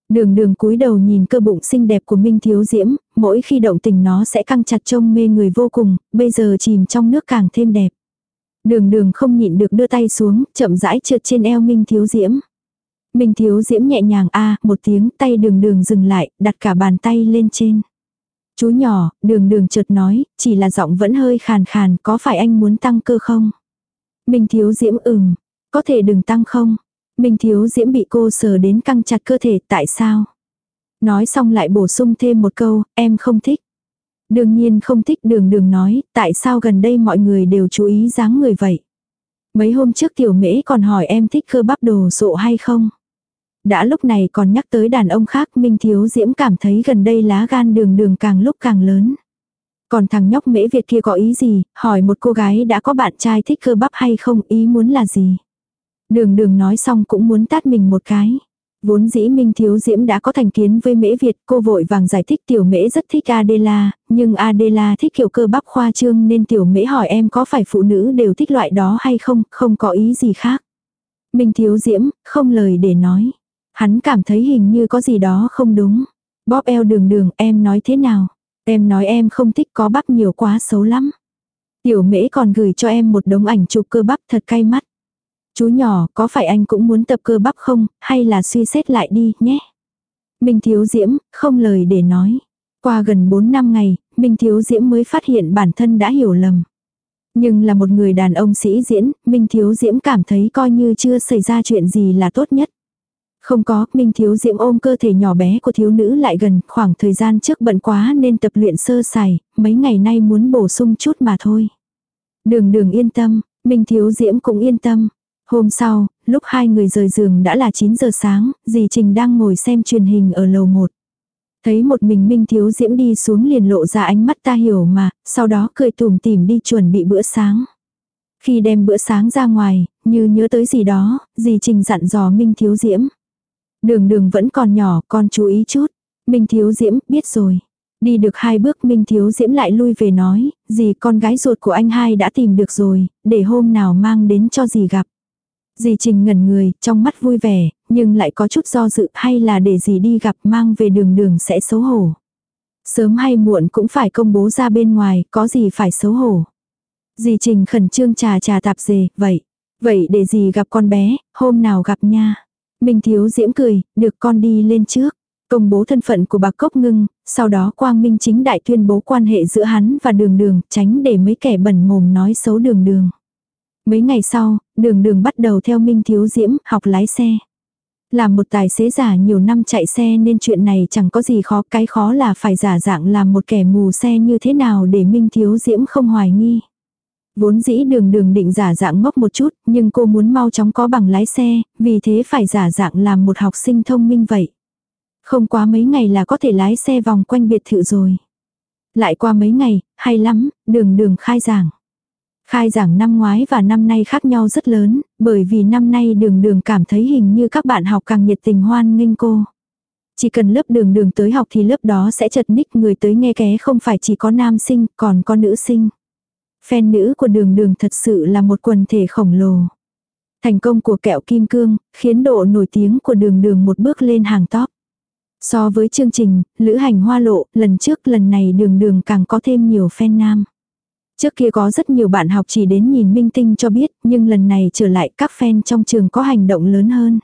Đường đường cúi đầu nhìn cơ bụng xinh đẹp của Minh Thiếu Diễm, mỗi khi động tình nó sẽ căng chặt trông mê người vô cùng, bây giờ chìm trong nước càng thêm đẹp. Đường đường không nhịn được đưa tay xuống, chậm rãi trượt trên eo Minh Thiếu Diễm. Minh Thiếu Diễm nhẹ nhàng a à, một tiếng tay đường đường dừng lại, đặt cả bàn tay lên trên. Chú nhỏ, đường đường chợt nói, chỉ là giọng vẫn hơi khàn khàn, có phải anh muốn tăng cơ không? Minh thiếu diễm ừm, có thể đừng tăng không? Minh thiếu diễm bị cô sờ đến căng chặt cơ thể, tại sao? Nói xong lại bổ sung thêm một câu, em không thích. Đương nhiên không thích đường đường nói, tại sao gần đây mọi người đều chú ý dáng người vậy? Mấy hôm trước tiểu mễ còn hỏi em thích cơ bắp đồ sộ hay không. Đã lúc này còn nhắc tới đàn ông khác Minh Thiếu Diễm cảm thấy gần đây lá gan đường đường càng lúc càng lớn. Còn thằng nhóc mễ Việt kia có ý gì, hỏi một cô gái đã có bạn trai thích cơ bắp hay không, ý muốn là gì. Đường đường nói xong cũng muốn tát mình một cái. Vốn dĩ Minh Thiếu Diễm đã có thành kiến với Mễ Việt, cô vội vàng giải thích tiểu Mễ rất thích Adela, nhưng Adela thích kiểu cơ bắp khoa trương nên tiểu Mễ hỏi em có phải phụ nữ đều thích loại đó hay không, không có ý gì khác. Minh Thiếu Diễm, không lời để nói. Hắn cảm thấy hình như có gì đó không đúng. Bóp eo đường đường, em nói thế nào? Em nói em không thích có bắp nhiều quá xấu lắm. Tiểu Mễ còn gửi cho em một đống ảnh chụp cơ bắp thật cay mắt. Chú nhỏ, có phải anh cũng muốn tập cơ bắp không, hay là suy xét lại đi, nhé. Minh Thiếu Diễm, không lời để nói. Qua gần 4 năm ngày, Minh Thiếu Diễm mới phát hiện bản thân đã hiểu lầm. Nhưng là một người đàn ông sĩ diễn, Minh Thiếu Diễm cảm thấy coi như chưa xảy ra chuyện gì là tốt nhất. Không có, Minh Thiếu Diễm ôm cơ thể nhỏ bé của thiếu nữ lại gần, khoảng thời gian trước bận quá nên tập luyện sơ sài, mấy ngày nay muốn bổ sung chút mà thôi. Đường đường yên tâm, Minh Thiếu Diễm cũng yên tâm, Hôm sau, lúc hai người rời giường đã là 9 giờ sáng, dì Trình đang ngồi xem truyền hình ở lầu 1. Thấy một mình Minh Thiếu Diễm đi xuống liền lộ ra ánh mắt ta hiểu mà, sau đó cười tùm tìm đi chuẩn bị bữa sáng. Khi đem bữa sáng ra ngoài, như nhớ tới gì đó, dì Trình dặn dò Minh Thiếu Diễm. Đường đường vẫn còn nhỏ, con chú ý chút. Minh Thiếu Diễm, biết rồi. Đi được hai bước Minh Thiếu Diễm lại lui về nói, dì con gái ruột của anh hai đã tìm được rồi, để hôm nào mang đến cho dì gặp. Dì Trình ngẩn người, trong mắt vui vẻ, nhưng lại có chút do dự hay là để dì đi gặp mang về đường đường sẽ xấu hổ. Sớm hay muộn cũng phải công bố ra bên ngoài, có gì phải xấu hổ. Dì Trình khẩn trương trà trà tạp dề, vậy. Vậy để dì gặp con bé, hôm nào gặp nha. Minh Thiếu Diễm cười, được con đi lên trước. Công bố thân phận của bà Cốc Ngưng, sau đó Quang Minh chính đại tuyên bố quan hệ giữa hắn và đường đường, tránh để mấy kẻ bẩn mồm nói xấu đường đường. Mấy ngày sau, đường đường bắt đầu theo Minh Thiếu Diễm học lái xe. Làm một tài xế giả nhiều năm chạy xe nên chuyện này chẳng có gì khó. Cái khó là phải giả dạng làm một kẻ mù xe như thế nào để Minh Thiếu Diễm không hoài nghi. Vốn dĩ đường đường định giả dạng ngốc một chút, nhưng cô muốn mau chóng có bằng lái xe, vì thế phải giả dạng làm một học sinh thông minh vậy. Không quá mấy ngày là có thể lái xe vòng quanh biệt thự rồi. Lại qua mấy ngày, hay lắm, đường đường khai giảng. Khai giảng năm ngoái và năm nay khác nhau rất lớn, bởi vì năm nay đường đường cảm thấy hình như các bạn học càng nhiệt tình hoan nghênh cô. Chỉ cần lớp đường đường tới học thì lớp đó sẽ chật ních người tới nghe ké không phải chỉ có nam sinh, còn có nữ sinh. Fan nữ của đường đường thật sự là một quần thể khổng lồ. Thành công của kẹo kim cương, khiến độ nổi tiếng của đường đường một bước lên hàng top. So với chương trình, lữ hành hoa lộ, lần trước lần này đường đường càng có thêm nhiều fan nam. Trước kia có rất nhiều bạn học chỉ đến nhìn minh tinh cho biết, nhưng lần này trở lại các fan trong trường có hành động lớn hơn.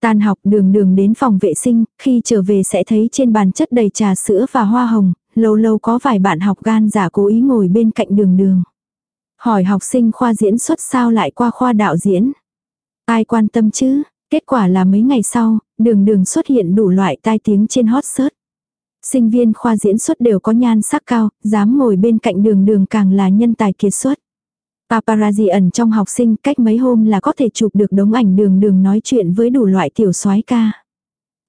Tan học đường đường đến phòng vệ sinh, khi trở về sẽ thấy trên bàn chất đầy trà sữa và hoa hồng, lâu lâu có vài bạn học gan giả cố ý ngồi bên cạnh đường đường. Hỏi học sinh khoa diễn xuất sao lại qua khoa đạo diễn. Ai quan tâm chứ, kết quả là mấy ngày sau, đường đường xuất hiện đủ loại tai tiếng trên hot search. Sinh viên khoa diễn xuất đều có nhan sắc cao, dám ngồi bên cạnh đường đường càng là nhân tài kiệt xuất. Paparazzi ẩn trong học sinh cách mấy hôm là có thể chụp được đống ảnh đường đường nói chuyện với đủ loại tiểu soái ca.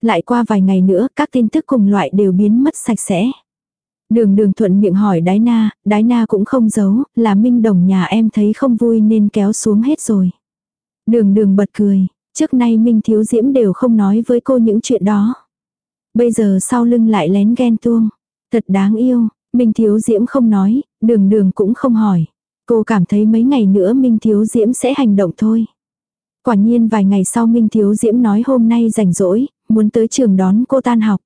Lại qua vài ngày nữa các tin tức cùng loại đều biến mất sạch sẽ. Đường đường thuận miệng hỏi đái na, đái na cũng không giấu, là minh đồng nhà em thấy không vui nên kéo xuống hết rồi. Đường đường bật cười, trước nay minh thiếu diễm đều không nói với cô những chuyện đó. Bây giờ sau lưng lại lén ghen tuông. Thật đáng yêu, Minh Thiếu Diễm không nói, đường đường cũng không hỏi. Cô cảm thấy mấy ngày nữa Minh Thiếu Diễm sẽ hành động thôi. Quả nhiên vài ngày sau Minh Thiếu Diễm nói hôm nay rảnh rỗi, muốn tới trường đón cô tan học.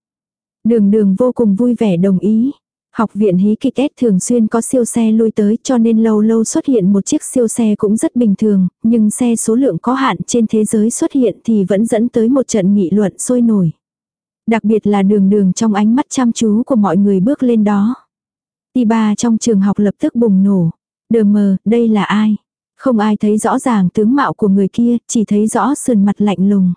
Đường đường vô cùng vui vẻ đồng ý. Học viện hí kịch S thường xuyên có siêu xe lui tới cho nên lâu lâu xuất hiện một chiếc siêu xe cũng rất bình thường, nhưng xe số lượng có hạn trên thế giới xuất hiện thì vẫn dẫn tới một trận nghị luận sôi nổi. Đặc biệt là đường đường trong ánh mắt chăm chú của mọi người bước lên đó. Ti ba trong trường học lập tức bùng nổ. Đờ mờ, đây là ai? Không ai thấy rõ ràng tướng mạo của người kia, chỉ thấy rõ sườn mặt lạnh lùng.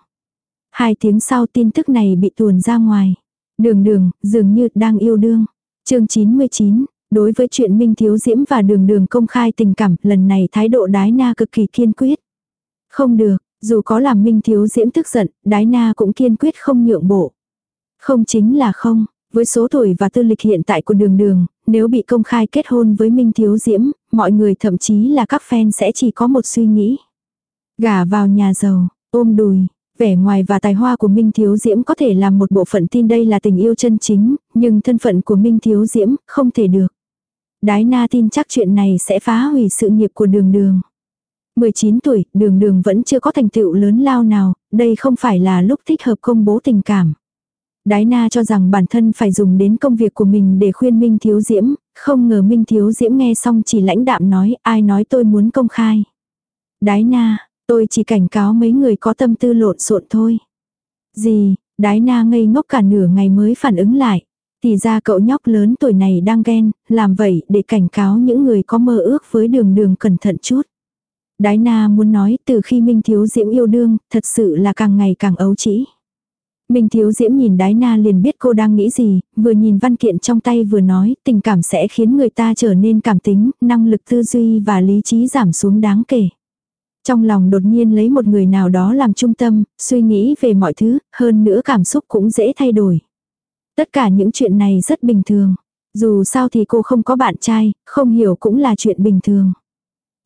Hai tiếng sau tin tức này bị tuồn ra ngoài. Đường đường, dường như đang yêu đương chương 99, Đối với chuyện Minh Thiếu Diễm và Đường Đường công khai tình cảm, lần này thái độ Đái Na cực kỳ kiên quyết. Không được, dù có làm Minh Thiếu Diễm tức giận, Đái Na cũng kiên quyết không nhượng bộ. Không chính là không, với số tuổi và tư lịch hiện tại của Đường Đường, nếu bị công khai kết hôn với Minh Thiếu Diễm, mọi người thậm chí là các fan sẽ chỉ có một suy nghĩ. Gả vào nhà giàu, ôm đùi, vẻ ngoài và tài hoa của Minh Thiếu Diễm có thể làm một bộ phận tin đây là tình yêu chân chính, nhưng thân phận của Minh Thiếu Diễm không thể được. Đái na tin chắc chuyện này sẽ phá hủy sự nghiệp của đường đường. 19 tuổi, đường đường vẫn chưa có thành tựu lớn lao nào, đây không phải là lúc thích hợp công bố tình cảm. Đái na cho rằng bản thân phải dùng đến công việc của mình để khuyên Minh Thiếu Diễm, không ngờ Minh Thiếu Diễm nghe xong chỉ lãnh đạm nói ai nói tôi muốn công khai. Đái na, tôi chỉ cảnh cáo mấy người có tâm tư lộn xộn thôi. Gì, đái na ngây ngốc cả nửa ngày mới phản ứng lại. Thì ra cậu nhóc lớn tuổi này đang ghen, làm vậy để cảnh cáo những người có mơ ước với đường đường cẩn thận chút. Đái na muốn nói từ khi Minh Thiếu Diễm yêu đương, thật sự là càng ngày càng ấu trĩ. Minh Thiếu Diễm nhìn Đái Na liền biết cô đang nghĩ gì, vừa nhìn văn kiện trong tay vừa nói tình cảm sẽ khiến người ta trở nên cảm tính, năng lực tư duy và lý trí giảm xuống đáng kể. Trong lòng đột nhiên lấy một người nào đó làm trung tâm, suy nghĩ về mọi thứ, hơn nữa cảm xúc cũng dễ thay đổi. Tất cả những chuyện này rất bình thường. Dù sao thì cô không có bạn trai, không hiểu cũng là chuyện bình thường.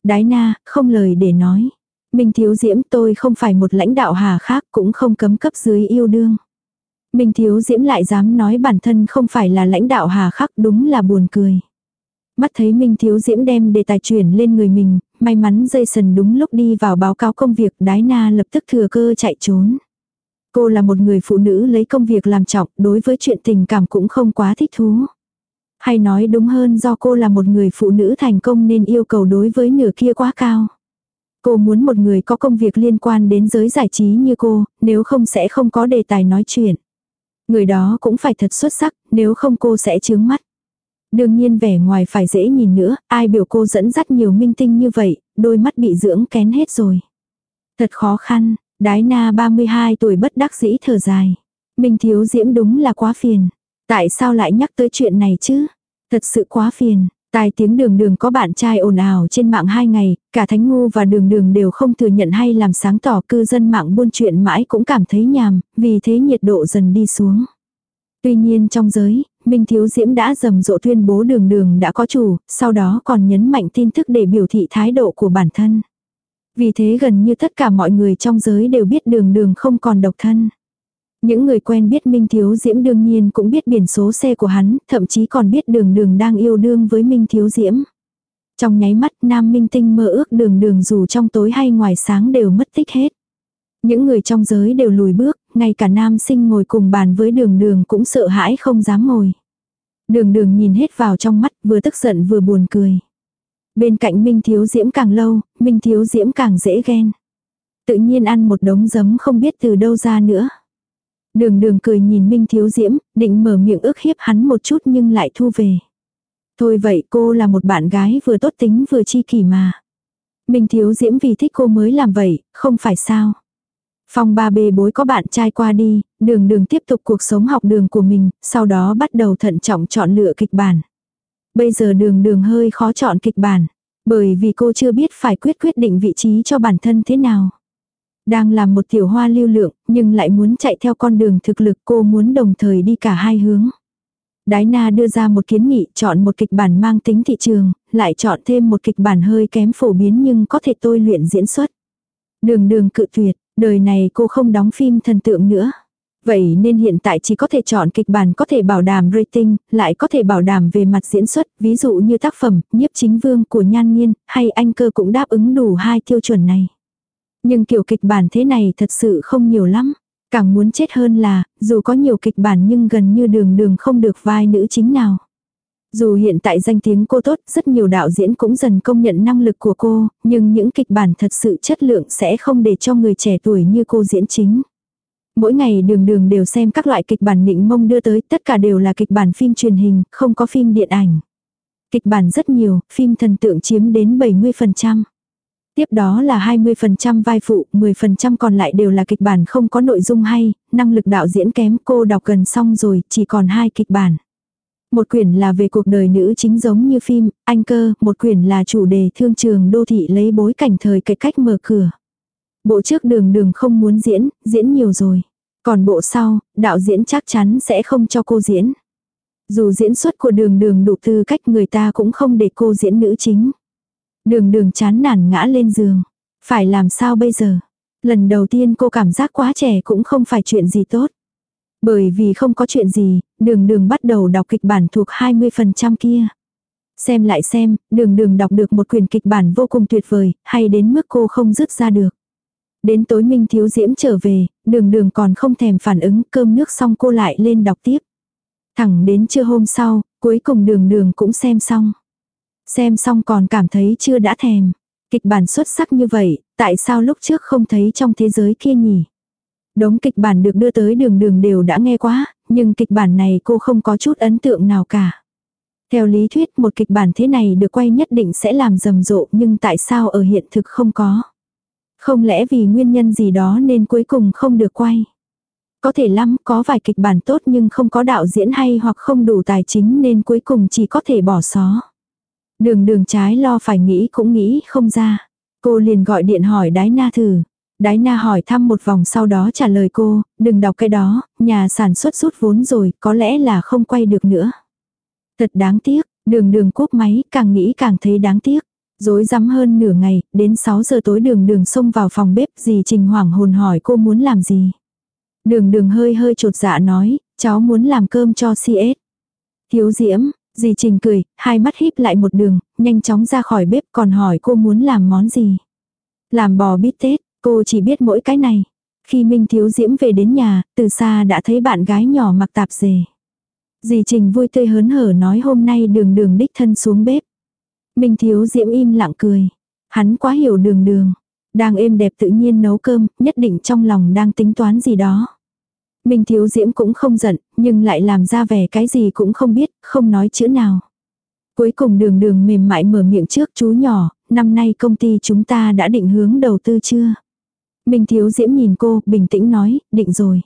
Đái na, không lời để nói. Minh Thiếu Diễm tôi không phải một lãnh đạo hà khác cũng không cấm cấp dưới yêu đương. Minh Thiếu Diễm lại dám nói bản thân không phải là lãnh đạo hà khắc đúng là buồn cười. Mắt thấy Minh Thiếu Diễm đem đề tài chuyển lên người mình, may mắn dây sần đúng lúc đi vào báo cáo công việc đái na lập tức thừa cơ chạy trốn. Cô là một người phụ nữ lấy công việc làm trọng, đối với chuyện tình cảm cũng không quá thích thú. Hay nói đúng hơn do cô là một người phụ nữ thành công nên yêu cầu đối với nửa kia quá cao. Cô muốn một người có công việc liên quan đến giới giải trí như cô, nếu không sẽ không có đề tài nói chuyện. Người đó cũng phải thật xuất sắc, nếu không cô sẽ chướng mắt. Đương nhiên vẻ ngoài phải dễ nhìn nữa, ai biểu cô dẫn dắt nhiều minh tinh như vậy, đôi mắt bị dưỡng kén hết rồi. Thật khó khăn, Đái na 32 tuổi bất đắc dĩ thở dài. Minh thiếu diễm đúng là quá phiền. Tại sao lại nhắc tới chuyện này chứ? Thật sự quá phiền. Tài tiếng đường đường có bạn trai ồn ào trên mạng hai ngày, cả Thánh Ngu và đường đường đều không thừa nhận hay làm sáng tỏ cư dân mạng buôn chuyện mãi cũng cảm thấy nhàm, vì thế nhiệt độ dần đi xuống. Tuy nhiên trong giới, Minh Thiếu Diễm đã rầm rộ tuyên bố đường đường đã có chủ, sau đó còn nhấn mạnh tin tức để biểu thị thái độ của bản thân. Vì thế gần như tất cả mọi người trong giới đều biết đường đường không còn độc thân. Những người quen biết Minh Thiếu Diễm đương nhiên cũng biết biển số xe của hắn, thậm chí còn biết đường đường đang yêu đương với Minh Thiếu Diễm. Trong nháy mắt nam minh tinh mơ ước đường đường dù trong tối hay ngoài sáng đều mất tích hết. Những người trong giới đều lùi bước, ngay cả nam sinh ngồi cùng bàn với đường đường cũng sợ hãi không dám ngồi. Đường đường nhìn hết vào trong mắt vừa tức giận vừa buồn cười. Bên cạnh Minh Thiếu Diễm càng lâu, Minh Thiếu Diễm càng dễ ghen. Tự nhiên ăn một đống giấm không biết từ đâu ra nữa. Đường đường cười nhìn Minh Thiếu Diễm, định mở miệng ức hiếp hắn một chút nhưng lại thu về. Thôi vậy cô là một bạn gái vừa tốt tính vừa chi kỷ mà. Minh Thiếu Diễm vì thích cô mới làm vậy, không phải sao. Phong ba bê bối có bạn trai qua đi, đường đường tiếp tục cuộc sống học đường của mình, sau đó bắt đầu thận trọng chọn lựa kịch bản. Bây giờ đường đường hơi khó chọn kịch bản. Bởi vì cô chưa biết phải quyết quyết định vị trí cho bản thân thế nào. Đang làm một tiểu hoa lưu lượng, nhưng lại muốn chạy theo con đường thực lực cô muốn đồng thời đi cả hai hướng. Đái na đưa ra một kiến nghị chọn một kịch bản mang tính thị trường, lại chọn thêm một kịch bản hơi kém phổ biến nhưng có thể tôi luyện diễn xuất. Đường đường cự tuyệt, đời này cô không đóng phim thần tượng nữa. Vậy nên hiện tại chỉ có thể chọn kịch bản có thể bảo đảm rating, lại có thể bảo đảm về mặt diễn xuất, ví dụ như tác phẩm Nhiếp Chính Vương của Nhan Nhiên, hay Anh Cơ cũng đáp ứng đủ hai tiêu chuẩn này. Nhưng kiểu kịch bản thế này thật sự không nhiều lắm. Càng muốn chết hơn là, dù có nhiều kịch bản nhưng gần như đường đường không được vai nữ chính nào. Dù hiện tại danh tiếng cô tốt, rất nhiều đạo diễn cũng dần công nhận năng lực của cô, nhưng những kịch bản thật sự chất lượng sẽ không để cho người trẻ tuổi như cô diễn chính. Mỗi ngày đường đường đều xem các loại kịch bản nịnh mông đưa tới, tất cả đều là kịch bản phim truyền hình, không có phim điện ảnh. Kịch bản rất nhiều, phim thần tượng chiếm đến 70%. Tiếp đó là 20% vai phụ, 10% còn lại đều là kịch bản không có nội dung hay, năng lực đạo diễn kém cô đọc gần xong rồi, chỉ còn hai kịch bản. Một quyển là về cuộc đời nữ chính giống như phim, anh cơ, một quyển là chủ đề thương trường đô thị lấy bối cảnh thời cải cách mở cửa. Bộ trước đường đường không muốn diễn, diễn nhiều rồi. Còn bộ sau, đạo diễn chắc chắn sẽ không cho cô diễn. Dù diễn xuất của đường đường đủ tư cách người ta cũng không để cô diễn nữ chính. Đường đường chán nản ngã lên giường. Phải làm sao bây giờ? Lần đầu tiên cô cảm giác quá trẻ cũng không phải chuyện gì tốt. Bởi vì không có chuyện gì, đường đường bắt đầu đọc kịch bản thuộc 20% kia. Xem lại xem, đường đường đọc được một quyển kịch bản vô cùng tuyệt vời, hay đến mức cô không dứt ra được. Đến tối Minh Thiếu Diễm trở về, đường đường còn không thèm phản ứng cơm nước xong cô lại lên đọc tiếp. Thẳng đến trưa hôm sau, cuối cùng đường đường cũng xem xong. Xem xong còn cảm thấy chưa đã thèm. Kịch bản xuất sắc như vậy, tại sao lúc trước không thấy trong thế giới kia nhỉ? Đống kịch bản được đưa tới đường đường đều đã nghe quá, nhưng kịch bản này cô không có chút ấn tượng nào cả. Theo lý thuyết một kịch bản thế này được quay nhất định sẽ làm rầm rộ nhưng tại sao ở hiện thực không có? Không lẽ vì nguyên nhân gì đó nên cuối cùng không được quay? Có thể lắm, có vài kịch bản tốt nhưng không có đạo diễn hay hoặc không đủ tài chính nên cuối cùng chỉ có thể bỏ xó. Đường đường trái lo phải nghĩ cũng nghĩ không ra. Cô liền gọi điện hỏi đái na thử. Đái na hỏi thăm một vòng sau đó trả lời cô, đừng đọc cái đó, nhà sản xuất rút vốn rồi, có lẽ là không quay được nữa. Thật đáng tiếc, đường đường cúp máy, càng nghĩ càng thấy đáng tiếc. Dối rắm hơn nửa ngày, đến 6 giờ tối đường đường xông vào phòng bếp, dì Trình hoảng hồn hỏi cô muốn làm gì. Đường đường hơi hơi trột dạ nói, cháu muốn làm cơm cho CS. Thiếu diễm, dì Trình cười, hai mắt híp lại một đường, nhanh chóng ra khỏi bếp còn hỏi cô muốn làm món gì. Làm bò bít tết, cô chỉ biết mỗi cái này. Khi Minh Thiếu Diễm về đến nhà, từ xa đã thấy bạn gái nhỏ mặc tạp dề. Dì Trình vui tươi hớn hở nói hôm nay đường đường đích thân xuống bếp. Minh Thiếu Diễm im lặng cười. Hắn quá hiểu đường đường. Đang êm đẹp tự nhiên nấu cơm, nhất định trong lòng đang tính toán gì đó. Minh Thiếu Diễm cũng không giận, nhưng lại làm ra vẻ cái gì cũng không biết, không nói chữ nào. Cuối cùng đường đường mềm mại mở miệng trước chú nhỏ, năm nay công ty chúng ta đã định hướng đầu tư chưa? Minh Thiếu Diễm nhìn cô, bình tĩnh nói, định rồi.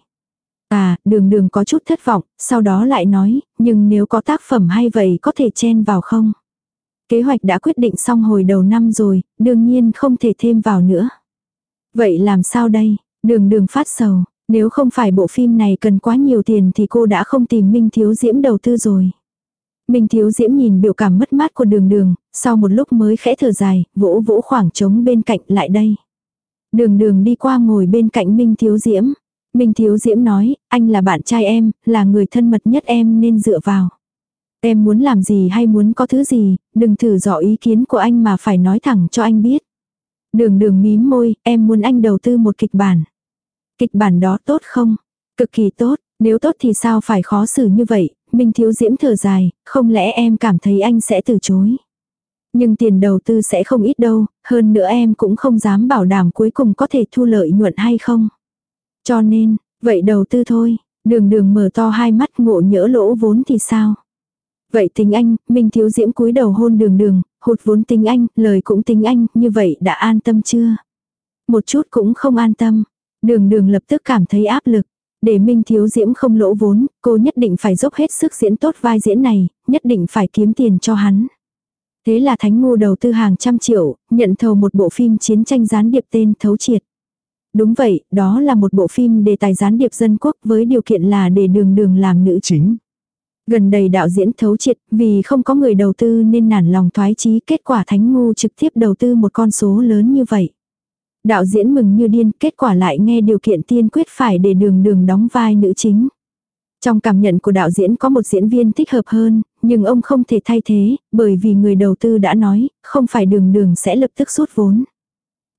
À, đường đường có chút thất vọng, sau đó lại nói, nhưng nếu có tác phẩm hay vậy có thể chen vào không? Kế hoạch đã quyết định xong hồi đầu năm rồi, đương nhiên không thể thêm vào nữa. Vậy làm sao đây? Đường đường phát sầu, nếu không phải bộ phim này cần quá nhiều tiền thì cô đã không tìm Minh Thiếu Diễm đầu tư rồi. Minh Thiếu Diễm nhìn biểu cảm mất mát của đường đường, sau một lúc mới khẽ thở dài, vỗ vỗ khoảng trống bên cạnh lại đây. Đường đường đi qua ngồi bên cạnh Minh Thiếu Diễm. Minh Thiếu Diễm nói, anh là bạn trai em, là người thân mật nhất em nên dựa vào. Em muốn làm gì hay muốn có thứ gì, đừng thử dò ý kiến của anh mà phải nói thẳng cho anh biết. Đường đường mím môi, em muốn anh đầu tư một kịch bản. Kịch bản đó tốt không? Cực kỳ tốt, nếu tốt thì sao phải khó xử như vậy, Minh Thiếu Diễm thở dài, không lẽ em cảm thấy anh sẽ từ chối. Nhưng tiền đầu tư sẽ không ít đâu, hơn nữa em cũng không dám bảo đảm cuối cùng có thể thu lợi nhuận hay không. Cho nên, vậy đầu tư thôi, đường đường mở to hai mắt ngộ nhỡ lỗ vốn thì sao. Vậy tính anh, Minh Thiếu Diễm cúi đầu hôn đường đường, hụt vốn tính anh, lời cũng tính anh, như vậy đã an tâm chưa? Một chút cũng không an tâm. Đường đường lập tức cảm thấy áp lực. Để Minh Thiếu Diễm không lỗ vốn, cô nhất định phải dốc hết sức diễn tốt vai diễn này, nhất định phải kiếm tiền cho hắn. Thế là Thánh Ngu đầu tư hàng trăm triệu, nhận thầu một bộ phim chiến tranh gián điệp tên Thấu Triệt. Đúng vậy, đó là một bộ phim đề tài gián điệp dân quốc với điều kiện là để đường đường làm nữ chính. Gần đây đạo diễn thấu triệt, vì không có người đầu tư nên nản lòng thoái chí kết quả Thánh Ngu trực tiếp đầu tư một con số lớn như vậy. Đạo diễn mừng như điên, kết quả lại nghe điều kiện tiên quyết phải để đường đường đóng vai nữ chính. Trong cảm nhận của đạo diễn có một diễn viên thích hợp hơn, nhưng ông không thể thay thế, bởi vì người đầu tư đã nói, không phải đường đường sẽ lập tức rút vốn.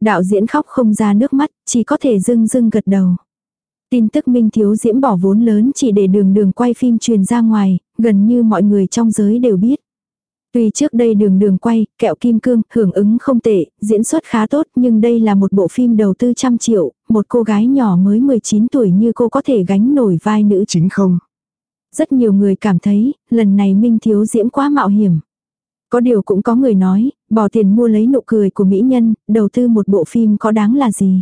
Đạo diễn khóc không ra nước mắt, chỉ có thể dưng dưng gật đầu. Tin tức Minh Thiếu Diễm bỏ vốn lớn chỉ để đường đường quay phim truyền ra ngoài, gần như mọi người trong giới đều biết. Tuy trước đây đường đường quay, kẹo kim cương, hưởng ứng không tệ, diễn xuất khá tốt nhưng đây là một bộ phim đầu tư trăm triệu, một cô gái nhỏ mới 19 tuổi như cô có thể gánh nổi vai nữ chính không? Rất nhiều người cảm thấy, lần này Minh Thiếu Diễm quá mạo hiểm. Có điều cũng có người nói, bỏ tiền mua lấy nụ cười của mỹ nhân, đầu tư một bộ phim có đáng là gì.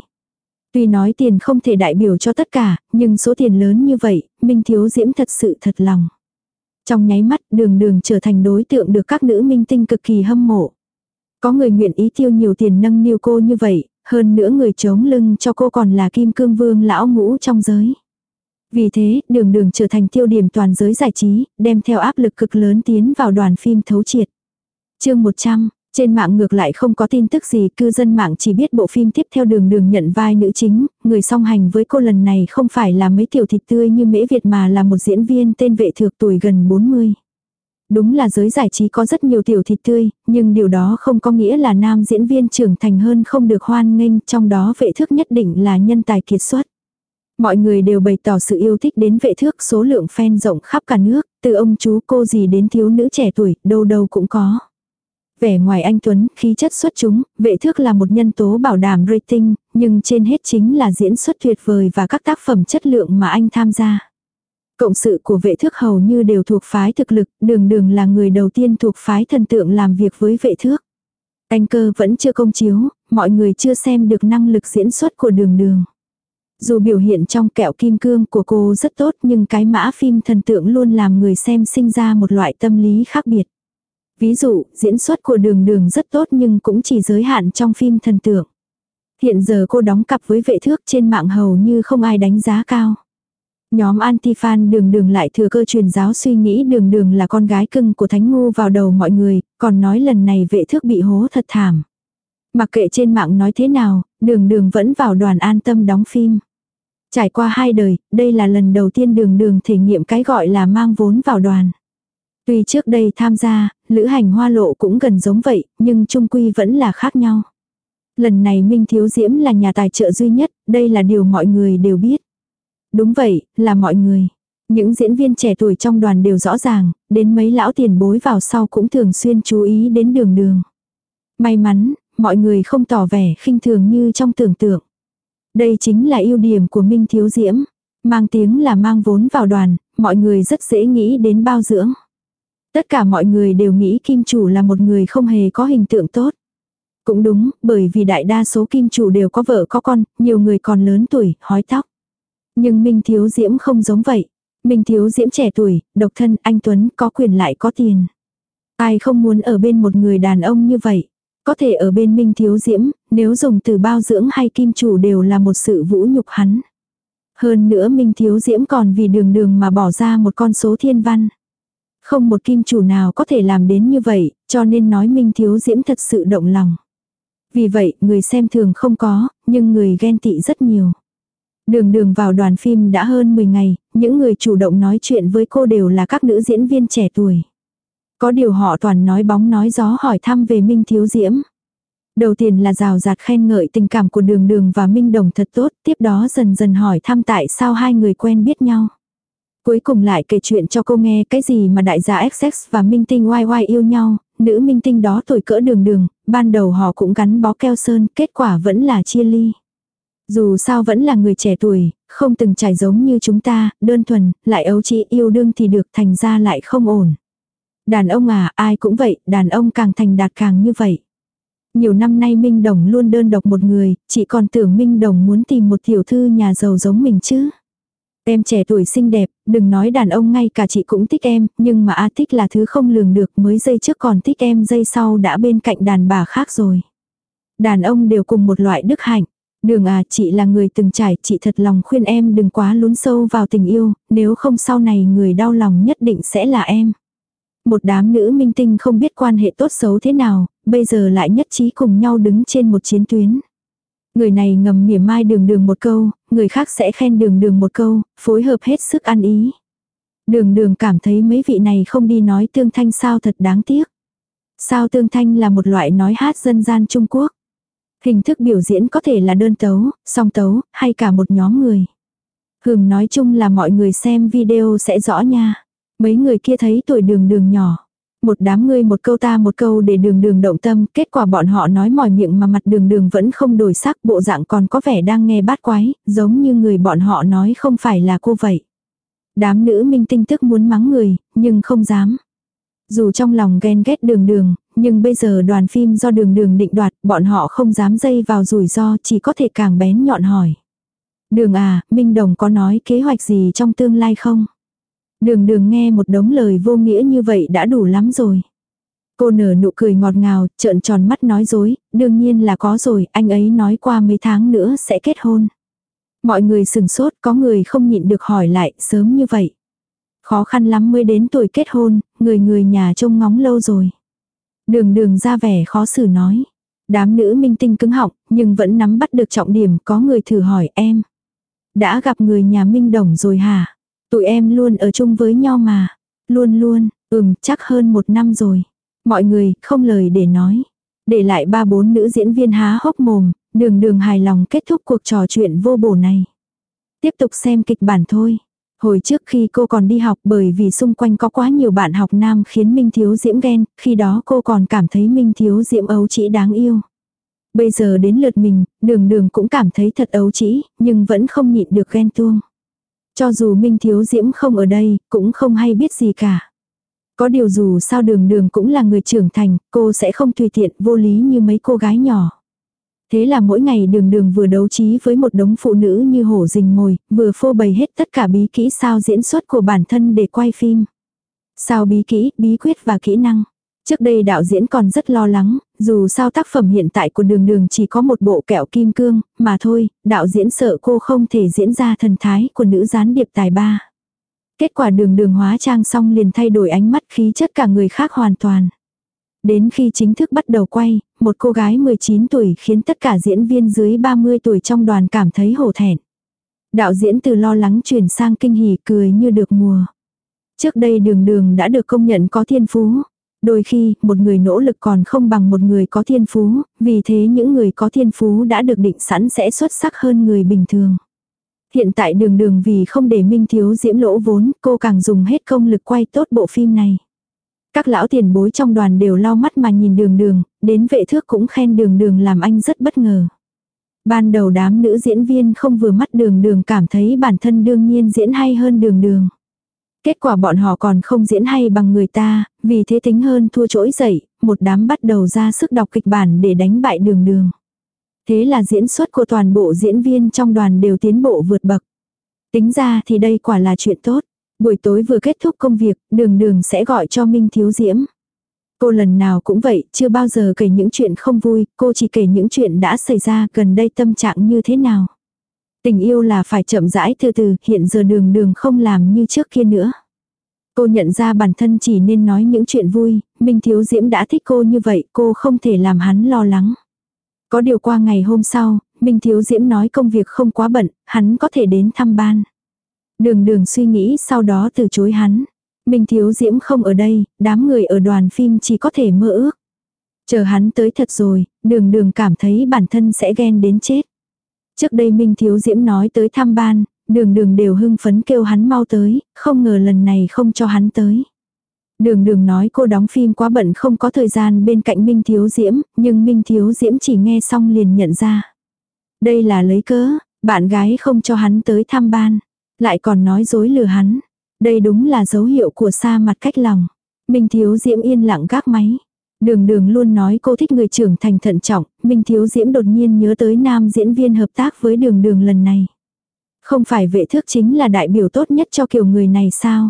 Tuy nói tiền không thể đại biểu cho tất cả, nhưng số tiền lớn như vậy, Minh Thiếu Diễm thật sự thật lòng. Trong nháy mắt đường đường trở thành đối tượng được các nữ minh tinh cực kỳ hâm mộ. Có người nguyện ý tiêu nhiều tiền nâng niu cô như vậy, hơn nữa người chống lưng cho cô còn là kim cương vương lão ngũ trong giới. Vì thế, đường đường trở thành tiêu điểm toàn giới giải trí, đem theo áp lực cực lớn tiến vào đoàn phim thấu triệt. chương 100, trên mạng ngược lại không có tin tức gì, cư dân mạng chỉ biết bộ phim tiếp theo đường đường nhận vai nữ chính, người song hành với cô lần này không phải là mấy tiểu thịt tươi như mễ Việt mà là một diễn viên tên vệ thược tuổi gần 40. Đúng là giới giải trí có rất nhiều tiểu thịt tươi, nhưng điều đó không có nghĩa là nam diễn viên trưởng thành hơn không được hoan nghênh, trong đó vệ thước nhất định là nhân tài kiệt xuất. Mọi người đều bày tỏ sự yêu thích đến vệ thước số lượng fan rộng khắp cả nước, từ ông chú cô gì đến thiếu nữ trẻ tuổi, đâu đâu cũng có. Vẻ ngoài anh Tuấn, khí chất xuất chúng, vệ thước là một nhân tố bảo đảm rating, nhưng trên hết chính là diễn xuất tuyệt vời và các tác phẩm chất lượng mà anh tham gia. Cộng sự của vệ thước hầu như đều thuộc phái thực lực, đường đường là người đầu tiên thuộc phái thần tượng làm việc với vệ thước. Anh cơ vẫn chưa công chiếu, mọi người chưa xem được năng lực diễn xuất của đường đường. Dù biểu hiện trong kẹo kim cương của cô rất tốt nhưng cái mã phim thần tượng luôn làm người xem sinh ra một loại tâm lý khác biệt. Ví dụ, diễn xuất của đường đường rất tốt nhưng cũng chỉ giới hạn trong phim thần tượng. Hiện giờ cô đóng cặp với vệ thước trên mạng hầu như không ai đánh giá cao. Nhóm anti-fan đường đường lại thừa cơ truyền giáo suy nghĩ đường đường là con gái cưng của thánh ngu vào đầu mọi người, còn nói lần này vệ thước bị hố thật thảm. Mặc kệ trên mạng nói thế nào, đường đường vẫn vào đoàn an tâm đóng phim. Trải qua hai đời, đây là lần đầu tiên đường đường thể nghiệm cái gọi là mang vốn vào đoàn. Tuy trước đây tham gia, lữ hành hoa lộ cũng gần giống vậy, nhưng chung quy vẫn là khác nhau. Lần này Minh Thiếu Diễm là nhà tài trợ duy nhất, đây là điều mọi người đều biết. Đúng vậy, là mọi người. Những diễn viên trẻ tuổi trong đoàn đều rõ ràng, đến mấy lão tiền bối vào sau cũng thường xuyên chú ý đến đường đường. May mắn, mọi người không tỏ vẻ khinh thường như trong tưởng tượng. Đây chính là ưu điểm của Minh Thiếu Diễm. Mang tiếng là mang vốn vào đoàn, mọi người rất dễ nghĩ đến bao dưỡng. Tất cả mọi người đều nghĩ kim chủ là một người không hề có hình tượng tốt. Cũng đúng, bởi vì đại đa số kim chủ đều có vợ có con, nhiều người còn lớn tuổi, hói tóc. Nhưng Minh Thiếu Diễm không giống vậy. Minh Thiếu Diễm trẻ tuổi, độc thân, anh Tuấn, có quyền lại có tiền. Ai không muốn ở bên một người đàn ông như vậy. Có thể ở bên Minh Thiếu Diễm, nếu dùng từ bao dưỡng hay kim chủ đều là một sự vũ nhục hắn. Hơn nữa Minh Thiếu Diễm còn vì đường đường mà bỏ ra một con số thiên văn. Không một kim chủ nào có thể làm đến như vậy, cho nên nói Minh Thiếu Diễm thật sự động lòng. Vì vậy, người xem thường không có, nhưng người ghen tị rất nhiều. Đường đường vào đoàn phim đã hơn 10 ngày, những người chủ động nói chuyện với cô đều là các nữ diễn viên trẻ tuổi. Có điều họ toàn nói bóng nói gió hỏi thăm về Minh Thiếu Diễm. Đầu tiên là rào rạt khen ngợi tình cảm của đường đường và Minh Đồng thật tốt, tiếp đó dần dần hỏi thăm tại sao hai người quen biết nhau. Cuối cùng lại kể chuyện cho cô nghe cái gì mà đại gia XX và Minh Tinh YY yêu nhau, nữ Minh Tinh đó tuổi cỡ đường đường, ban đầu họ cũng gắn bó keo sơn, kết quả vẫn là chia ly. Dù sao vẫn là người trẻ tuổi, không từng trải giống như chúng ta, đơn thuần, lại ấu trĩ yêu đương thì được thành ra lại không ổn. Đàn ông à, ai cũng vậy, đàn ông càng thành đạt càng như vậy. Nhiều năm nay Minh Đồng luôn đơn độc một người, chỉ còn tưởng Minh Đồng muốn tìm một tiểu thư nhà giàu giống mình chứ. Em trẻ tuổi xinh đẹp, đừng nói đàn ông ngay cả chị cũng thích em, nhưng mà A thích là thứ không lường được mới giây trước còn thích em giây sau đã bên cạnh đàn bà khác rồi. Đàn ông đều cùng một loại đức hạnh. Đường à chị là người từng trải, chị thật lòng khuyên em đừng quá lún sâu vào tình yêu, nếu không sau này người đau lòng nhất định sẽ là em. Một đám nữ minh tinh không biết quan hệ tốt xấu thế nào, bây giờ lại nhất trí cùng nhau đứng trên một chiến tuyến. Người này ngầm mỉa mai đường đường một câu, người khác sẽ khen đường đường một câu, phối hợp hết sức ăn ý. Đường đường cảm thấy mấy vị này không đi nói tương thanh sao thật đáng tiếc. Sao tương thanh là một loại nói hát dân gian Trung Quốc. Hình thức biểu diễn có thể là đơn tấu, song tấu, hay cả một nhóm người. Hừm nói chung là mọi người xem video sẽ rõ nha. Mấy người kia thấy tuổi đường đường nhỏ. Một đám người một câu ta một câu để đường đường động tâm, kết quả bọn họ nói mỏi miệng mà mặt đường đường vẫn không đổi sắc, bộ dạng còn có vẻ đang nghe bát quái, giống như người bọn họ nói không phải là cô vậy. Đám nữ minh tinh tức muốn mắng người, nhưng không dám. Dù trong lòng ghen ghét đường đường, nhưng bây giờ đoàn phim do đường đường định đoạt, bọn họ không dám dây vào rủi ro, chỉ có thể càng bén nhọn hỏi. Đường à, Minh Đồng có nói kế hoạch gì trong tương lai không? Đường đường nghe một đống lời vô nghĩa như vậy đã đủ lắm rồi. Cô nở nụ cười ngọt ngào, trợn tròn mắt nói dối, đương nhiên là có rồi, anh ấy nói qua mấy tháng nữa sẽ kết hôn. Mọi người sừng sốt, có người không nhịn được hỏi lại, sớm như vậy. Khó khăn lắm mới đến tuổi kết hôn, người người nhà trông ngóng lâu rồi. Đường đường ra vẻ khó xử nói. Đám nữ minh tinh cứng họng, nhưng vẫn nắm bắt được trọng điểm, có người thử hỏi em. Đã gặp người nhà minh đồng rồi hả? Tụi em luôn ở chung với nhau mà. Luôn luôn, ừm, chắc hơn một năm rồi. Mọi người, không lời để nói. Để lại ba bốn nữ diễn viên há hốc mồm, đường đường hài lòng kết thúc cuộc trò chuyện vô bổ này. Tiếp tục xem kịch bản thôi. Hồi trước khi cô còn đi học bởi vì xung quanh có quá nhiều bạn học nam khiến Minh Thiếu Diễm ghen, khi đó cô còn cảm thấy Minh Thiếu Diễm ấu chỉ đáng yêu. Bây giờ đến lượt mình, đường đường cũng cảm thấy thật ấu chỉ, nhưng vẫn không nhịn được ghen tuông. Cho dù Minh Thiếu Diễm không ở đây, cũng không hay biết gì cả. Có điều dù sao đường đường cũng là người trưởng thành, cô sẽ không tùy tiện vô lý như mấy cô gái nhỏ. Thế là mỗi ngày đường đường vừa đấu trí với một đống phụ nữ như hổ rình mồi, vừa phô bày hết tất cả bí kỹ sao diễn xuất của bản thân để quay phim. Sao bí kỹ, bí quyết và kỹ năng. Trước đây đạo diễn còn rất lo lắng, dù sao tác phẩm hiện tại của đường đường chỉ có một bộ kẹo kim cương, mà thôi, đạo diễn sợ cô không thể diễn ra thần thái của nữ gián điệp tài ba. Kết quả đường đường hóa trang xong liền thay đổi ánh mắt khí chất cả người khác hoàn toàn. Đến khi chính thức bắt đầu quay, một cô gái 19 tuổi khiến tất cả diễn viên dưới 30 tuổi trong đoàn cảm thấy hổ thẹn. Đạo diễn từ lo lắng chuyển sang kinh hỉ cười như được mùa. Trước đây đường đường đã được công nhận có thiên phú. Đôi khi, một người nỗ lực còn không bằng một người có thiên phú, vì thế những người có thiên phú đã được định sẵn sẽ xuất sắc hơn người bình thường. Hiện tại đường đường vì không để Minh Thiếu Diễm lỗ vốn, cô càng dùng hết công lực quay tốt bộ phim này. Các lão tiền bối trong đoàn đều lau mắt mà nhìn đường đường, đến vệ thước cũng khen đường đường làm anh rất bất ngờ. Ban đầu đám nữ diễn viên không vừa mắt đường đường cảm thấy bản thân đương nhiên diễn hay hơn đường đường. Kết quả bọn họ còn không diễn hay bằng người ta, vì thế tính hơn thua trỗi dậy, một đám bắt đầu ra sức đọc kịch bản để đánh bại đường đường. Thế là diễn xuất của toàn bộ diễn viên trong đoàn đều tiến bộ vượt bậc. Tính ra thì đây quả là chuyện tốt. Buổi tối vừa kết thúc công việc, đường đường sẽ gọi cho Minh Thiếu Diễm. Cô lần nào cũng vậy, chưa bao giờ kể những chuyện không vui, cô chỉ kể những chuyện đã xảy ra gần đây tâm trạng như thế nào. Tình yêu là phải chậm rãi từ từ, hiện giờ đường đường không làm như trước kia nữa. Cô nhận ra bản thân chỉ nên nói những chuyện vui, Minh Thiếu Diễm đã thích cô như vậy, cô không thể làm hắn lo lắng. Có điều qua ngày hôm sau, Minh Thiếu Diễm nói công việc không quá bận, hắn có thể đến thăm ban. Đường đường suy nghĩ sau đó từ chối hắn. Minh Thiếu Diễm không ở đây, đám người ở đoàn phim chỉ có thể mơ ước. Chờ hắn tới thật rồi, đường đường cảm thấy bản thân sẽ ghen đến chết. Trước đây Minh Thiếu Diễm nói tới thăm ban, đường đường đều hưng phấn kêu hắn mau tới, không ngờ lần này không cho hắn tới. Đường đường nói cô đóng phim quá bận không có thời gian bên cạnh Minh Thiếu Diễm, nhưng Minh Thiếu Diễm chỉ nghe xong liền nhận ra. Đây là lấy cớ, bạn gái không cho hắn tới thăm ban. Lại còn nói dối lừa hắn. Đây đúng là dấu hiệu của xa mặt cách lòng. Minh Thiếu Diễm yên lặng gác máy. Đường đường luôn nói cô thích người trưởng thành thận trọng, Minh Thiếu Diễm đột nhiên nhớ tới nam diễn viên hợp tác với đường đường lần này. Không phải vệ thước chính là đại biểu tốt nhất cho kiểu người này sao?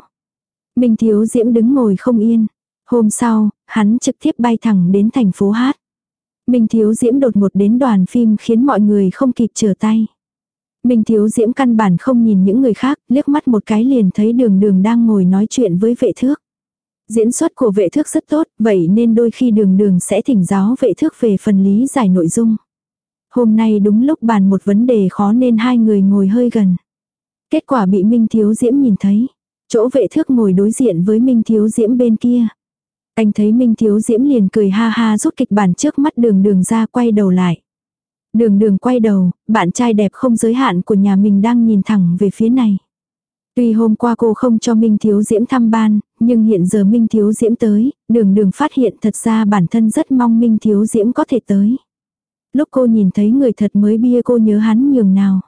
Minh Thiếu Diễm đứng ngồi không yên. Hôm sau, hắn trực tiếp bay thẳng đến thành phố Hát. Minh Thiếu Diễm đột ngột đến đoàn phim khiến mọi người không kịp trở tay. Minh Thiếu Diễm căn bản không nhìn những người khác, liếc mắt một cái liền thấy đường đường đang ngồi nói chuyện với vệ thước. Diễn xuất của vệ thước rất tốt, vậy nên đôi khi đường đường sẽ thỉnh giáo vệ thước về phần lý giải nội dung. Hôm nay đúng lúc bàn một vấn đề khó nên hai người ngồi hơi gần. Kết quả bị Minh Thiếu Diễm nhìn thấy. Chỗ vệ thước ngồi đối diện với Minh Thiếu Diễm bên kia. Anh thấy Minh Thiếu Diễm liền cười ha ha rút kịch bản trước mắt đường đường ra quay đầu lại. Đường đường quay đầu, bạn trai đẹp không giới hạn của nhà mình đang nhìn thẳng về phía này. Tuy hôm qua cô không cho Minh Thiếu Diễm thăm ban, nhưng hiện giờ Minh Thiếu Diễm tới, đường đường phát hiện thật ra bản thân rất mong Minh Thiếu Diễm có thể tới. Lúc cô nhìn thấy người thật mới bia cô nhớ hắn nhường nào.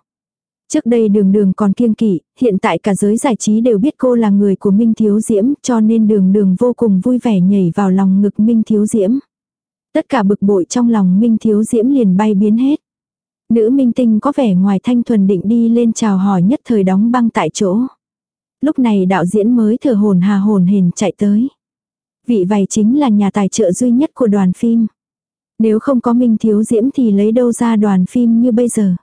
Trước đây đường đường còn kiêng kỵ, hiện tại cả giới giải trí đều biết cô là người của Minh Thiếu Diễm cho nên đường đường vô cùng vui vẻ nhảy vào lòng ngực Minh Thiếu Diễm. Tất cả bực bội trong lòng Minh Thiếu Diễm liền bay biến hết. Nữ minh tinh có vẻ ngoài thanh thuần định đi lên chào hỏi nhất thời đóng băng tại chỗ. Lúc này đạo diễn mới thở hồn hà hồn hền chạy tới. Vị vầy chính là nhà tài trợ duy nhất của đoàn phim. Nếu không có Minh Thiếu Diễm thì lấy đâu ra đoàn phim như bây giờ.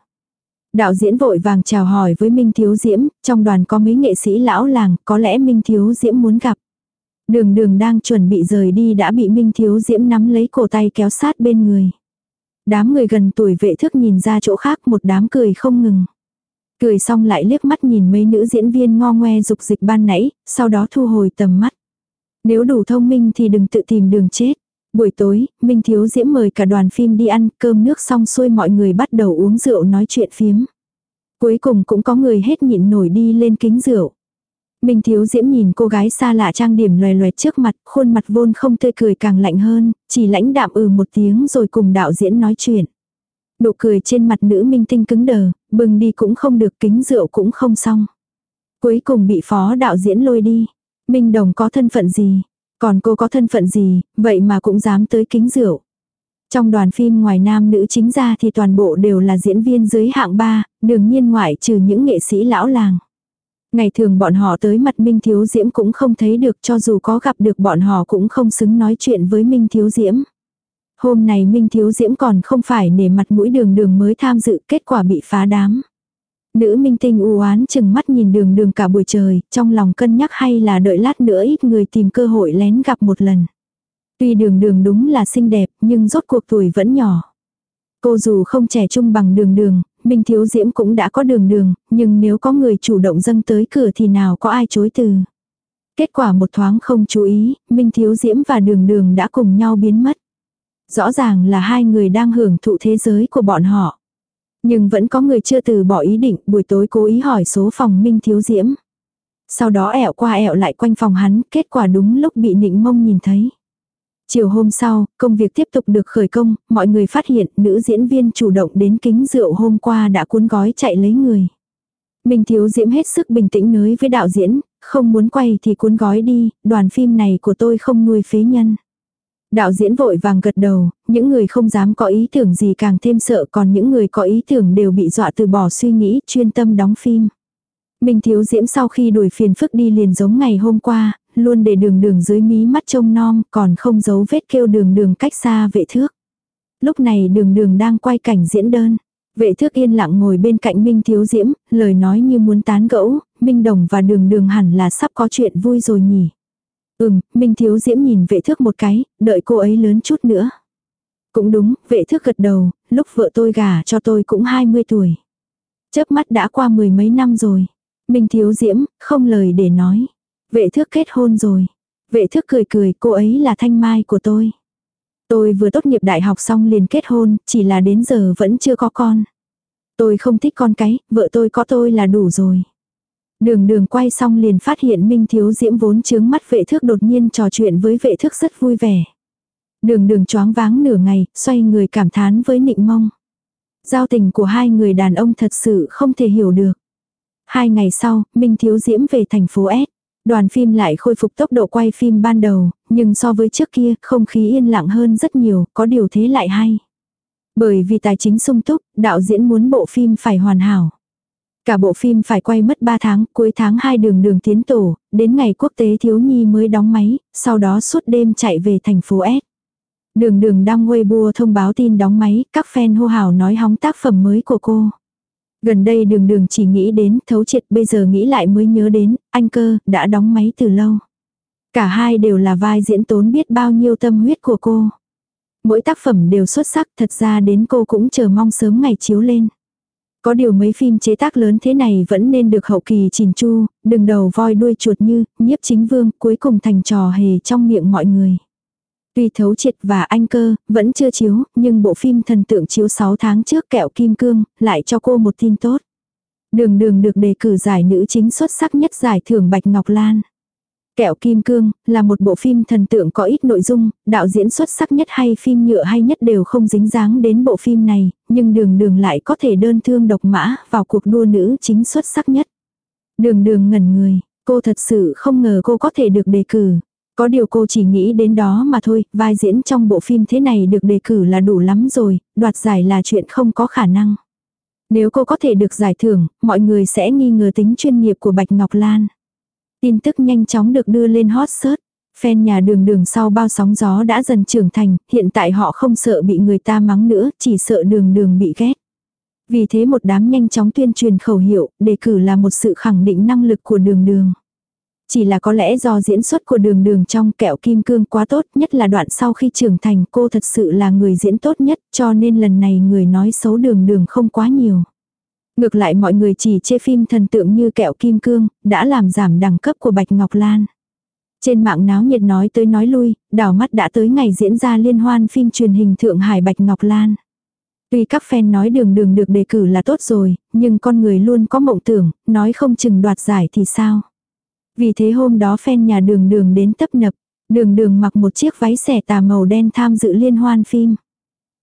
Đạo diễn vội vàng chào hỏi với Minh Thiếu Diễm, trong đoàn có mấy nghệ sĩ lão làng, có lẽ Minh Thiếu Diễm muốn gặp. Đường đường đang chuẩn bị rời đi đã bị Minh Thiếu Diễm nắm lấy cổ tay kéo sát bên người. Đám người gần tuổi vệ thức nhìn ra chỗ khác một đám cười không ngừng. Cười xong lại liếc mắt nhìn mấy nữ diễn viên ngo ngoe dục dịch ban nãy, sau đó thu hồi tầm mắt. Nếu đủ thông minh thì đừng tự tìm đường chết. Buổi tối, Minh Thiếu Diễm mời cả đoàn phim đi ăn cơm nước xong xuôi mọi người bắt đầu uống rượu nói chuyện phiếm. Cuối cùng cũng có người hết nhịn nổi đi lên kính rượu. Minh Thiếu Diễm nhìn cô gái xa lạ trang điểm loè loẹt trước mặt, khuôn mặt vôn không tươi cười càng lạnh hơn, chỉ lãnh đạm ừ một tiếng rồi cùng đạo diễn nói chuyện. Nụ cười trên mặt nữ minh tinh cứng đờ, bừng đi cũng không được kính rượu cũng không xong. Cuối cùng bị phó đạo diễn lôi đi. Minh Đồng có thân phận gì? Còn cô có thân phận gì, vậy mà cũng dám tới kính rượu. Trong đoàn phim ngoài nam nữ chính ra thì toàn bộ đều là diễn viên dưới hạng 3, đương nhiên ngoại trừ những nghệ sĩ lão làng. Ngày thường bọn họ tới mặt Minh Thiếu Diễm cũng không thấy được cho dù có gặp được bọn họ cũng không xứng nói chuyện với Minh Thiếu Diễm. Hôm này Minh Thiếu Diễm còn không phải nể mặt mũi đường đường mới tham dự kết quả bị phá đám. Nữ minh tinh u oán chừng mắt nhìn đường đường cả buổi trời, trong lòng cân nhắc hay là đợi lát nữa ít người tìm cơ hội lén gặp một lần. Tuy đường đường đúng là xinh đẹp, nhưng rốt cuộc tuổi vẫn nhỏ. Cô dù không trẻ trung bằng đường đường, Minh Thiếu Diễm cũng đã có đường đường, nhưng nếu có người chủ động dâng tới cửa thì nào có ai chối từ. Kết quả một thoáng không chú ý, Minh Thiếu Diễm và đường đường đã cùng nhau biến mất. Rõ ràng là hai người đang hưởng thụ thế giới của bọn họ. Nhưng vẫn có người chưa từ bỏ ý định buổi tối cố ý hỏi số phòng Minh Thiếu Diễm. Sau đó ẹo qua ẹo lại quanh phòng hắn, kết quả đúng lúc bị nịnh mông nhìn thấy. Chiều hôm sau, công việc tiếp tục được khởi công, mọi người phát hiện nữ diễn viên chủ động đến kính rượu hôm qua đã cuốn gói chạy lấy người. Minh Thiếu Diễm hết sức bình tĩnh nói với đạo diễn, không muốn quay thì cuốn gói đi, đoàn phim này của tôi không nuôi phế nhân. Đạo diễn vội vàng gật đầu, những người không dám có ý tưởng gì càng thêm sợ còn những người có ý tưởng đều bị dọa từ bỏ suy nghĩ chuyên tâm đóng phim. Minh Thiếu Diễm sau khi đuổi phiền phức đi liền giống ngày hôm qua, luôn để đường đường dưới mí mắt trông non còn không giấu vết kêu đường đường cách xa vệ thước. Lúc này đường đường đang quay cảnh diễn đơn. Vệ thước yên lặng ngồi bên cạnh Minh Thiếu Diễm, lời nói như muốn tán gẫu, Minh Đồng và đường đường hẳn là sắp có chuyện vui rồi nhỉ. Ừm, Minh Thiếu Diễm nhìn vệ thước một cái, đợi cô ấy lớn chút nữa. Cũng đúng, vệ thước gật đầu, lúc vợ tôi gả cho tôi cũng 20 tuổi. Chớp mắt đã qua mười mấy năm rồi. Minh Thiếu Diễm, không lời để nói. Vệ thước kết hôn rồi. Vệ thước cười cười, cô ấy là thanh mai của tôi. Tôi vừa tốt nghiệp đại học xong liền kết hôn, chỉ là đến giờ vẫn chưa có con. Tôi không thích con cái, vợ tôi có tôi là đủ rồi. Đường đường quay xong liền phát hiện Minh Thiếu Diễm vốn chướng mắt vệ thước đột nhiên trò chuyện với vệ thước rất vui vẻ. Đường đường choáng váng nửa ngày, xoay người cảm thán với nịnh mong Giao tình của hai người đàn ông thật sự không thể hiểu được. Hai ngày sau, Minh Thiếu Diễm về thành phố S. Đoàn phim lại khôi phục tốc độ quay phim ban đầu, nhưng so với trước kia, không khí yên lặng hơn rất nhiều, có điều thế lại hay. Bởi vì tài chính sung túc, đạo diễn muốn bộ phim phải hoàn hảo. Cả bộ phim phải quay mất 3 tháng, cuối tháng 2 đường đường tiến tổ, đến ngày quốc tế thiếu nhi mới đóng máy, sau đó suốt đêm chạy về thành phố S. Đường đường đăng Weibo thông báo tin đóng máy, các fan hô hào nói hóng tác phẩm mới của cô. Gần đây đường đường chỉ nghĩ đến thấu triệt bây giờ nghĩ lại mới nhớ đến, anh cơ, đã đóng máy từ lâu. Cả hai đều là vai diễn tốn biết bao nhiêu tâm huyết của cô. Mỗi tác phẩm đều xuất sắc thật ra đến cô cũng chờ mong sớm ngày chiếu lên. Có điều mấy phim chế tác lớn thế này vẫn nên được hậu kỳ chỉnh chu, đừng đầu voi đuôi chuột như, nhiếp chính vương cuối cùng thành trò hề trong miệng mọi người. Tuy thấu triệt và anh cơ, vẫn chưa chiếu, nhưng bộ phim thần tượng chiếu 6 tháng trước kẹo kim cương, lại cho cô một tin tốt. Đường đường được đề cử giải nữ chính xuất sắc nhất giải thưởng Bạch Ngọc Lan. Kẹo Kim Cương là một bộ phim thần tượng có ít nội dung, đạo diễn xuất sắc nhất hay phim nhựa hay nhất đều không dính dáng đến bộ phim này, nhưng đường đường lại có thể đơn thương độc mã vào cuộc đua nữ chính xuất sắc nhất. Đường đường ngẩn người, cô thật sự không ngờ cô có thể được đề cử. Có điều cô chỉ nghĩ đến đó mà thôi, vai diễn trong bộ phim thế này được đề cử là đủ lắm rồi, đoạt giải là chuyện không có khả năng. Nếu cô có thể được giải thưởng, mọi người sẽ nghi ngờ tính chuyên nghiệp của Bạch Ngọc Lan. Tin tức nhanh chóng được đưa lên hot search. Fan nhà đường đường sau bao sóng gió đã dần trưởng thành, hiện tại họ không sợ bị người ta mắng nữa, chỉ sợ đường đường bị ghét. Vì thế một đám nhanh chóng tuyên truyền khẩu hiệu, đề cử là một sự khẳng định năng lực của đường đường. Chỉ là có lẽ do diễn xuất của đường đường trong kẹo kim cương quá tốt, nhất là đoạn sau khi trưởng thành cô thật sự là người diễn tốt nhất, cho nên lần này người nói xấu đường đường không quá nhiều. Ngược lại mọi người chỉ chê phim thần tượng như kẹo kim cương, đã làm giảm đẳng cấp của Bạch Ngọc Lan. Trên mạng náo nhiệt nói tới nói lui, đảo mắt đã tới ngày diễn ra liên hoan phim truyền hình Thượng Hải Bạch Ngọc Lan. Tuy các fan nói đường đường được đề cử là tốt rồi, nhưng con người luôn có mộng tưởng, nói không chừng đoạt giải thì sao. Vì thế hôm đó fan nhà đường đường đến tấp nập, đường đường mặc một chiếc váy xẻ tà màu đen tham dự liên hoan phim.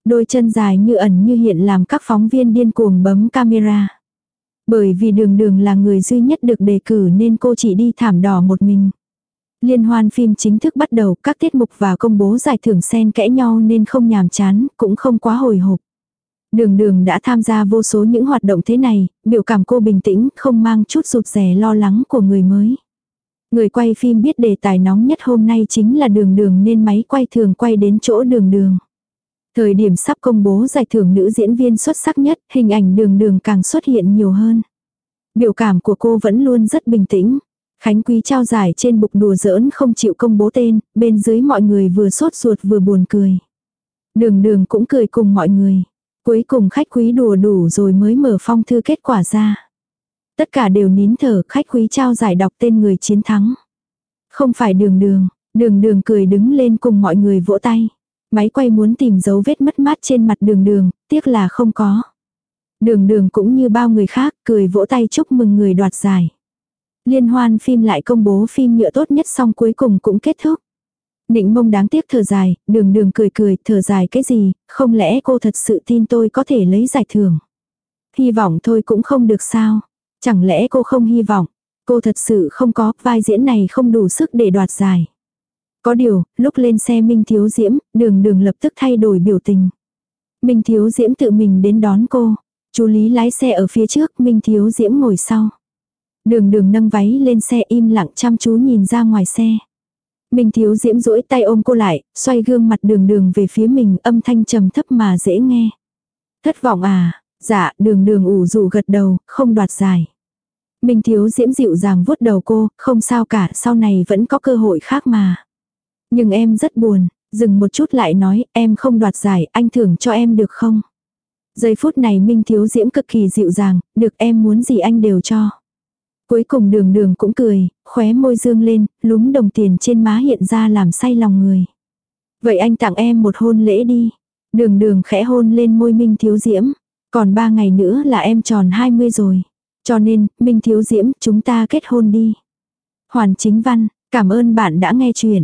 Đôi chân dài như ẩn như hiện làm các phóng viên điên cuồng bấm camera. Bởi vì đường đường là người duy nhất được đề cử nên cô chỉ đi thảm đỏ một mình. Liên hoan phim chính thức bắt đầu, các tiết mục và công bố giải thưởng xen kẽ nhau nên không nhàm chán, cũng không quá hồi hộp. Đường đường đã tham gia vô số những hoạt động thế này, biểu cảm cô bình tĩnh, không mang chút rụt rè lo lắng của người mới. Người quay phim biết đề tài nóng nhất hôm nay chính là đường đường nên máy quay thường quay đến chỗ đường đường. Thời điểm sắp công bố giải thưởng nữ diễn viên xuất sắc nhất, hình ảnh đường đường càng xuất hiện nhiều hơn. Biểu cảm của cô vẫn luôn rất bình tĩnh. Khánh Quý trao giải trên bục đùa giỡn không chịu công bố tên, bên dưới mọi người vừa sốt ruột vừa buồn cười. Đường đường cũng cười cùng mọi người. Cuối cùng khách quý đùa đủ rồi mới mở phong thư kết quả ra. Tất cả đều nín thở khách quý trao giải đọc tên người chiến thắng. Không phải đường đường, đường đường cười đứng lên cùng mọi người vỗ tay. Máy quay muốn tìm dấu vết mất mát trên mặt đường đường, tiếc là không có. Đường đường cũng như bao người khác, cười vỗ tay chúc mừng người đoạt giải. Liên hoan phim lại công bố phim nhựa tốt nhất xong cuối cùng cũng kết thúc. Nịnh mông đáng tiếc thở dài, đường đường cười cười, thở dài cái gì, không lẽ cô thật sự tin tôi có thể lấy giải thưởng. Hy vọng thôi cũng không được sao. Chẳng lẽ cô không hy vọng, cô thật sự không có, vai diễn này không đủ sức để đoạt giải. Có điều, lúc lên xe Minh Thiếu Diễm, đường đường lập tức thay đổi biểu tình. Minh Thiếu Diễm tự mình đến đón cô. Chú Lý lái xe ở phía trước, Minh Thiếu Diễm ngồi sau. Đường đường nâng váy lên xe im lặng chăm chú nhìn ra ngoài xe. Minh Thiếu Diễm duỗi tay ôm cô lại, xoay gương mặt đường đường về phía mình âm thanh trầm thấp mà dễ nghe. Thất vọng à, dạ đường đường ủ rủ gật đầu, không đoạt giải. Minh Thiếu Diễm dịu dàng vuốt đầu cô, không sao cả, sau này vẫn có cơ hội khác mà. Nhưng em rất buồn, dừng một chút lại nói, em không đoạt giải, anh thưởng cho em được không? Giây phút này Minh Thiếu Diễm cực kỳ dịu dàng, được em muốn gì anh đều cho. Cuối cùng đường đường cũng cười, khóe môi dương lên, lúm đồng tiền trên má hiện ra làm say lòng người. Vậy anh tặng em một hôn lễ đi. Đường đường khẽ hôn lên môi Minh Thiếu Diễm. Còn ba ngày nữa là em tròn 20 rồi. Cho nên, Minh Thiếu Diễm, chúng ta kết hôn đi. Hoàn chính văn, cảm ơn bạn đã nghe chuyện.